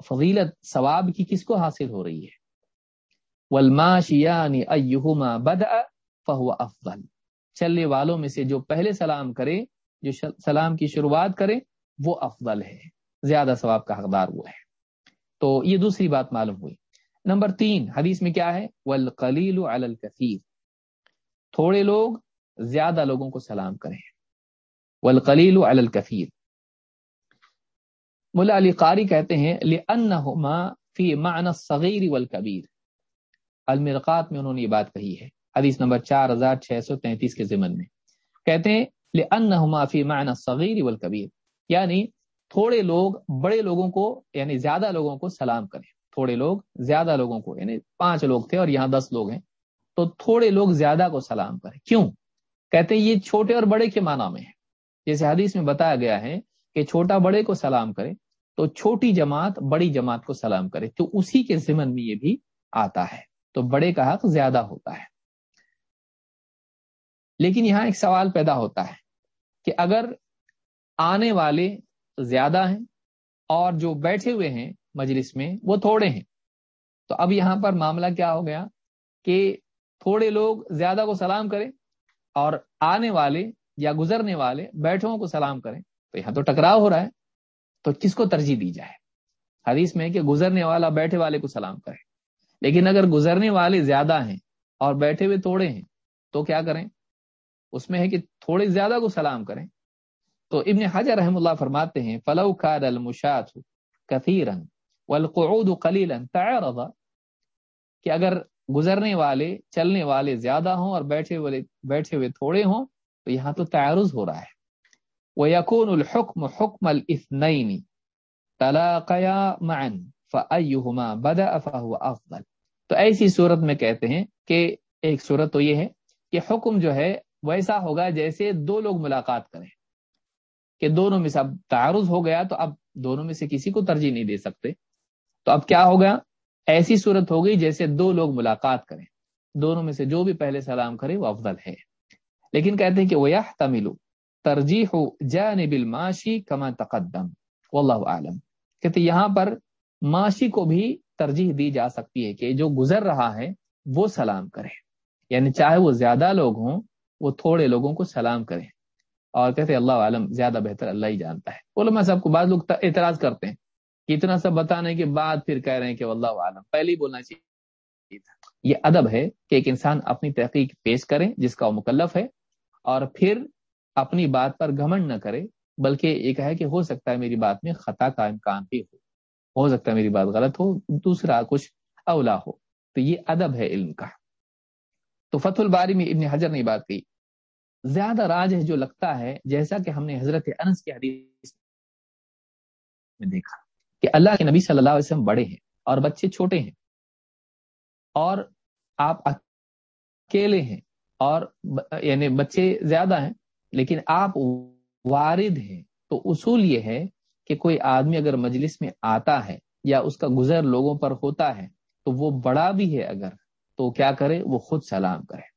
فضیلت ثواب کی کس کو حاصل ہو رہی ہے؟ والماشیان ایہما بدأ فہو افضل۔ چلنے والوں میں سے جو پہلے سلام کرے، جو سلام کی شروعات کرے، وہ افضل ہے۔ زیادہ ثواب کا حقدار وہ ہے۔ تو یہ دوسری بات معلوم ہوئی۔ نمبر تین، حدیث میں کیا ہے؟ والقلیل علی الکثیر۔ تھوڑے لوگ زیادہ لوگوں کو سلام کریں۔ والقلیل علی الکثیر۔ ملا علی قاری کہتے ہیں، لأنہما فی معنی الصغیر والکبیر۔ المرقات میں انہوں نے یہ بات کہی ہے، حدیث نمبر چار ہزار چھ سو تینتیس کے ضمن میں۔ کہتے ہیں، لأنہما فی معنی الصغیر والکبیر۔ یعنی تھوڑے لوگ بڑے لوگوں کو یعنی زیادہ لوگوں کو سلام کریں۔ تھوڑے لوگ زیادہ لوگوں کو یعنی پانچ لوگ تھے اور یہاں دس لوگ ہیں۔ تو تھوڑے لوگ زیادہ کو سلام کریں۔ کیوں؟ کہتے ہیں، یہ چھوٹے اور بڑے کے معنی میں ہے۔ جیسے حدیث میں بتایا گیا ہے کہ چھوٹا بڑے کو سلام کرے تو چھوٹی جماعت بڑی جماعت کو سلام کرے تو اسی کے ضمن میں یہ بھی آتا ہے۔ تو بڑے کا حق زیادہ ہوتا ہے۔ لیکن یہاں ایک سوال پیدا ہوتا ہے کہ اگر آنے والے زیادہ ہیں اور جو بیٹھے ہوئے ہیں مجلس میں وہ تھوڑے ہیں۔ تو اب یہاں پر معاملہ کیا ہو گیا کہ تھوڑے لوگ زیادہ کو سلام کریں اور آنے والے یا گزرنے والے بیٹھوں کو سلام کریں تو یہاں تو ٹکراؤ ہو رہا ہے، تو کس کو ترجیح دی جائے؟ حدیث میں کہ گزرنے والا بیٹھے والے کو سلام کرے۔ لیکن اگر گزرنے والے زیادہ ہیں اور بیٹھے ہوئے تھوڑے ہیں، تو کیا کریں؟ اس میں ہے کہ تھوڑے زیادہ کو سلام کریں۔ تو ابن حجر رحم اللہ فرماتے ہیں، فلو کاد المشاط کثیرن والقعود قلیلا تعرض کہ اگر گزرنے والے، چلنے والے زیادہ ہوں اور بیٹھے والے، بیٹھے ہوئے تھوڑے ہوں تو یہاں تو تعرض ہو رہا ہے۔ وَيَكُونُ الْحُكْمُ حُكْمَ الْإِثْنَيْنِ تَلَاقَيَا مَعًا فَأَيُّهُمَا بَدَأَ فَهُوَ أَفْضَلِ۔ تو ایسی صورت میں کہتے ہیں کہ ایک صورت تو یہ ہے کہ حکم جو ہے ویسا ہوگا جیسے دو لوگ ملاقات کریں۔ کہ دونوں میں سے اب تعارض ہو گیا تو اب دونوں میں سے کسی کو ترجیح نہیں دے سکتے۔ تو اب کیا ہوگا؟ ایسی صورت ہو گئی جیسے دو لوگ ملاقات کریں۔ دونوں میں سے جو بھی پہلے سلام کرے وہ افضل ہے۔ لیکن کہتے ہیں کہ وہ تمل ترجیح جانب الماشی کما تقدم۔ واللہ عالم کہتے یہاں پر معاشی کو بھی ترجیح دی جا سکتی ہے کہ جو گزر رہا ہے وہ سلام کرے۔ یعنی چاہے وہ زیادہ لوگ ہوں، وہ تھوڑے لوگوں کو سلام کریں اور کہتے اللہ عالم، زیادہ بہتر اللہ ہی جانتا ہے۔ علماء صاحب کو بعض لوگ اعتراض کرتے ہیں کہ اتنا سب بتانے کے بعد پھر کہہ رہے ہیں کہ اللہ عالم پہلے ہی بولنا چاہیے۔ یہ ادب ہے کہ ایک انسان اپنی تحقیق پیش کرے جس کا وہ مکلف ہے اور پھر اپنی بات پر گھمنڈ نہ کرے، بلکہ یہ کہے کہ ہو سکتا ہے میری بات میں خطا کا امکان بھی ہو۔ ہو سکتا ہے میری بات غلط ہو، دوسرا کچھ اولا ہو۔ تو یہ ادب ہے علم کا۔ تو فتح الباری میں ابن حجر نے بات کی زیادہ راج ہے جو لگتا ہے جیسا کہ ہم نے حضرت انس کی حدیث میں دیکھا کہ اللہ کے نبی صلی اللہ علیہ وسلم بڑے ہیں اور بچے چھوٹے ہیں اور آپ اکیلے ہیں۔ اور یعنی بچے زیادہ ہیں، لیکن آپ وارد ہیں۔ تو اصول یہ ہے کہ کوئی آدمی اگر مجلس میں آتا ہے یا اس کا گزر لوگوں پر ہوتا ہے، تو وہ بڑا بھی ہے اگر، تو کیا کرے؟ وہ خود سلام کرے۔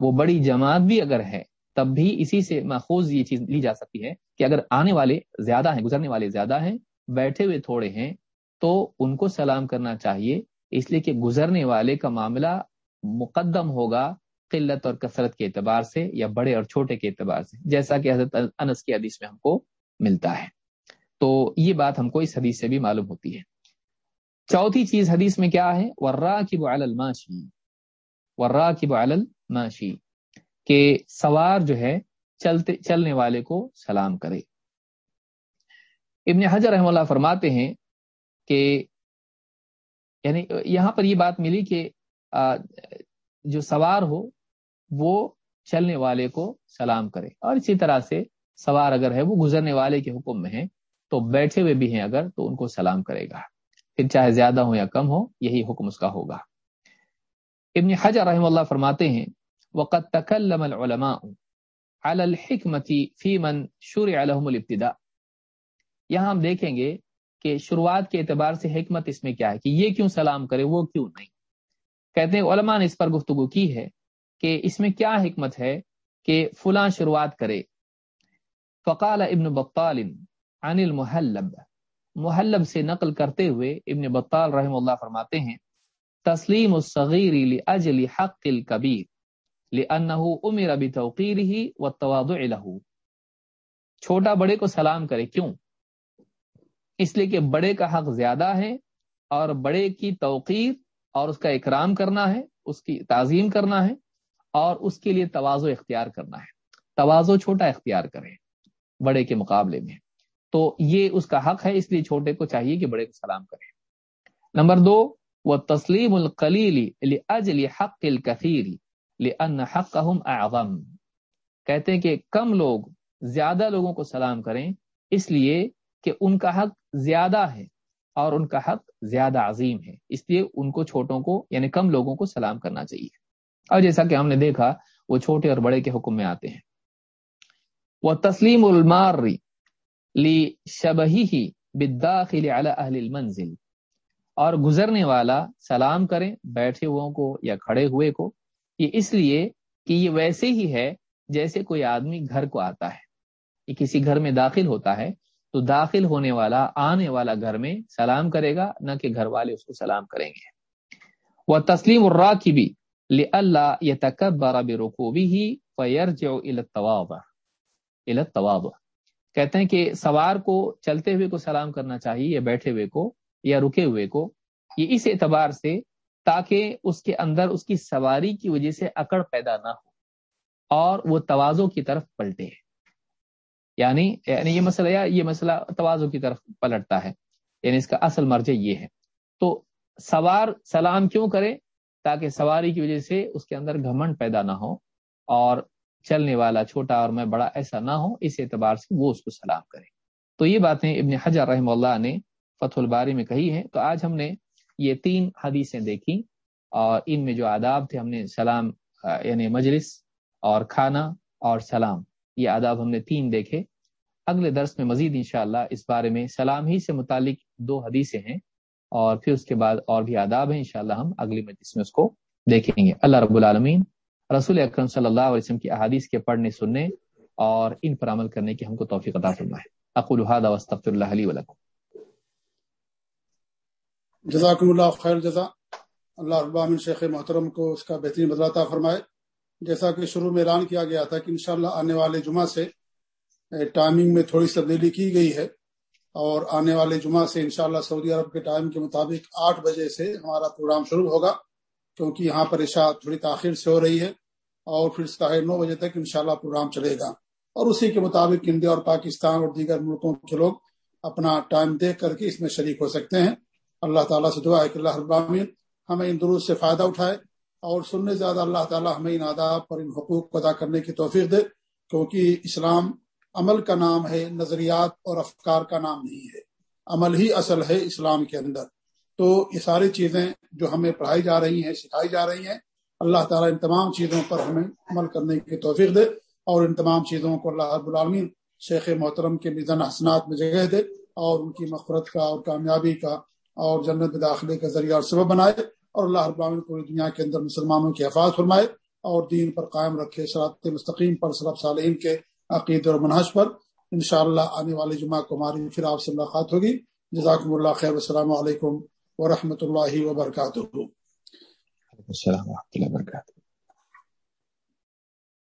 وہ بڑی جماعت بھی اگر ہے، تب بھی اسی سے ماخوذ یہ چیز لی جا سکتی ہے کہ اگر آنے والے زیادہ ہیں، گزرنے والے زیادہ ہیں، بیٹھے ہوئے تھوڑے ہیں، تو ان کو سلام کرنا چاہیے۔ اس لیے کہ گزرنے والے کا معاملہ مقدم ہوگا قلت اور کثرت کے اعتبار سے یا بڑے اور چھوٹے کے اعتبار سے، جیسا کہ حضرت انس کی حدیث میں ہم کو ملتا ہے۔ تو یہ بات ہم کو اس حدیث سے بھی معلوم ہوتی ہے۔ چوتھی چیز حدیث میں کیا ہے؟ ورا کی بال الماشی ورا کی بال الماشی کہ سوار جو ہے، چلتے، چلنے والے کو سلام کرے۔ ابن حجر رحم اللہ فرماتے ہیں کہ یعنی یہاں پر یہ بات ملی کہ جو سوار ہو وہ چلنے والے کو سلام کرے۔ اور اسی طرح سے سوار اگر ہے، وہ گزرنے والے کے حکم میں ہے، تو بیٹھے ہوئے بھی ہیں اگر، تو ان کو سلام کرے گا۔ پھر چاہے زیادہ ہو یا کم ہو، یہی حکم اس کا ہوگا۔ ابن حجر رحم اللہ فرماتے ہیں وقت تکلم العلماء على الحکمتی فی من شرع لهم الابتداء۔ یہاں ہم دیکھیں گے کہ شروعات کے اعتبار سے حکمت اس میں کیا ہے، کہ یہ کیوں سلام کرے، وہ کیوں نہیں۔ کہتے ہیں، علماء نے اس پر گفتگو کی ہے۔ کہ اس میں کیا حکمت ہے کہ فلاں شروعات کرے۔ فقال ابن بطال عن المحلب۔ محلب سے نقل کرتے ہوئے ابن بطال رحم اللہ فرماتے ہیں، تسلیم الصغیر لاجل حق الكبیر لانه امر بتوقیره والتواضع له۔ چھوٹا بڑے کو سلام کرے کیوں؟ اس لیے کہ بڑے کا حق زیادہ ہے اور بڑے کی توقیر اور اس کا اکرام کرنا ہے، اس کی تعظیم کرنا ہے۔ اور اس کے لیے توازو اختیار کرنا ہے۔ توازو چھوٹا اختیار کرے بڑے کے مقابلے میں۔ تو یہ اس کا حق ہے، اس لیے چھوٹے کو چاہیے کہ بڑے کو سلام کرے۔ نمبر دو وہ تسلیم القلیلی اجلی حق الکثیری لأن حقهم اعظم کہتے ہیں کہ کم لوگ زیادہ لوگوں کو سلام کریں، اس لیے کہ ان کا حق زیادہ ہے اور ان کا حق زیادہ عظیم ہے۔ اس لیے ان کو چھوٹوں کو یعنی کم لوگوں کو سلام کرنا چاہیے۔ اور جیسا کہ ہم نے دیکھا، وہ چھوٹے اور بڑے کے حکم میں آتے ہیں۔ وہ تسلیم الماری لی شبہی بداخل علی اہل المنزل۔ اور گزرنے والا سلام کریں بیٹھے ہوئے کو یا کھڑے ہوئے کو۔ یہ اس لیے کہ یہ ویسے ہی ہے جیسے کوئی آدمی گھر کو آتا ہے۔ یہ کسی گھر میں داخل ہوتا ہے تو داخل ہونے والا، آنے والا گھر میں سلام کرے گا، نہ کہ گھر والے اس کو سلام کریں گے۔ وہ تسلیم الرا کی بھی اللہ یہ تکبر رقوبی ہی فیر جو التواب کہتے ہیں کہ سوار کو چلتے ہوئے کو سلام کرنا چاہیے یا بیٹھے ہوئے کو یا رکے ہوئے کو، یہ اس اعتبار سے تاکہ اس کے اندر اس کی سواری کی وجہ سے اکڑ پیدا نہ ہو اور وہ توازوں کی طرف پلٹے۔ یعنی یعنی یہ مسئلہ یا یہ مسئلہ توازو کی طرف پلٹتا ہے۔ یعنی اس کا اصل مرجع یہ ہے۔ تو سوار سلام کیوں کرے؟ تاکہ سواری کی وجہ سے اس کے اندر گھمنڈ پیدا نہ ہو اور چلنے والا چھوٹا اور میں بڑا ایسا نہ ہو، اس اعتبار سے وہ اس کو سلام کرے۔ تو یہ باتیں ابن حجر رحم اللہ نے فتح الباری میں کہی ہیں۔ تو آج ہم نے یہ تین حدیثیں دیکھی اور ان میں جو آداب تھے، ہم نے سلام یعنی مجلس اور کھانا اور سلام، یہ آداب ہم نے تین دیکھے۔ اگلے درس میں مزید انشاءاللہ اس بارے میں سلام ہی سے متعلق دو حدیثیں ہیں۔ اور پھر اس کے بعد اور بھی آداب ہیں، انشاءاللہ ہم اگلی مجلس میں اس کو دیکھیں گے۔ اللہ رب العالمین رسول اکرم صلی اللہ علیہ وسلم کی احادیث کے پڑھنے، سننے اور ان پر عمل کرنے کی ہم کو توفیق عطا فرمائے۔ اقول هذا واستغفر الله لي ولكم جزاکم اللہ خیر جزا۔ اللہ رب العالمین شیخ محترم کو اس کا بہترین بدلاتا فرمائے۔ جیسا کہ شروع میں اعلان کیا گیا تھا کہ انشاءاللہ آنے والے جمعہ سے ٹائمنگ میں تھوڑی تبدیلی کی گئی ہے۔ اور آنے والے جمعہ سے انشاءاللہ سعودی عرب کے ٹائم کے مطابق آٹھ بجے سے ہمارا پروگرام شروع ہوگا، کیونکہ یہاں پر عشاء تھوڑی تاخیر سے ہو رہی ہے اور پھر ساڑھے نو بجے تک انشاءاللہ پروگرام چلے گا۔ اور اسی کے مطابق انڈیا اور پاکستان اور دیگر ملکوں کے لوگ اپنا ٹائم دیکھ کر کے اس میں شریک ہو سکتے ہیں۔ اللہ تعالیٰ سے دعا ہے کہ اللہ ابامین ہمیں ان درست سے فائدہ اٹھائے اور سننے زیادہ اللہ تعالیٰ ہمیں ان آداب اور ان حقوق کو ادا کرنے کی توفیق دے، کیونکہ اسلام عمل کا نام ہے، نظریات اور افکار کا نام نہیں ہے۔ عمل ہی اصل ہے اسلام کے اندر۔ تو یہ ساری چیزیں جو ہمیں پڑھائی جا رہی ہیں، سکھائی جا رہی ہیں، اللہ تعالیٰ ان تمام چیزوں پر ہمیں عمل کرنے کی توفیق دے اور ان تمام چیزوں کو اللہ رب العالمین شیخ محترم کے نظن حسنات میں جگہ دے اور ان کی مفرت کا اور کامیابی کا اور جنت داخلے کا ذریعہ اور سبب بنائے اور اللہ ابراہین پوری دنیا کے اندر مسلمانوں کی حفاظت فرمائے اور دین پر قائم رکھے شراط مستقیم پر صرف صالحین کے عقید اور منحص پر انشاءاللہ آنے والے جمعہ کو ہماری پھر آپ سے ملاقات ہوگی۔ جزاکم اللہ خیر السلام علیکم ورحمۃ اللہ وبرکاتہ۔ السلام و رحمۃ اللہ وبرکاتہ۔